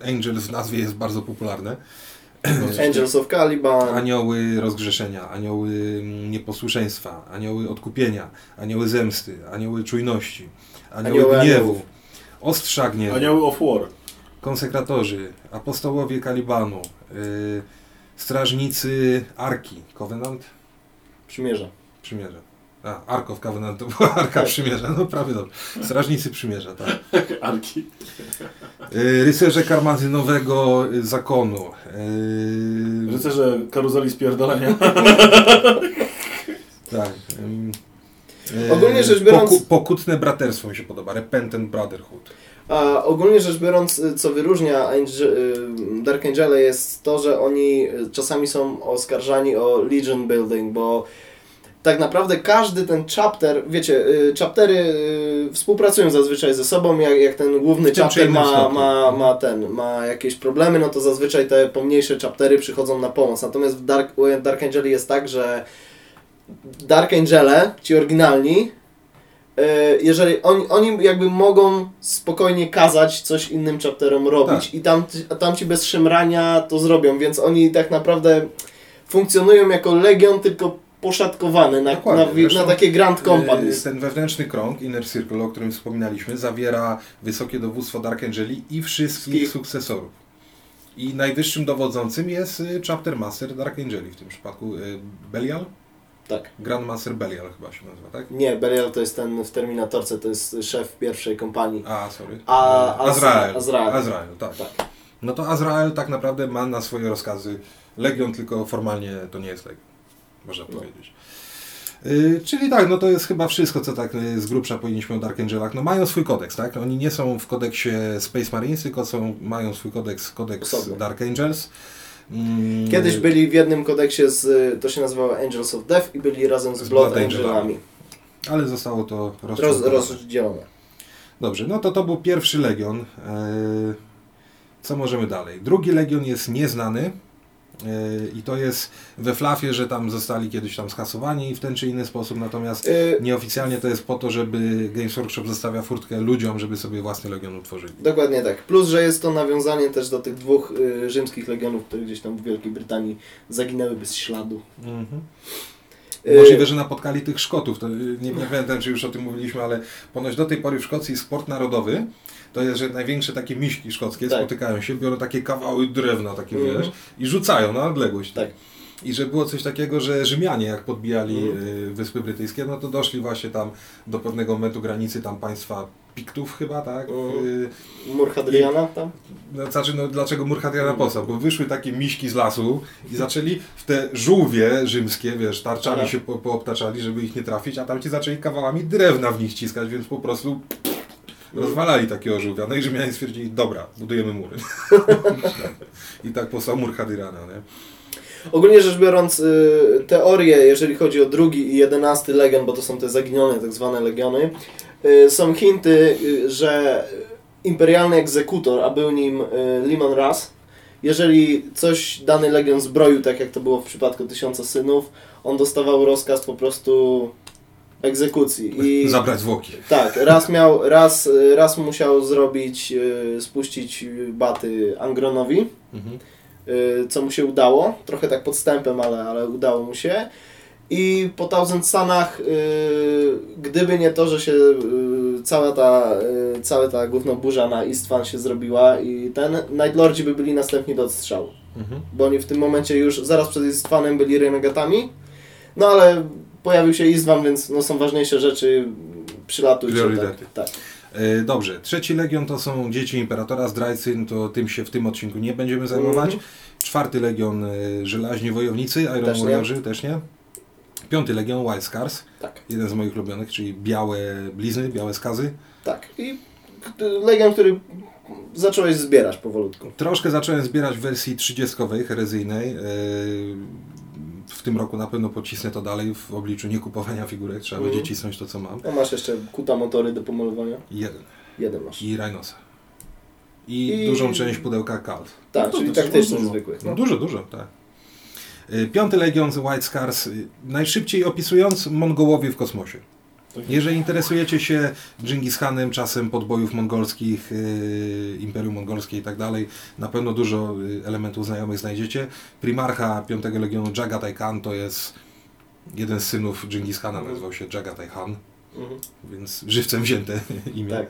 Angel w nazwie jest bardzo popularne. Angels of Caliban. Anioły rozgrzeszenia, anioły mm, nieposłuszeństwa, anioły odkupienia, anioły zemsty, anioły czujności, anioły, Anioły gniewu, aniołów. ostrza gniewu, Anioły of War. konsekratorzy, apostołowie Kalibanu, y, strażnicy Arki, Covenant, Przymierza. Przymierza. A, Ark of Covenant to była Arka Przymierza, no prawie dobrze. Strażnicy Przymierza, tak. Arki. Y, rycerze Karmazynowego y, Zakonu. y, Rycerze karuzeli spierdolenia. Tak. Ogólnie rzecz biorąc- Poku, pokutne braterstwo mi się podoba. Repentant Brotherhood. A ogólnie rzecz biorąc, co wyróżnia Angel, Dark Angele jest to, że oni czasami są oskarżani o Legion Building, bo tak naprawdę każdy ten chapter, wiecie, y, chaptery y, współpracują zazwyczaj ze sobą, jak, jak ten główny chapter ma, ma, ma ten, ma jakieś problemy, no to zazwyczaj te pomniejsze chaptery przychodzą na pomoc. Natomiast w Dark, Dark Angeli jest tak, że Dark Angele, ci oryginalni, e, jeżeli oni, oni jakby mogą spokojnie kazać coś innym chapterom robić Tak. i tam, tam ci bez szemrania to zrobią, więc oni tak naprawdę funkcjonują jako legion, tylko poszatkowany na, na, na, takie Grand Y, Companies. Ten wewnętrzny krąg, Inner Circle, o którym wspominaliśmy, zawiera wysokie dowództwo Dark Angeli i wszystkich sukcesorów. I najwyższym dowodzącym jest y, Chapter Master Dark Angeli, w tym przypadku y, Belial? Tak. Grand Master Belial chyba się nazywa, tak? Nie, Belial to jest ten w Terminatorce, to jest szef pierwszej kompanii. A, sorry. A- Azrael. Azrael. Azrael, tak. Tak. No to Azrael tak naprawdę ma na swoje rozkazy Legion, tylko formalnie to nie jest Legion, można No. powiedzieć. Y, czyli tak, no to jest chyba wszystko, co tak y, z grubsza powinniśmy o Dark Angelach. No mają swój kodeks, tak? Oni nie są w kodeksie Space Marines, tylko są, mają swój kodeks, kodeks Osobny. Dark Angels. Mm, Kiedyś byli w jednym kodeksie z, to się nazywało Angels of Death i byli razem z, Z Blood, Blood Angelami. Angelami. Ale zostało to Roz, rozczłonkowone. rozdzielone. Dobrze, no to to był pierwszy Legion. E, Co możemy dalej? Drugi Legion jest nieznany i to jest we Flafie, że tam zostali kiedyś tam skasowani w ten czy inny sposób, natomiast Y, nieoficjalnie to jest po to, żeby Games Workshop zostawia furtkę ludziom, żeby sobie własny Legion utworzyli. Dokładnie tak. Plus, że jest to nawiązanie też do tych dwóch y, rzymskich legionów, które gdzieś tam w Wielkiej Brytanii zaginęły bez śladu. Y, Możliwe, że napotkali tych Szkotów. To y, nie, nie pamiętam, czy już o tym mówiliśmy, ale ponoć do tej pory w Szkocji sport narodowy to jest, że największe takie miśki szkockie Tak. spotykają się, biorą takie kawały drewna, takie Mhm. wiesz, i rzucają na odległość. Tak. I że było coś takiego, że Rzymianie jak podbijali Mhm. y, Wyspy Brytyjskie, no to doszli właśnie tam do pewnego momentu granicy tam państwa Piktów chyba, tak? Mhm. Y, Mur Hadriana tam? no, znaczy, no, dlaczego mur Hadriana powstał? Bo wyszły takie miśki z lasu i zaczęli w te żółwie rzymskie, wiesz, tarczami Aha. się po, poobtaczali, żeby ich nie trafić, a tam ci zaczęli kawałami drewna w nich ściskać, więc po prostu rozwalali takiego żółwia. No i Rzymianie stwierdzili, dobra, budujemy mury. I tak powstał mur Hadriana, nie? Ogólnie rzecz biorąc, y, teorie, jeżeli chodzi o drugi i jedenasty legion, bo to są te zaginione tak zwane legiony, y, są hinty, y, że imperialny egzekutor, a był nim Limon Ras, jeżeli coś dany legion zbroił, tak jak to było w przypadku Tysiąca Synów, on dostawał rozkaz po prostu egzekucji. I Zabrać zwłoki. tak, raz miał, raz, raz musiał zrobić, y, spuścić baty Angronowi, Mhm. y, co mu się udało, trochę tak podstępem, ale, ale udało mu się. I po Thousand Sunach, y, gdyby nie to, że się cała ta, cała ta gówno burza na Istvan się zrobiła i ten, Night Lordzi by byli następni do odstrzału. Mhm. Bo oni w tym momencie już zaraz przed Istvanem byli renegatami, no ale pojawił się Istvan, więc no, są ważniejsze rzeczy, przylatujcie. Priorytety. Tak, tak. Dobrze, trzeci legion to są dzieci imperatora, zdrajcy, no to tym się w tym odcinku nie będziemy zajmować. Mhm. Czwarty legion e, żelaźni wojownicy, Iron Też nie. Warriorzy też nie. Piąty legion White Scars, tak. jeden z moich ulubionych, czyli białe blizny, białe skazy. Tak. I legion, który zacząłeś zbierać powolutku. Troszkę zacząłem zbierać w wersji 30 herezyjnej. e, W tym roku na pewno pocisnę to dalej w obliczu niekupowania figurek. Trzeba Mhm. będzie cisnąć to, co mam. No masz jeszcze kuta motory do pomalowania. Jeden. Jeden masz. I Rhinosa. I, I- dużą część pudełka Kalt. Tak, No to czyli też taktyczny dużo. zwykły. No No. dużo, dużo, tak. Y, Piąty Legion z White Scars. y, Najszybciej opisując, Mongołowie w kosmosie. Jeżeli interesujecie się Dżingis Hanem, czasem podbojów mongolskich, yy, Imperium Mongolskie i tak dalej, na pewno dużo y, elementów znajomych znajdziecie. Primarcha 5 Legionu Jagatai Khan to jest jeden z synów Dżingis Khana, nazywał się Jagatai Khan, Mhm. więc żywcem wzięte imię. Tak.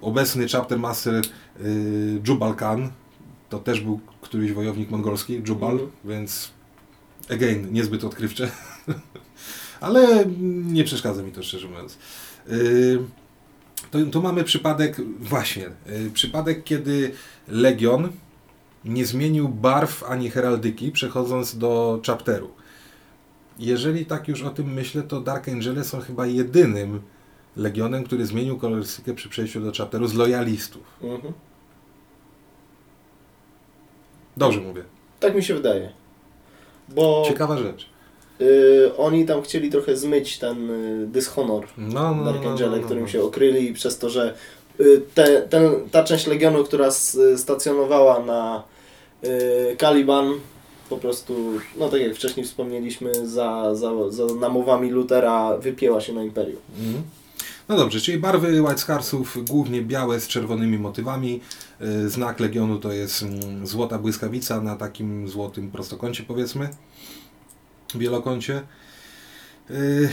Obecny chapter master y, Jubal Khan to też był któryś wojownik mongolski, Jubal, Mhm. więc again, niezbyt odkrywcze. Ale nie przeszkadza mi to szczerze mówiąc. Y, to, tu mamy przypadek, właśnie, y, przypadek, kiedy Legion nie zmienił barw ani heraldyki, przechodząc do chapteru. Jeżeli tak już o tym myślę, to Dark Angele są chyba jedynym Legionem, który zmienił kolorystykę przy przejściu do chapteru z lojalistów. Mhm. Dobrze mówię. Tak mi się wydaje. Bo Ciekawa rzecz. Y, oni tam chcieli trochę zmyć ten y, dyshonor No, no, Dark no, Angele, no, no, którym no. się okryli i przez to, że y, te, ten, ta część Legionu, która s- stacjonowała na y, Caliban, po prostu, no tak jak wcześniej wspomnieliśmy, za, za, za namowami Lutera wypięła się na Imperium. Mhm. No dobrze, czyli barwy White Scarsów głównie białe z czerwonymi motywami. Y, Znak Legionu to jest mm, złota błyskawica na takim złotym prostokącie powiedzmy, wielokącie. Y,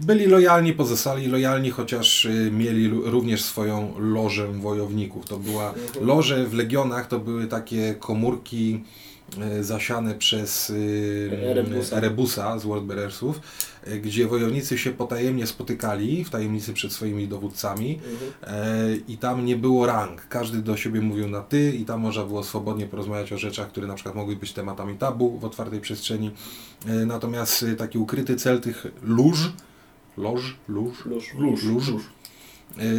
Byli lojalni, pozostali lojalni, chociaż y, mieli również swoją lożę wojowników. To była Mhm. loże w Legionach, to były takie komórki zasiane przez y, Erebusa. Erebusa z Wordbearersów, y, gdzie wojownicy się potajemnie spotykali w tajemnicy przed swoimi dowódcami Mhm. e, i tam nie było rang. Każdy do siebie mówił na ty i tam można było swobodnie porozmawiać o rzeczach, które na przykład mogły być tematami tabu w otwartej przestrzeni. E, Natomiast taki ukryty cel tych lóż, loż, lóż, Lóż. Lóż. lóż, y,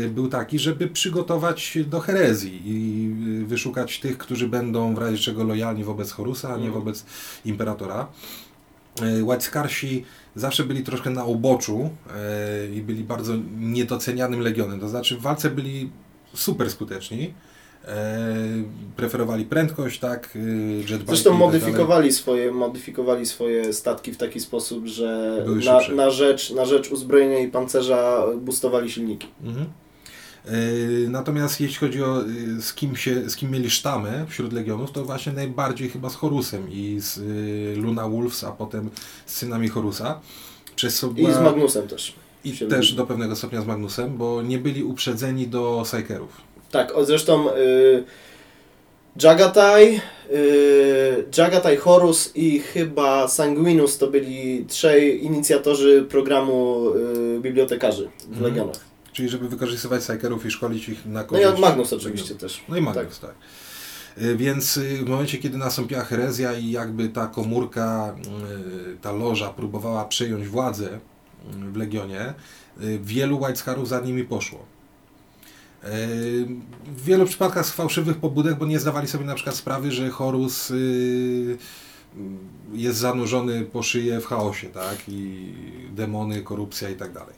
był taki, żeby przygotować do herezji i y, wyszukać tych, którzy będą w razie czego lojalni wobec Horusa, a nie Mhm. wobec imperatora. Y, Scarsi zawsze byli troszkę na uboczu y, i byli bardzo niedocenianym legionem. To znaczy w walce byli super skuteczni. E, preferowali prędkość, tak, y, jetbike'i Zresztą tak modyfikowali swoje, modyfikowali swoje statki w taki sposób, że na, na, rzecz, na rzecz uzbrojenia i pancerza boostowali silniki. Mhm. Yy, Natomiast jeśli chodzi o z kim, się, z kim mieli sztamę wśród legionów, to właśnie najbardziej chyba z Horusem i z Luna Wolves, a potem z synami Horusa. Przez I z Magnusem też. i też do pewnego stopnia z Magnusem, bo nie byli uprzedzeni do Psykerów. Tak, o, zresztą y, Jagatai, y, Jagatai Horus i chyba Sanguinus to byli trzej inicjatorzy programu y, bibliotekarzy w Mhm. Legionach. Czyli żeby wykorzystywać Psykerów i szkolić ich na No i korzyść. Magnus oczywiście też. No i Magnus, tak. Y, Więc y, w momencie, kiedy nastąpiła herezja i jakby ta komórka, y, ta loża próbowała przejąć władzę w Legionie, wielu White Scarów za nimi poszło. W wielu przypadkach z fałszywych pobudek, bo nie zdawali sobie na przykład sprawy, że Horus y, jest zanurzony po szyję w chaosie, tak? I demony, korupcja i tak dalej.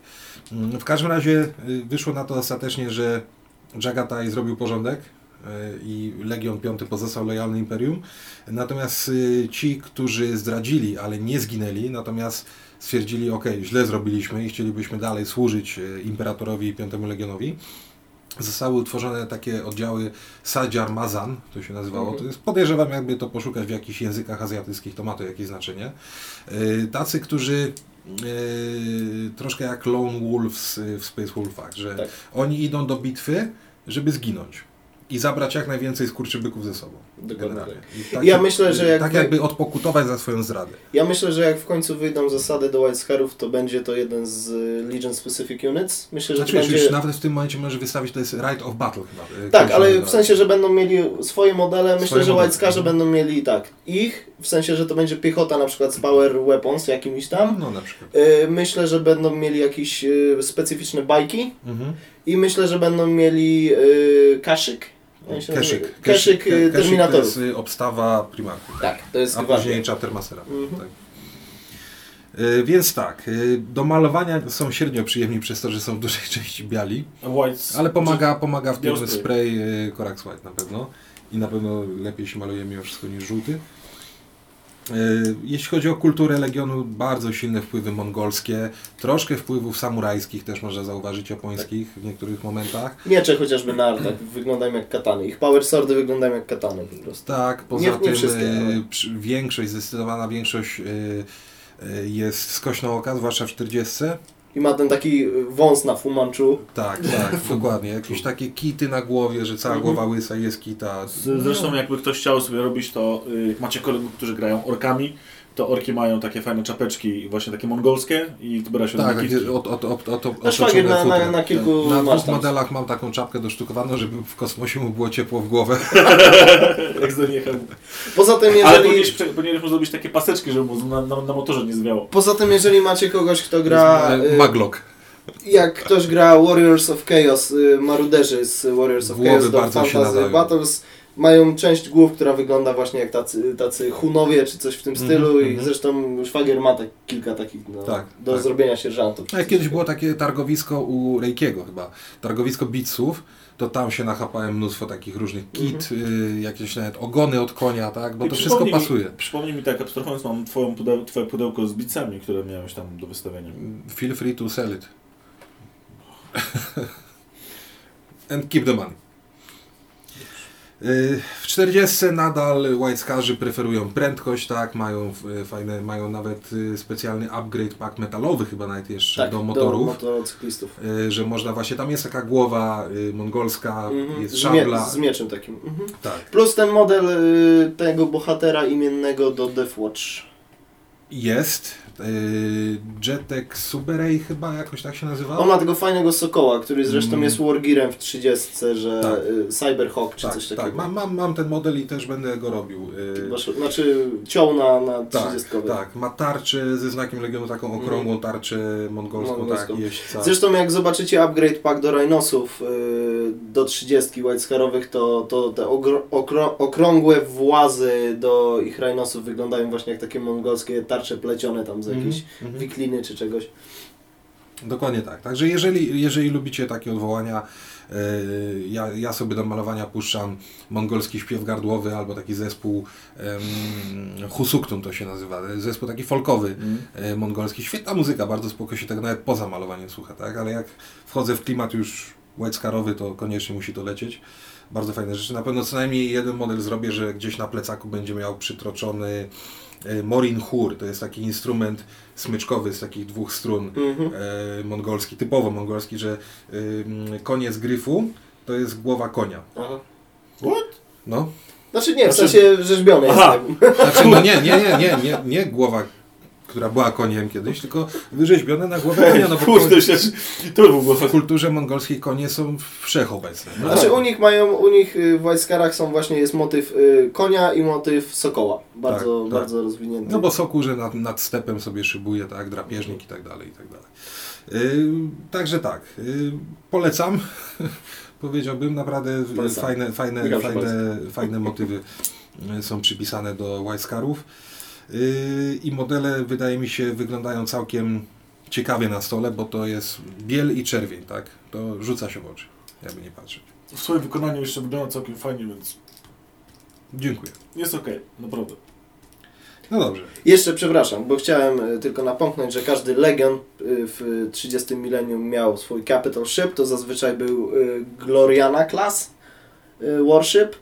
Mm, W każdym razie y, wyszło na to ostatecznie, że Jagatai zrobił porządek y, i Legion V pozostał lojalny Imperium. Natomiast ci, którzy zdradzili, ale nie zginęli, natomiast stwierdzili, ok, źle zrobiliśmy i chcielibyśmy dalej służyć Imperatorowi i V Legionowi, zostały utworzone takie oddziały Sajar Mazan, to się nazywało. Mhm. To jest, podejrzewam, jakby to poszukać w jakichś językach azjatyckich, to ma to jakieś znaczenie. Y, Tacy, którzy y, troszkę jak Lone Wolves y, w Space Wolfach, że Tak. oni idą do bitwy, żeby zginąć i zabrać jak najwięcej skurczybyków ze sobą. Dokładnie tak. I Ja myślę, że jak tak wy- jakby odpokutować za swoją zdradę. Ja myślę, że jak w końcu wyjdą zasady do White Scarów, to będzie to jeden z y, Legion Specific Units. Myślę, że Znaczy, to będzie... już nawet w tym momencie możesz wystawić, to jest Right of Battle chyba. y, Tak, ale w sensie, że będą mieli swoje modele. Myślę, Swoje że modele, White Scarze mhm. będą mieli tak, ich, w sensie, że to będzie piechota na przykład z Power Weapons jakimiś tam. No na przykład. Y, Myślę, że będą mieli jakieś specyficzne bajki Mhm. i myślę, że będą mieli kaszyk. Jak się nazywa? Keszyk. Kaszyk y, Keszyk to jest y, obstawa Primarku. Tak, to jest A gwardia. później Chapter Mastera. Mhm. Tak. Y, Więc tak, do malowania są średnio przyjemni przez to, że są w dużej części biali, ale pomaga, pomaga w tym spray. Corax White na pewno i na pewno lepiej się maluje mimo wszystko niż żółty. Y, Jeśli chodzi o kulturę Legionu, bardzo silne wpływy mongolskie, troszkę wpływów samurajskich też można zauważyć, japońskich w niektórych momentach. Miecze chociażby na artach wyglądają jak katany. Ich power swordy wyglądają jak katany po prostu. Tak, poza Nie- nie tym ale- przy- większość, zdecydowana większość y, jest skośną oka, zwłaszcza w 40. I ma ten taki wąs na Fumanchu. Tak, tak, dokładnie. Jakieś takie kity na głowie, że cała głowa łysa jest kita. Z- Zresztą jakby ktoś chciał sobie robić to, y, jak macie kolegów, którzy grają orkami, to orki mają takie fajne czapeczki właśnie takie mongolskie i wybiera się Tak, na od, od, od, od, od, Na szwagier na, na, na kilku Na masz dwóch modelach mam taką czapkę dosztukowaną, żeby w kosmosie mu było ciepło w głowę. jak zaniechał. Poza tym, Ale jeżeli, powinieneś, prze- powinieneś mu zrobić takie paseczki, żeby mu na, na, na motorze nie zwiało. poza tym, jeżeli macie kogoś, kto gra... E, y, Maglock. Jak ktoś gra Warriors of Chaos, y, maruderzy z Warriors of Głowy Chaos do Fantasy nadają. Battles, mają część głów, która wygląda właśnie jak tacy, tacy hunowie czy coś w tym Mhm, stylu i mhm. zresztą Szwagier ma tak, kilka takich no, Tak, do tak. zrobienia sierżantów. Jak kiedyś było takie targowisko u Rejkiego chyba, targowisko bitsów, to tam się nachapałem mnóstwo takich różnych kit, y, jakieś nawet ogony od konia, tak, bo I to wszystko przypomnij pasuje. Mi, przypomnij mi tak abstrahując, mam twoją pudeł, twoje pudełko z bicami, które miałeś tam do wystawienia. Feel free to sell it. And keep the money. W 40 nadal łajckarzy preferują prędkość, tak, mają y, fajne, mają nawet y, specjalny upgrade pack metalowy chyba nawet jeszcze tak, do motorów. Do motocyklistów. y, że można właśnie, tam jest taka głowa mongolska, Mhm, jest szabla. z mieczem takim. Mhm. Tak. Plus ten model tego bohatera imiennego do Deathwatch. Jest. Y, Jetek Suberei chyba jakoś tak się nazywa. On ma tego fajnego sokoła, który zresztą Mm. jest Wargearem w 30, że Tak. y, Cyberhawk czy tak, coś tak. takiego. Mam, mam, mam ten model i też będę go robił. Y, Masz- Znaczy ciął na, na Tak, 30. tak. Ma tarczę ze znakiem Legionu, taką okrągłą tarczę mongolską, Mhm. Mongolską. tak, jeźdźca. Zresztą jak zobaczycie upgrade pack do Rhinosów do 30 Whitescarowych, to, to te ogro, okrągłe włazy do ich Rhinosów wyglądają właśnie jak takie mongolskie tarcze plecione tam z jakiejś Mhm. wikliny czy czegoś. Dokładnie tak. Także jeżeli, jeżeli lubicie takie odwołania, yy, ja, ja sobie do malowania puszczam mongolski śpiew gardłowy albo taki zespół um, Husuktun to się nazywa, zespół taki folkowy Mm. e, mongolski. Świetna muzyka, bardzo spoko się tego nawet poza malowaniem słucha, tak? Ale jak wchodzę w klimat już whiteskarowy, to koniecznie musi to lecieć. Bardzo fajne rzeczy. Na pewno co najmniej jeden model zrobię, że gdzieś na plecaku będzie miał przytroczony e, Morin Hur. To jest taki instrument smyczkowy z takich dwóch strun Mhm. e, mongolski, typowo mongolski, że koniec gryfu to jest głowa konia. Aha. What? No. Znaczy nie, w Znaczy- sensie rzeźbiony Aha. jest. Znaczy, no nie, nie, nie, nie, nie, nie głowa, która była koniem kiedyś, tylko wyrzeźbione na głowę konia. No bo Kurde, się, to by było w kulturze mongolskiej konie są wszechobecne. No, Znaczy u nich mają, u nich y, w Whitescarach są właśnie jest motyw y, konia i motyw sokoła. Bardzo, Tak, tak. bardzo rozwinięty. No bo sokurze nad, nad stepem sobie szybuje, tak, drapieżnik i tak dalej, i tak dalej. Yy, także tak, yy, polecam. Powiedziałbym, naprawdę Polecam. fajne, fajne, fajne, fajne motywy są przypisane do Whitescarów. Yy, I modele wydaje mi się wyglądają całkiem ciekawie na stole, bo to jest biel i czerwień, tak? To rzuca się w oczy, jakby nie patrzeć. W swoim wykonaniu jeszcze wygląda całkiem fajnie, więc Dziękuję. jest okej, naprawdę. No dobrze. Jeszcze przepraszam, bo chciałem y, tylko napomknąć, że każdy Legion y, w 30 milenium miał swój Capital Ship, to zazwyczaj był y, Gloriana Class Warship.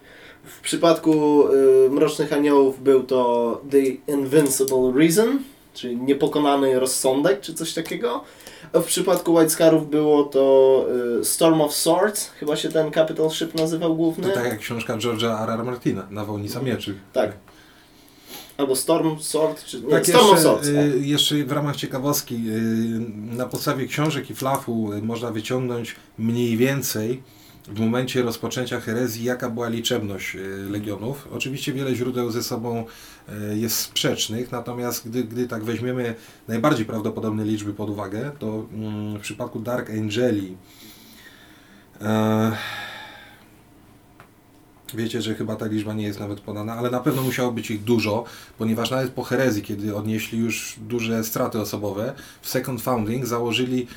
W przypadku y, Mrocznych Aniołów był to The Invincible Reason, czyli Niepokonany Rozsądek, czy coś takiego. A w przypadku Whitescarów było to y, Storm of Swords, chyba się ten Capital Ship nazywał główny. To tak jak książka George'a R. R. Martina, Nawałnica Mieczy. Tak. Albo Storm Sword, czy nie, Tak, Storm of jeszcze, Swords. o. y, jeszcze w ramach ciekawostki, y, na podstawie książek i flafu y, można wyciągnąć mniej więcej w momencie rozpoczęcia herezji, jaka była liczebność y, legionów. Oczywiście wiele źródeł ze sobą y, jest sprzecznych, natomiast gdy, gdy tak weźmiemy najbardziej prawdopodobne liczby pod uwagę, to mm, w przypadku Dark Angeli e, Wiecie, że chyba ta liczba nie jest nawet podana, ale na pewno musiało być ich dużo, ponieważ nawet po herezji, kiedy odnieśli już duże straty osobowe, w Second Founding założyli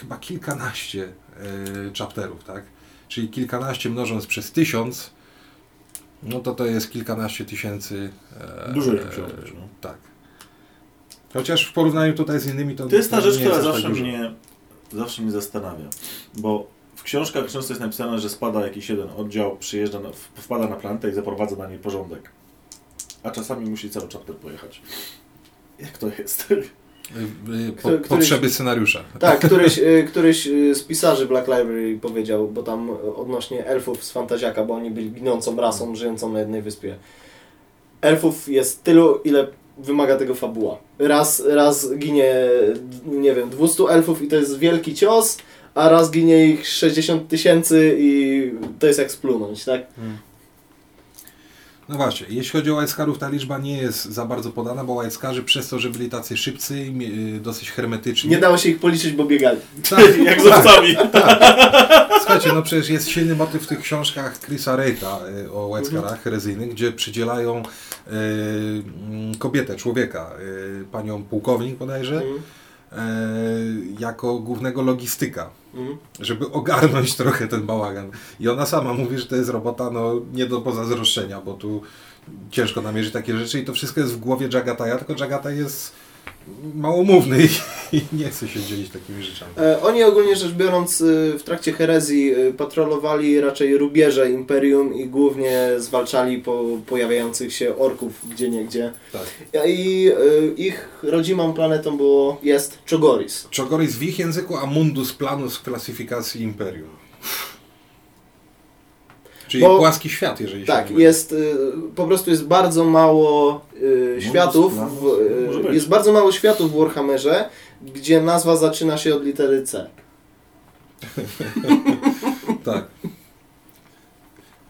chyba kilkanaście e, chapterów, tak? Czyli kilkanaście mnożąc przez tysiąc, no to to jest kilkanaście tysięcy. e, Dużo musiało być, no. Tak. Chociaż w porównaniu tutaj z innymi to To jest ta rzecz, nie która tak zawsze dużo. mnie, zawsze mnie zastanawia. Bo w książkach często jest napisane, że spada jakiś jeden oddział, przyjeżdża, na, wpada na planetę i zaprowadza na niej porządek. A czasami musi cały chapter pojechać. Jak to jest? Y, y, Po, Któryś- potrzeby scenariusza. Tak, któryś, y, któryś z pisarzy Black Library powiedział, bo tam odnośnie elfów z Fantaziaka, bo oni byli ginącą rasą żyjącą na jednej wyspie. Elfów jest tylu, ile wymaga tego fabuła. Raz, raz ginie, nie wiem, 200 elfów i to jest wielki cios, a raz ginie ich 60 tysięcy i to jest jak splunąć, tak? No właśnie, jeśli chodzi o łajskarów, ta liczba nie jest za bardzo podana, bo łajskarzy przez to, że byli tacy szybcy y, dosyć hermetyczni. Nie dało się ich policzyć, bo biegali. tak, Jak z owcami. Słuchajcie, no przecież jest silny motyw w tych książkach Chrisa Reita y, o łajskarach Mhm. herezyjnych, gdzie przydzielają y, mm, kobietę, człowieka, y, panią pułkownik bodajże, Mhm. Y, jako głównego logistyka. Mhm. żeby ogarnąć trochę ten bałagan. I ona sama mówi, że to jest robota no, nie do pozazdroszczenia, bo tu ciężko namierzyć takie rzeczy i to wszystko jest w głowie Jagataja, tylko Jagataj jest małomówny i, i nie chce się dzielić takimi rzeczami. E, Oni ogólnie rzecz biorąc y, w trakcie herezji y, patrolowali raczej rubieże Imperium i głównie zwalczali po pojawiających się orków gdzie niegdzie. Tak. I y, ich rodzimą planetą było, jest Chogoris. Czogoris w ich języku, a mundus planus w klasyfikacji Imperium. Czyli Bo- płaski świat, jeżeli Tak, się nie mylę. jest y, po prostu jest bardzo mało y, światów, w, może y, być. jest bardzo mało światów w Warhammerze, gdzie nazwa zaczyna się od litery C. Tak.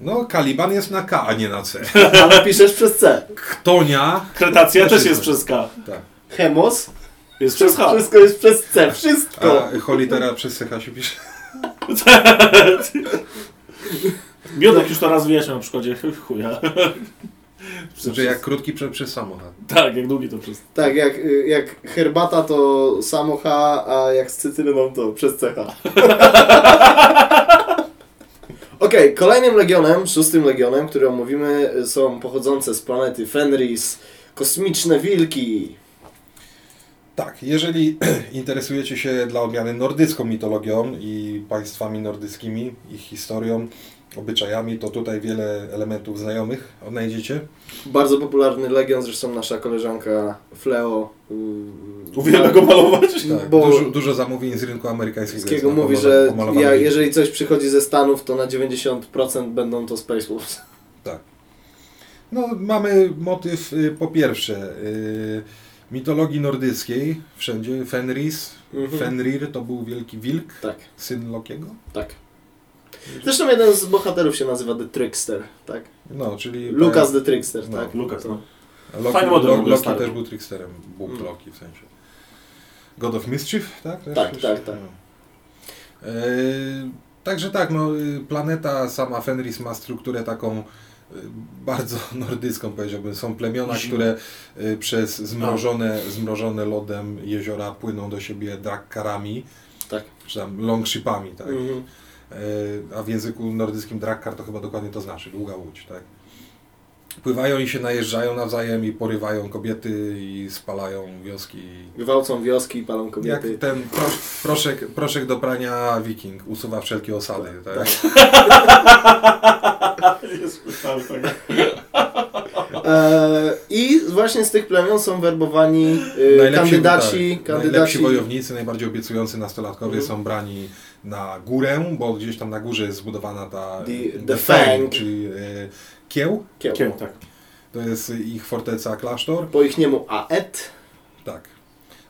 No, Kaliban jest na K, a nie na C. Ale piszesz przez C. Ktonia. Kretacja Też też jest jest przez K. Tak. Chemos, Jest przez H. wszystko jest przez C, wszystko. A cholitera przez CH się pisze. Miodek już to raz wyjaśniał na przykładzie chuja. Znaczy jak krótki prze, przez samochód. Tak, jak długi to przez... Tak, jak, y, jak herbata to samo H, a jak z cytryną to przez CH. Okej, kolejnym legionem, szóstym legionem, który omówimy, są pochodzące z planety Fenris, kosmiczne wilki. Tak, jeżeli interesujecie się dla odmiany nordycką mitologią i państwami nordyckimi, ich historią, obyczajami, to tutaj wiele elementów znajomych odnajdziecie. Bardzo popularny legion, zresztą nasza koleżanka Fleo. y, Uwielbiam go malować. Tak, Bo- dużo, dużo zamówień z rynku amerykańskiego. mówi, że ja, jeżeli coś przychodzi ze Stanów, to na 90% będą to Space Wolves. Tak. No, mamy motyw y, po pierwsze y, mitologii nordyckiej, wszędzie Fenris, Mhm. Fenrir to był wielki wilk, Tak, syn Lokiego. tak. Zresztą jeden z bohaterów się nazywa The Trickster, tak? No, czyli Lukas the Trickster, No, tak? Lukas, To- no. Loki, Fajny model Loki, Loki też był tricksterem, Bóg Mm. Loki w sensie. God of Mischief, tak? Też Tak, jeszcze? tak, tak. No. E, także tak, no, y, planeta sama Fenris ma strukturę taką y, bardzo nordycką powiedziałbym. Są plemiona, które y, przez zmrożone, zmrożone lodem jeziora płyną do siebie drakkarami, Tak. czy tam longshipami, tak? Mhm. E, a w języku nordyckim drakkar to chyba dokładnie to znaczy, długa łódź, tak? Pływają i się najeżdżają nawzajem i porywają kobiety i spalają wioski. Gwałcą wioski, palą Jak kobiety. ten pro, proszek, proszek do prania wiking usuwa wszelkie osady, tak? Jest, tak, tak. E, I właśnie z tych plemion są werbowani e, kandydaci, tak, kandydaci najlepsi wojownicy, najbardziej obiecujący nastolatkowie Mhm. są brani na górę, bo gdzieś tam na górze jest zbudowana ta The- the Fang. czyli e, kieł. kieł. Kieł, tak. To jest ich forteca, klasztor. Po ich niemu Aet. Tak.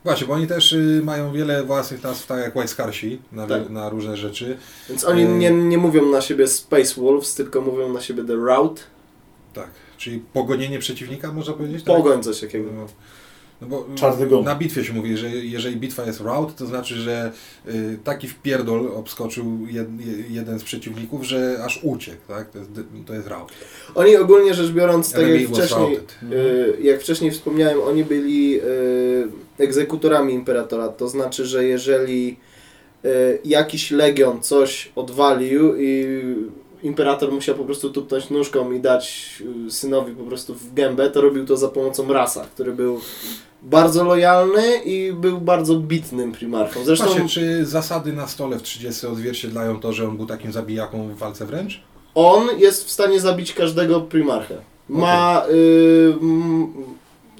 Właśnie, bo oni też y, mają wiele własnych nazw, tak jak White Scarsi, na, Tak. na różne rzeczy. Więc oni E. nie, nie mówią na siebie Space Wolves, tylko mówią na siebie The Route. Tak. Czyli pogonienie przeciwnika, można powiedzieć? Tak? Pogoń coś takiego. No, no bo Czarny na bitwie się mówi, że jeżeli bitwa jest rout, to znaczy, że y, taki wpierdol obskoczył jed, je- jeden z przeciwników, że aż uciekł, tak? To jest, to jest rout. Oni ogólnie rzecz biorąc, tak jak wcześniej, y, jak wcześniej wspomniałem, oni byli y, egzekutorami imperatora. To znaczy, że jeżeli jakiś legion coś odwalił i imperator musiał po prostu tupnąć nóżką i dać y, synowi po prostu w gębę, to robił to za pomocą Rasa, który był bardzo lojalny i był bardzo bitnym primarchą. Zresztą Właśnie, czy zasady na stole w 30 odzwierciedlają to, że on był takim zabijaką w walce wręcz? on jest w stanie zabić każdego primarchę. Ma y, mm,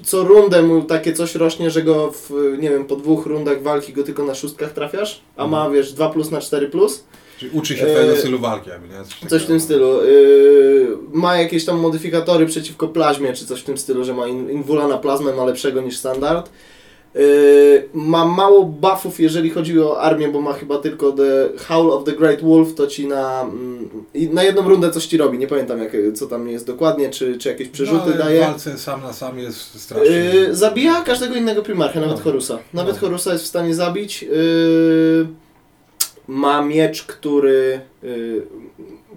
co rundę mu takie coś rośnie, że go w, nie wiem, po dwóch rundach walki go tylko na szóstkach trafiasz, a ma, wiesz, 2 plus na 4 plus. Czyli uczy się twojego E, stylu walki, jakby, nie? Coś w takiego. tym stylu. Yy, ma jakieś tam modyfikatory przeciwko plazmie, czy coś w tym stylu, że ma in, inwula na plazmę, ma lepszego niż standard. Yy, ma mało buffów, jeżeli chodzi o armię, bo ma chyba tylko The Howl of the Great Wolf, to ci na, mm, na jedną rundę coś ci robi. Nie pamiętam jak, co tam jest dokładnie, czy, czy jakieś przerzuty no, daje. w walce sam na sam jest strasznie... Yy, zabija każdego innego primarcha, nawet No. Horusa. Nawet No. Horusa jest w stanie zabić. Yy, ma miecz, który. Yy,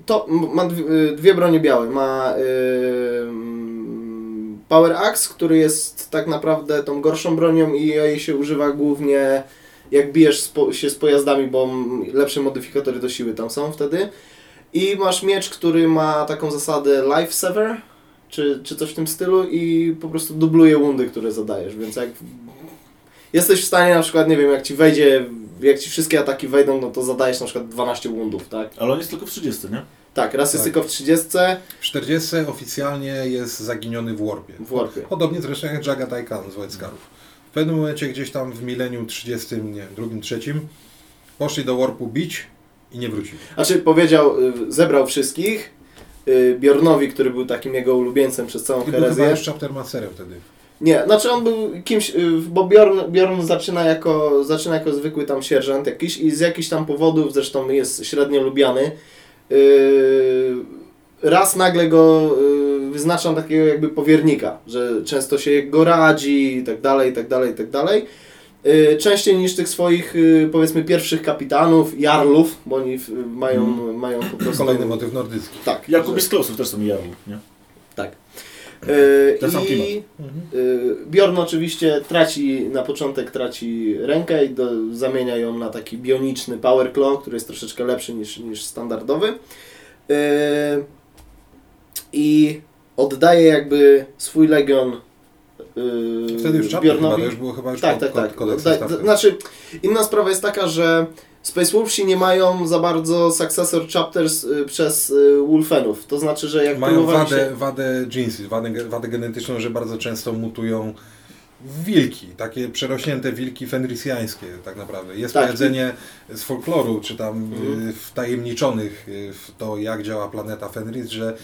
to ma dwie, yy, dwie bronie białe. Ma yy, mm, Power Axe, który jest tak naprawdę tą gorszą bronią i jej się używa głównie jak bijesz spo, się z pojazdami, bo lepsze modyfikatory do siły tam są wtedy. I masz miecz, który ma taką zasadę Life Sever, czy, czy coś w tym stylu i po prostu dubluje wundy, które zadajesz, więc jak jesteś w stanie na przykład, nie wiem, jak ci wejdzie, jak ci wszystkie ataki wejdą, no to zadajesz na przykład 12 wundów, tak? Ale on jest tylko w 30, nie? Tak, raz jest Tak. tylko w 30 W 40 oficjalnie jest zaginiony w Warpie. w Warpie. Podobnie zresztą jak Jagatai Khan z White Scarów. W pewnym momencie gdzieś tam w milenium 30, nie drugim, trzecim poszli do Warpu bić i nie wrócili. Znaczy powiedział, y, zebrał wszystkich, y, Bjornowi, który był takim jego ulubieńcem przez całą I był chyba herezję. już chapter masterem wtedy. Nie, znaczy on był kimś, y, bo Bjorn, Bjorn zaczyna, jako, zaczyna jako zwykły tam sierżant jakiś i z jakichś tam powodów, zresztą jest średnio lubiany, yy, raz nagle go yy, wyznaczam takiego jakby powiernika, że często się go radzi i tak dalej, i tak dalej, i tak dalej. Częściej niż tych swoich, powiedzmy, pierwszych kapitanów, jarlów, bo oni mają, mają po prostu... Kolejny motyw nordycki. Tak. Jakub że- z Klausów też są jarł, nie? Yy, Ten sam klimat. I yy, Bjorn oczywiście traci, na początek traci rękę i do, zamienia ją na taki bioniczny Power Claw, który jest troszeczkę lepszy niż, niż standardowy. Yy, I oddaje jakby swój legion Wtedy już chyba, Bjornowi. to już było chyba już Tak, kod, tak, kod, tak. kodeks Da- zastawczy. d- Znaczy, inna sprawa jest taka, że Space Wolfsi nie mają za bardzo successor chapters y, przez y, Wolfenów. To znaczy, że jak Mają wadę, się... wadę jeansy, wadę, wadę genetyczną, że bardzo często mutują wilki, takie przerośnięte wilki fenrisjańskie tak naprawdę. Jest Tak. powiedzenie z folkloru, czy tam Mhm. y, wtajemniczonych y, w to, jak działa planeta Fenris, że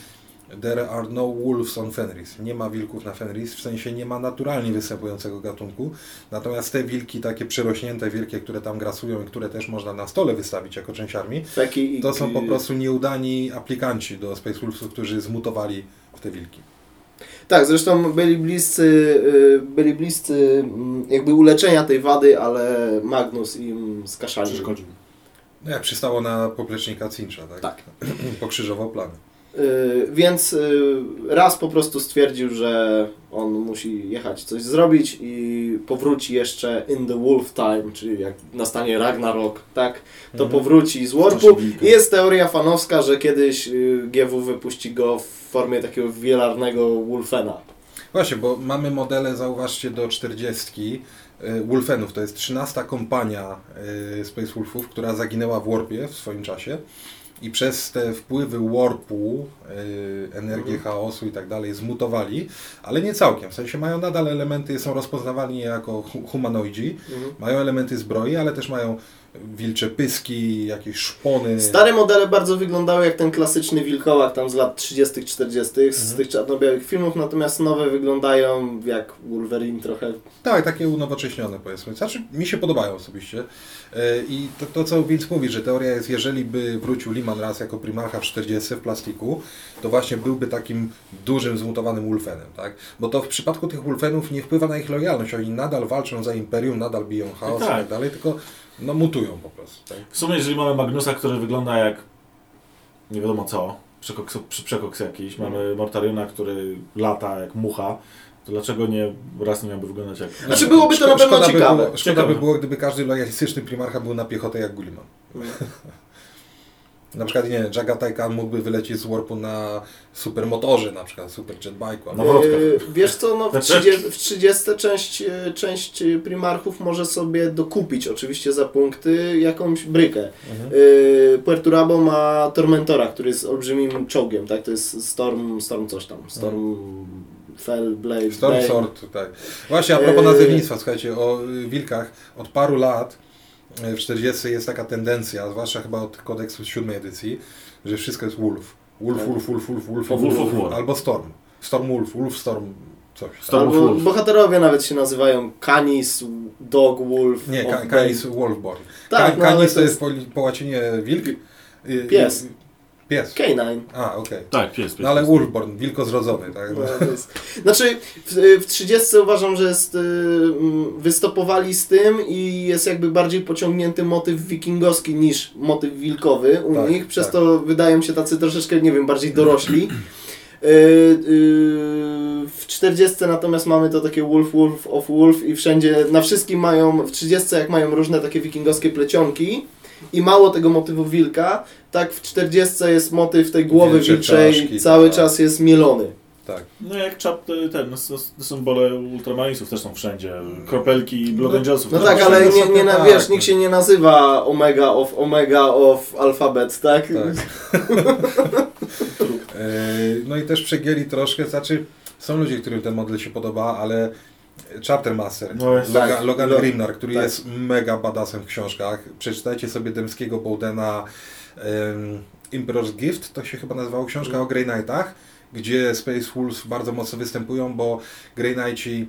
there are no wolves on Fenris. Nie ma wilków na Fenris, w sensie nie ma naturalnie występującego gatunku. Natomiast te wilki takie przerośnięte, wielkie, które tam grasują i które też można na stole wystawić jako część armii, Feki i to są po prostu nieudani aplikanci do Space Wolfsów, którzy zmutowali w te wilki. Tak, zresztą byli bliscy, y, byli bliscy mm, jakby uleczenia tej wady, ale Magnus im skaszali. Przeszkodził. No jak przystało na poplecznika Cincha, tak? Tak. Pokrzyżował plany. Y, Więc y, raz po prostu stwierdził, że on musi jechać coś zrobić i powróci jeszcze in the wolf time, czyli jak nastanie Ragnarok, tak, to Mhm. powróci z Warpu. I jest teoria fanowska, że kiedyś y, GW wypuści go w formie takiego wielarnego Wolfena. Właśnie, bo mamy modele, zauważcie, do 40 y, Wolfenów. To jest 13 kompania Space Wolfów, która zaginęła w Warpie w swoim czasie. I przez te wpływy warpu, y, energię chaosu i tak dalej zmutowali, ale nie całkiem. W sensie mają nadal elementy, są rozpoznawalni jako hu- humanoidzi, mają elementy zbroi, ale też mają wilcze pyski, jakieś szpony. Stare modele bardzo wyglądały jak ten klasyczny wilkołak tam z lat 30 40 z Mhm. tych czarno-białych filmów, natomiast nowe wyglądają jak Wolverine trochę. Tak, takie unowocześnione powiedzmy. Znaczy, mi się podobają osobiście. E, I to, to co Vince mówi, że teoria jest, jeżeli by wrócił Liman raz jako primarcha w 40 w plastiku, to właśnie byłby takim dużym, zmutowanym Wolfenem, tak? Bo to w przypadku tych Wolfenów nie wpływa na ich lojalność. Oni nadal walczą za Imperium, nadal biją chaos i Tak. tak dalej, tylko no, mutują po prostu. Tak? W sumie, jeżeli mamy Magnusa, który wygląda jak nie wiadomo co, przekoks, przy- przekoks jakiś, mamy Mortariona, który lata jak mucha, to dlaczego nie raz nie miałby wyglądać jak... Znaczy, byłoby to na pewno szkoda by ciekawe. Było, szkoda Ciekawe. by było, gdyby każdy lojalistyczny primarcha był na piechotę jak Gulliman. Na przykład, nie Khan mógłby wylecieć z warpu na supermotorze, na przykład super jetbike'u. Na. Yy, wiesz co, no w 30, w 30 część, yy, część Primarchów może sobie dokupić oczywiście za punkty jakąś brykę. Mhm. Yy, Puerturabo ma Tormentora, który jest olbrzymim czołgiem, tak? To jest Storm, Storm coś tam, Storm... Fell, Blade, Storm Bane. Sword, tak. Właśnie a propos Eee. nazewnictwa, słuchajcie, o y, wilkach od paru lat w 40 jest taka tendencja, zwłaszcza chyba od kodeksu z siódmej edycji, że wszystko jest Wolf. Wolf, Tak. Wolf, Wolf, Wolf, Wolf, O, Wolf of War. albo Storm. Storm Wolf, Wolf Storm, coś. Storm Albo Wolf. bohaterowie nawet się nazywają Canis, Dog Wolf. Nie. Canis Wolfborn. Tak, no, Canis to to jest po, po łacinie wilk. Pies. Pies. Canine. A, okej. Tak, pies, pies. No ale pies. Wolfborn, wilko zrodzony, tak? No. Znaczy, w, w 30 uważam, że jest, y, mm, wystopowali z tym i jest jakby bardziej pociągnięty motyw wikingowski niż motyw wilkowy u Tak, nich, przez tak. to wydają się tacy troszeczkę, nie wiem, bardziej dorośli. Y, y, w 40 natomiast mamy to takie Wolf, Wolf of Wolf i wszędzie, na wszystkim mają, w 30 jak mają różne takie wikingowskie plecionki i mało tego motywu wilka, tak w 40 jest motyw tej głowy Wilcze wilczej, czaszki, cały tak. czas jest mielony. tak. No jak czap, y, ten, no, symbole Ultramarinesów też są wszędzie. Kropelki Blood No, Angelsów. No tak, ale nie, nie, na, Tak. wiesz, nikt się nie nazywa Omega of Omega of Alphabet, tak? Tak. E, No i też przegięli troszkę, znaczy są ludzie, którym ten model się podoba, ale Chapter Master, No Logan, tak. Logan Lo- Grimnar, który tak. jest mega badassem w książkach. Przeczytajcie sobie Dębskiego Bowdena um, Emperor's Gift, to się chyba nazywało książka Mm. o Grey Knightach, gdzie Space Wolves bardzo mocno występują, bo Grey Knighti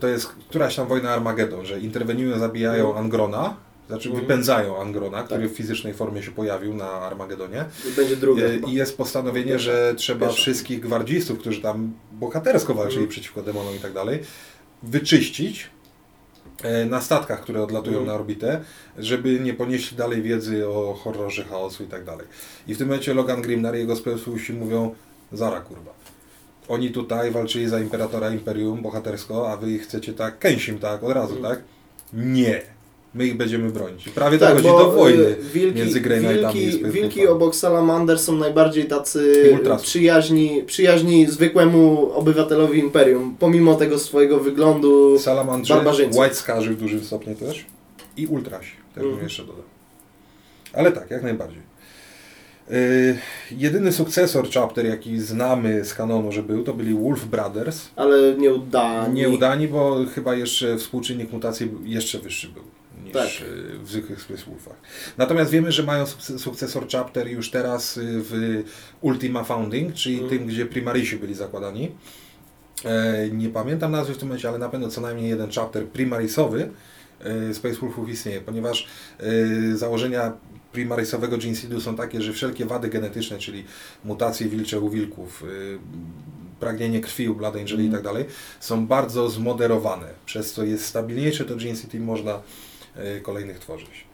to jest któraś tam wojna Armageddon, że interweniują, zabijają Mm. Angrona, znaczy Mhm. wypędzają Angrona, który Tak. w fizycznej formie się pojawił na Armagedonie. Będzie druga. E, I jest postanowienie, że trzeba Pierwsza. wszystkich gwardzistów, którzy tam bohatersko walczyli Mhm. przeciwko demonom i tak dalej, wyczyścić e, na statkach, które odlatują Mhm. na orbitę, żeby nie ponieśli dalej wiedzy o horrorze chaosu i tak dalej. I w tym momencie Logan Grimnar i jego specjalści mówią, zara kurwa. Oni tutaj walczyli za Imperatora Imperium bohatersko, a wy chcecie tak, kęsim tak, od razu, Mhm. tak? Nie. My ich będziemy bronić. I prawie tak, dochodzi do wojny y, wilki, między Grey Knightami i wilki, Space wilki obok Salamander są najbardziej tacy I przyjaźni, przyjaźni zwykłemu obywatelowi Imperium, pomimo tego swojego wyglądu. Salamandrzy. White Scarzy w dużym stopniu też i Ultrasi, też bym Mhm. jeszcze dodał. Ale tak, jak najbardziej. Yy, jedyny sukcesor chapter, jaki znamy z kanonu, że był, to byli Wolf Brothers. Ale nieudani. Nieudani, bo chyba jeszcze współczynnik mutacji jeszcze wyższy był niż Tak. yy, w zwykłych Space Wolfach. Natomiast wiemy, że mają sukces- sukcesor chapter już teraz yy, w Ultima Founding, czyli Mhm. tym, gdzie Primarisi byli zakładani. E, nie pamiętam nazwy w tym momencie, ale na pewno co najmniej jeden chapter primarisowy e, Space Wolfów istnieje, ponieważ założenia primarisowego Genseedu są takie, że wszelkie wady genetyczne, czyli mutacje wilcze u wilków, pragnienie krwi u Blood Angeli i tak dalej, są bardzo zmoderowane, przez co jest stabilniejsze to Genseed i można kolejnych tworzyć.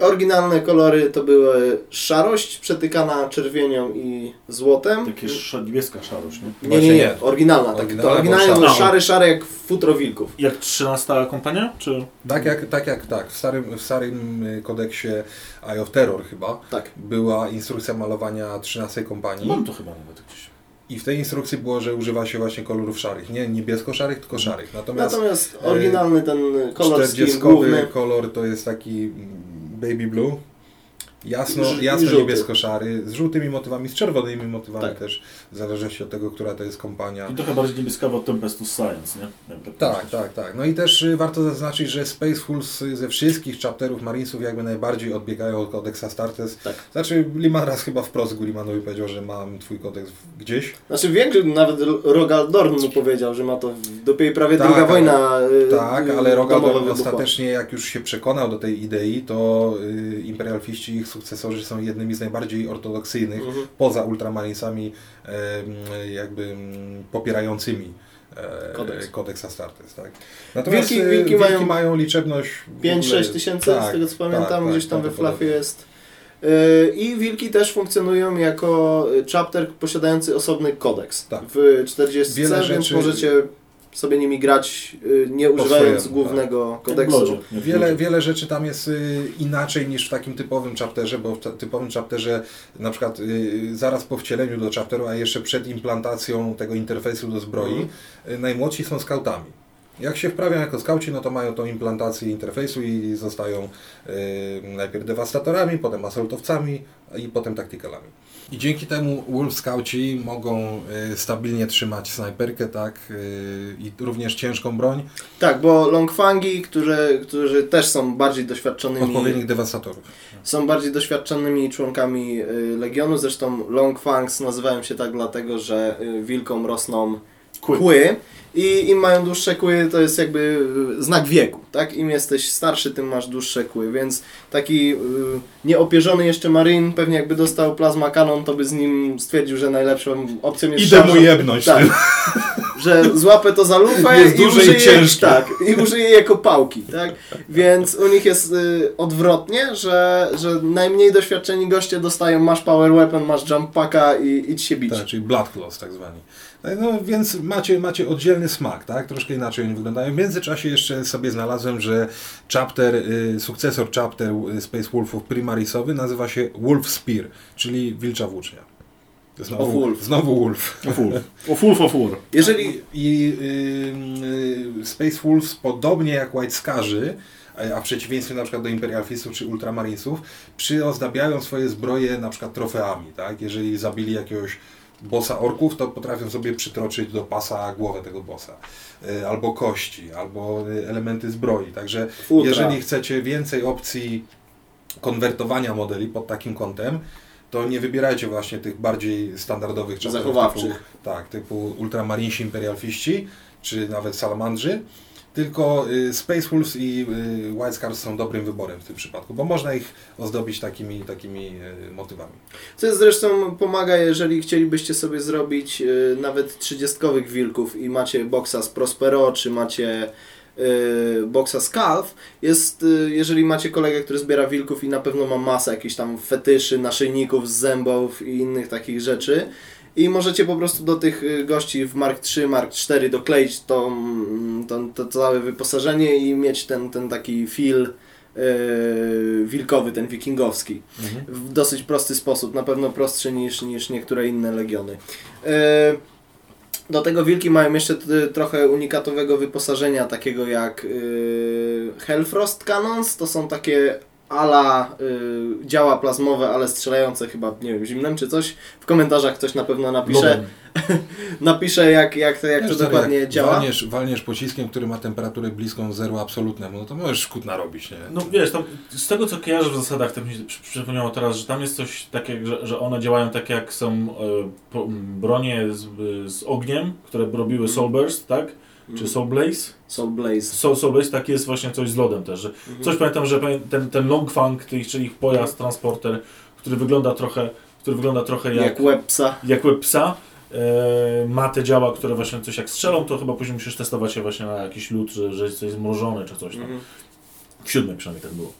Oryginalne kolory to były szarość przetykana czerwienią i złotem. Takie sz- niebieska szarość, nie? Nie, nie, nie, nie. oryginalna. Tak, Oryginalna, to oryginalnie bo był szara. szary, szary jak futro wilków. Jak 13 kompania? Czy... Tak jak, tak jak tak, w starym, w starym y, kodeksie Eye of Terror chyba Tak. była instrukcja malowania 13 kompanii. Mam to chyba nawet gdzieś. I w tej instrukcji było, że używa się właśnie kolorów szarych. Nie niebiesko-szarych, tylko szarych. Natomiast Natomiast e, oryginalny ten kolor scheme 40 główny. kolor to jest taki mm, baby blue. Jasno, i jasno niebiesko-szary, z żółtymi motywami, z czerwonymi motywami Tak. też, w zależności od tego, która to jest kompania. I trochę bardziej niebieskawa od Tempestus Science, nie? Jakby Tak, tak, tak. No i też y, warto zaznaczyć, że Space Wolves y, ze wszystkich chapterów Marinesów jakby najbardziej odbiegają od kodeksa Astartes. Tak. Znaczy Liman raz chyba wprost Gullimanowi powiedział, że mam twój kodeks gdzieś. Znaczy większy, nawet Rogal Dorn mu powiedział, że ma to i prawie Tak, druga ale- wojna y, Tak, ale Rogal Dorn ostatecznie jak już się przekonał do tej idei, to y, imperialfiści ich sukcesorzy są jednymi z najbardziej ortodoksyjnych, Mhm. poza ultramarinesami jakby popierającymi e, Kodeks. kodeks Astartes. Tak? Natomiast Wilki- y, wilki wilki mają mają liczebność w 5-6 ogóle- tysięcy, tak, z tego co pamiętam, tak, gdzieś tak, tam we flafie jest. Y, I wilki też funkcjonują jako chapter posiadający osobny kodeks Tak. w 40, Wiele więc rzeczy- możecie sobie nimi grać, y, nie używając głównego Jak w kodeksu. lodzie, jak w Wiele, wiele rzeczy tam jest y, inaczej niż w takim typowym chapterze, bo w typowym chapterze na przykład y, zaraz po wcieleniu do chapteru, a jeszcze przed implantacją tego interfejsu do zbroi, y, najmłodsi są skautami. Jak się wprawią jako skauci, no to mają tą implantację interfejsu i zostają y, najpierw dewastatorami, potem asaltowcami i potem taktykalami. I dzięki temu Wolf Scouci mogą y, stabilnie trzymać snajperkę, tak, y, i również ciężką broń, Tak, bo longfangi, którzy, którzy też są bardziej doświadczonymi odpowiednich dewastatorów. są bardziej doświadczonymi członkami y, Legionu. Zresztą Longfangs nazywają się tak dlatego, że y, wilkom rosną Kły. kły. I im mają dłuższe kły, to jest jakby y, znak wieku, tak? Im jesteś starszy, tym masz dłuższe kły, więc taki y, nieopierzony jeszcze Marine pewnie jakby dostał plazma kanon, to by z nim stwierdził, że najlepszą opcją jest Idę mu jebnąć. Tak. Że złapę to za lufę Jest i i użyję, ciężkie. tak, i użyję jako pałki, tak? Więc u nich jest y, odwrotnie, że, że najmniej doświadczeni goście dostają masz power weapon, masz jump packa i idź się bić. Tak, czyli blood claws tak zwani. No więc macie, macie oddzielny smak, tak? Troszkę inaczej oni wyglądają. W międzyczasie jeszcze sobie znalazłem, że chapter, y, sukcesor chapter y, Space Wolfów Primarisowy nazywa się Wolf Spear, czyli wilcza włócznia. Of Znowu, Wolf. znowu Wolf. O fur. O fur, o fur. Jeżeli I y, y, Space Wolves, podobnie jak White Scarzy, a w przeciwieństwie na przykład do Imperial Fistów czy Ultramarinesów, przyozdabiają swoje zbroje na przykład trofeami, tak? Jeżeli zabili jakiegoś bossa orków, to potrafią sobie przytroczyć do pasa głowę tego bossa. Y, Albo kości, albo y, elementy zbroi. Także jeżeli chcecie więcej opcji konwertowania modeli pod takim kątem, to nie wybierajcie właśnie tych bardziej standardowych chapterów Zachowawczych. Typu, tak, typu Ultramarinsi, Imperial Fiści, czy nawet Salamandrzy. Tylko y, Space Wolves i y, White Scars są dobrym wyborem w tym przypadku, bo można ich ozdobić takimi, takimi y, motywami. Co jest zresztą pomaga, jeżeli chcielibyście sobie zrobić nawet 30 wilków i macie boksa z Prospero, czy macie boksa z Calf, jest, jeżeli macie kolegę, który zbiera wilków i na pewno ma masę jakichś tam fetyszy, naszyjników z zębów i innych takich rzeczy, i możecie po prostu do tych y, gości w Mark III, Mark IV dokleić to, mm, to, to całe wyposażenie i mieć ten, ten taki feel yy, wilkowy, ten wikingowski. W dosyć prosty sposób, na pewno prostszy niż, niż niektóre inne legiony. E, Do tego wilki mają jeszcze t- trochę unikatowego wyposażenia, takiego jak y, Hellfrost Cannons, to są takie ala y, działa plazmowe, ale strzelające chyba, nie wiem, zimnem czy coś. W komentarzach ktoś na pewno napisze, napisze jak, jak, to, jak to stary, dokładnie jak działa. Walniesz, walniesz pociskiem, który ma temperaturę bliską zeru absolutnemu, no to możesz szkód narobić, nie? No wiesz, tam, z tego co kojarzę w zasadach, tak mi przypomniało teraz, że tam jest coś takiego, że, że one działają tak jak są po, m, bronie z, z ogniem, które robiły Soul Burst, tak? Czy Soul Blaze? Soul Blaze. Soul, Soul Blaze, tak jest właśnie coś z lodem też. Że Mhm. Coś pamiętam, że ten, ten Longfang, tych- czyli ich pojazd, transporter, który wygląda trochę, który wygląda trochę jak, Jak łeb psa. jak łeb psa, e, ma te działa, które właśnie coś jak strzelą, to chyba później musisz testować je właśnie na jakiś lód, że, że jest coś zmrożone czy coś tam. Mhm. W siódmej przynajmniej tak było.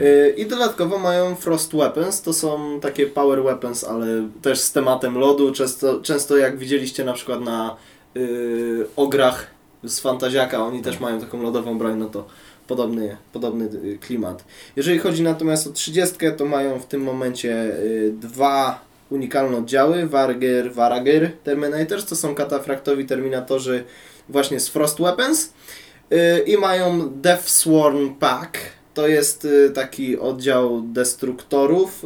Y, I dodatkowo mają Frost Weapons, to są takie power weapons, ale też z tematem lodu. Często, często jak widzieliście na przykład na y, ograch z Fantaziaka, oni też mają taką lodową broń, no to podobny, podobny y, klimat. Jeżeli chodzi natomiast o 30, to mają w tym momencie y, dwa unikalne oddziały, Warger, Varager Terminators, to są katafraktowi terminatorzy właśnie z Frost Weapons. Y, i mają Death Sworn Pack, to jest taki oddział destruktorów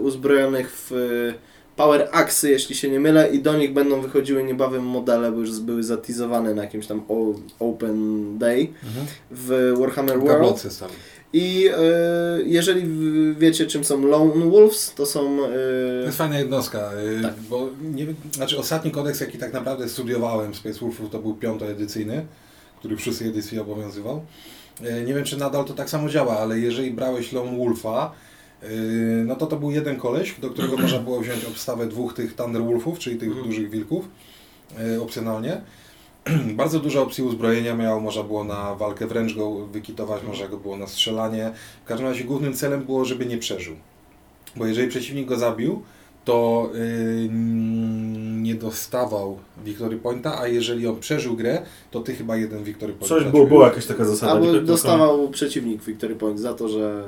uzbrojonych w Power Axy, jeśli się nie mylę, i do nich będą wychodziły niebawem modele, bo już były zatizowane na jakimś tam Open Day w Warhammer World. I y, jeżeli wiecie, czym są Lone Wolves, to są. To Y, jest fajna jednostka, y, Tak. bo nie, wiem- znaczy ostatni kodeks, jaki tak naprawdę studiowałem Space Wolfów, to był piątoedycyjny, który w szóstej edycji obowiązywał. Y, Nie wiem, czy nadal to tak samo działa, ale jeżeli brałeś Lone Wolfa, no to to był jeden koleś, do którego można było wziąć obstawę dwóch tych Thunder Wolfów, czyli tych Mhm. dużych wilków, y, opcjonalnie. Bardzo dużo opcji uzbrojenia miał, można było na walkę wręcz go wykitować, można go było na strzelanie. W każdym razie głównym celem było, żeby nie przeżył. Bo jeżeli przeciwnik go zabił, to y, mm, nie dostawał Victory Pointa, a jeżeli on przeżył grę, to ty chyba jeden Victory Point Coś było, była jakaś taka zasada. Albo dostawał przeciwnik Victory Point za to, że,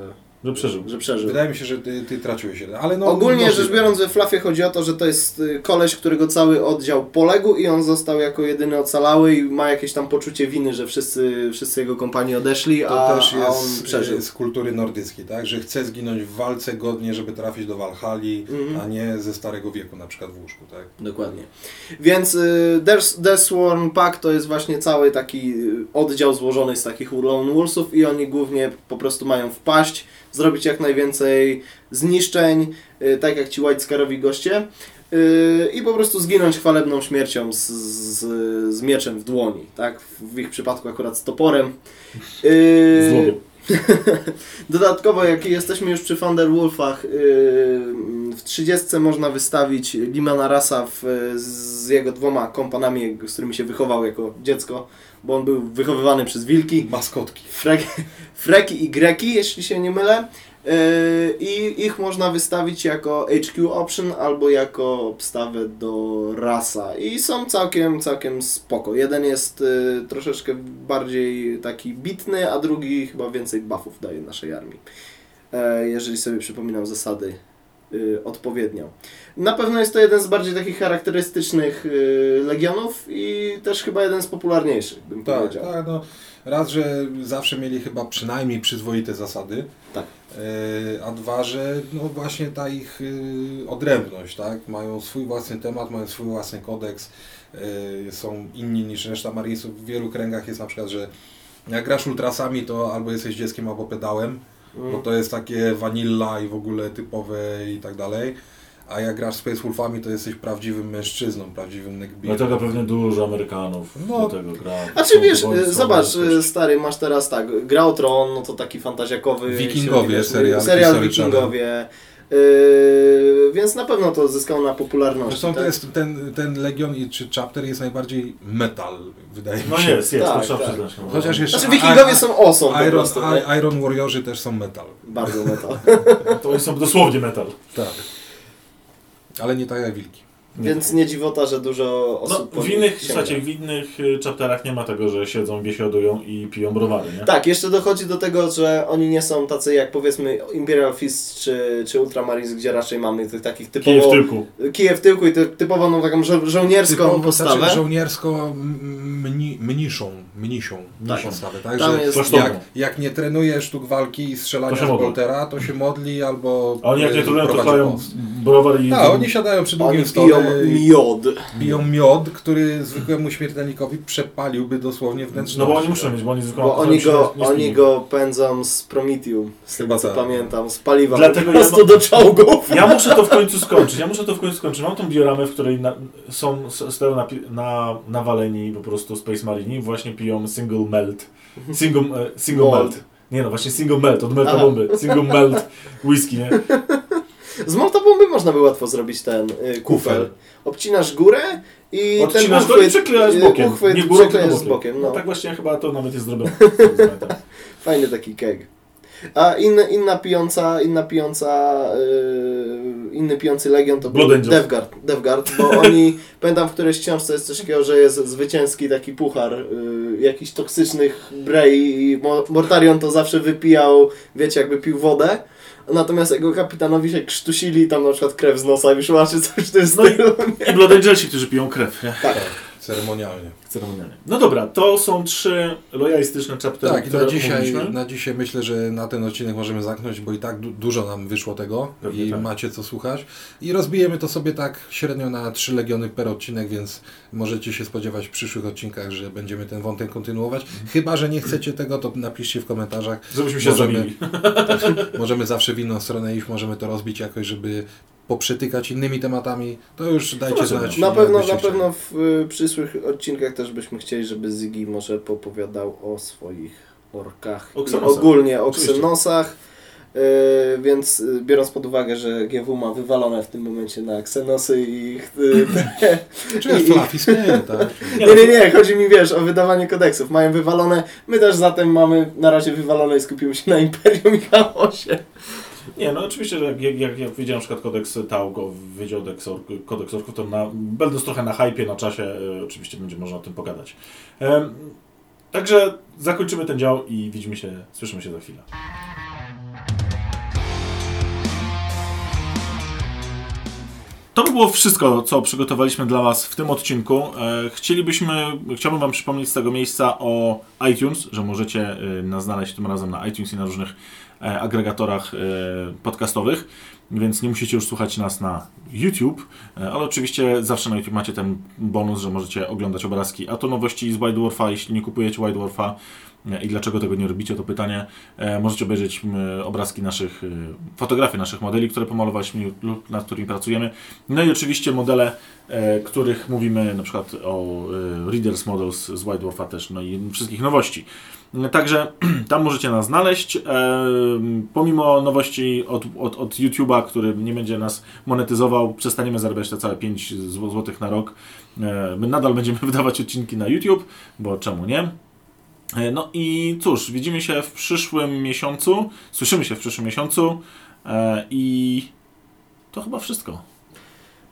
Że przeżył. że przeżył. Wydaje mi się, że ty, ty traciłeś jeden, ale no... Ogólnie rzecz biorąc we Flafie chodzi o to, że to jest y, koleś, którego cały oddział poległ i on został jako jedyny ocalały i ma jakieś tam poczucie winy, że wszyscy, wszyscy jego kompanii odeszli, To a, też a on jest przeżył. z kultury nordyckiej, tak? Że chce zginąć w walce godnie, żeby trafić do Walhali, Mhm. a nie ze starego wieku, na przykład w łóżku, tak? Dokładnie. Więc y, Death Death Sworn Pack to jest właśnie cały taki y, oddział złożony z takich Lone Wolvesów i oni głównie po prostu mają wpaść, zrobić jak najwięcej zniszczeń, y, tak jak ci White Scarowi goście y, i po prostu zginąć chwalebną śmiercią z, z, z mieczem w dłoni, tak? W ich przypadku akurat z toporem. Y, Z. Dodatkowo, jak jesteśmy już przy Thunderwolfach, w 30 można wystawić Limana Rasa w, z jego dwoma kompanami, z którymi się wychował jako dziecko, bo on był wychowywany przez wilki. Maskotki. Frek, freki i Greki, jeśli się nie mylę. Yy, I ich można wystawić jako HQ option albo jako obstawę do rasa. I są całkiem, całkiem spoko. Jeden jest yy, troszeczkę bardziej taki bitny, a drugi chyba więcej buffów daje naszej armii. E, jeżeli sobie przypominam zasady yy, odpowiednio. Na pewno jest to jeden z bardziej takich charakterystycznych yy, legionów i też chyba jeden z popularniejszych, bym Tak, powiedział. tak, no. Raz, że zawsze mieli chyba przynajmniej przyzwoite zasady, Tak. e, a dwa, że no właśnie ta ich y, odrębność, tak? Mają swój własny temat, mają swój własny kodeks, są inni niż reszta Marinesów. W wielu kręgach jest na przykład, że jak grasz ultrasami, to albo jesteś dzieckiem, albo pedałem. Bo to jest takie vanilla i w ogóle typowe i tak dalej. A jak grasz Space Wolfami, to jesteś prawdziwym mężczyzną, prawdziwym neckbeardem. Dlatego pewnie dużo Amerykanów No. do tego gra. A czy wiesz, powoli- zobacz, powoli- stary, masz teraz tak, Gra o Tron, no to taki fantazjakowy... Wikingowie, serial serial. Wikingowie, yy, więc na pewno to zyskało na popularności. Zresztą tak? jest ten, ten Legion i czy Chapter jest najbardziej metal, wydaje mi No się. jest, jest, Tak, to trzeba tak. przyznać. no. Chociaż jeszcze Znaczy Wikingowie są awesome po Iron, prostu, Iron Warriorzy też są metal. Bardzo metal. To są dosłownie metal. Tak. Ale nie tak jak wilki. Więc nie dziwota, że dużo osób No, w innych, słuchajcie, w innych y, chapterach nie ma tego, że siedzą, biesiadują i piją browary, nie? Tak, jeszcze dochodzi do tego, że oni nie są tacy jak powiedzmy Imperial Fist czy, czy Ultramarines, gdzie raczej mamy tych takich Kije w typowo... tyłku. Kije w tyłku i ty, typowo no, taką żo żołnierską Typowo, postawę. Znaczy żołniersko mni, mniszą, mniszą Tak. postawę, tak? Tam że jest- Kosztowną. jak, jak nie trenuje sztuk walki i strzelania z boltera, to się modli albo A oni jak nie e, trują, to chlają browar i... Tak, oni siadają przy długim stole miod. piją miod, który zwykłemu śmiertelnikowi przepaliłby dosłownie wnętrzności. No bo oni muszą mieć, bo oni zwykle... Bo oni go, nie oni go pędzą z Prometheum, z tego Chyba co tak. pamiętam, z paliwa Dlatego po ja prostu mam- do czołgów. Ja muszę to w końcu skończyć, ja muszę to w końcu skończyć. Mam tą dioramę, w której na, są, stoją na, na, nawaleni po prostu Space Marini, właśnie piją single melt. Single, e, single melt. Nie no, właśnie single melt, od melta bomby. Single melt whisky, nie? Z Malta bomby można by łatwo zrobić ten y, kufel. Kufel. Obcinasz górę i Odcinasz ten go i uchwyt, przeklejasz y, bokiem. uchwyt Nie górą, tylko przeklejasz z bokiem. bokiem. No No. tak właśnie chyba to nawet jest zrobione. Fajny taki keg. A inny, inna pijąca, inna pijąca, yy, inny pijący legion to był Blood Angels. Devgard, Devgard, bo oni, pamiętam w którejś książce jest coś takiego, że jest zwycięski taki puchar yy, jakichś toksycznych brei i Mo- Mortarion to zawsze wypijał, wiecie, jakby pił wodę. Natomiast jego kapitanowi się krztusili tam na przykład krew z nosa wyszła, czy coś w tym No i- stylu. I Blood Angelsi, którzy piją krew, nie? Tak. Ceremonialnie. Ceremonialnie. No dobra, to są trzy lojalistyczne chaptery, Tak, które na dzisiaj, na dzisiaj myślę, że na ten odcinek możemy zamknąć, bo i tak du dużo nam wyszło tego Pewnie i tak. macie co słuchać. I rozbijemy to sobie tak średnio na trzy legiony per odcinek, więc możecie się spodziewać w przyszłych odcinkach, że będziemy ten wątek kontynuować. Chyba, że nie chcecie tego, to napiszcie w komentarzach. Żebyśmy się Możemy- zabili. Możemy zawsze w inną stronę iść, możemy to rozbić jakoś, żeby poprzetykać innymi tematami. To już dajcie Zobaczymy. znać. Na pewno, na pewno w y, przyszłych odcinkach też byśmy chcieli, żeby Ziggy może popowiadał o swoich orkach. O I ogólnie o. Xenosach. Y, więc y, biorąc pod uwagę, że GW ma wywalone w tym momencie na Xenosy i... Y, Czy jest fluffy tak? nie, nie, nie, chodzi mi, wiesz, o wydawanie kodeksów. Mają wywalone, my też zatem mamy na razie wywalone i skupimy się na Imperium i Chaosie. Nie, no oczywiście, że jak, jak, jak, widziałem na przykład kodeks TAUG, o Wydział kodeks, Ork- kodeks Orków, to na, będąc trochę na hypie, na czasie, e, oczywiście będzie można o tym pogadać. Em, także zakończymy ten dział i widzimy się, słyszymy się za chwilę. To by było wszystko, co przygotowaliśmy dla Was w tym odcinku. E, Chcielibyśmy, chciałbym Wam przypomnieć z tego miejsca o iTunes, że możecie e, nas znaleźć tym razem na iTunes i na różnych e, agregatorach e, podcastowych, więc nie musicie już słuchać nas na YouTube, e, ale oczywiście zawsze na YouTube macie ten bonus, że możecie oglądać obrazki, a to nowości z White Dwarfa, jeśli nie kupujecie White Dwarfa e, i dlaczego tego nie robicie, to pytanie, e, możecie obejrzeć obrazki naszych, e, fotografie naszych modeli, które pomalowaliśmy lub nad którymi pracujemy, no i oczywiście modele, e, których mówimy na przykład o e, Readers Models z White Dwarfa też, no i wszystkich nowości. E, Także tam możecie nas znaleźć. E, pomimo nowości od, od, od YouTube'a, który nie będzie nas monetyzował, przestaniemy zarabiać te całe 5 zł na rok. E, my nadal będziemy wydawać odcinki na YouTube, bo czemu nie? No i cóż, widzimy się w przyszłym miesiącu, słyszymy się w przyszłym miesiącu i to chyba wszystko.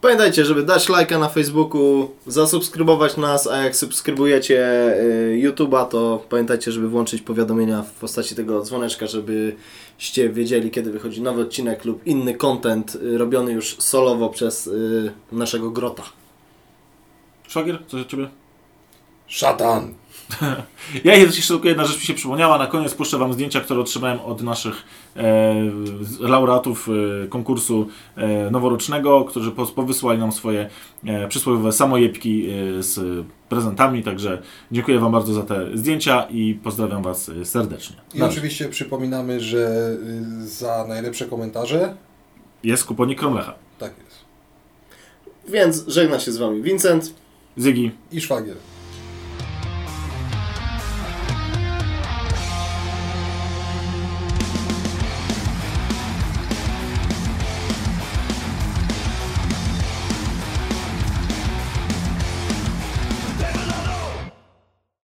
Pamiętajcie, żeby dać lajka na Facebooku, zasubskrybować nas, a jak subskrybujecie y, YouTube'a, to pamiętajcie, żeby włączyć powiadomienia w postaci tego dzwoneczka, żebyście wiedzieli, kiedy wychodzi nowy odcinek lub inny content y, robiony już solowo przez y, naszego grota. Szwagier, coś od Ciebie? Szatan! Ja jeszcze tylko jedna rzecz mi się przypomniała. Na koniec puszczę Wam zdjęcia, które otrzymałem od naszych e, laureatów e, konkursu e, noworocznego, którzy pos- powysłali nam swoje e, przysłowiowe samojebki e, z prezentami. Także dziękuję Wam bardzo za te zdjęcia i pozdrawiam Was e, serdecznie. I Dobrze. oczywiście przypominamy, że y, za najlepsze komentarze Jest kuponik Kromlecha. tak jest. Więc żegna się z Wami Vincent. Zygi. I szwagier.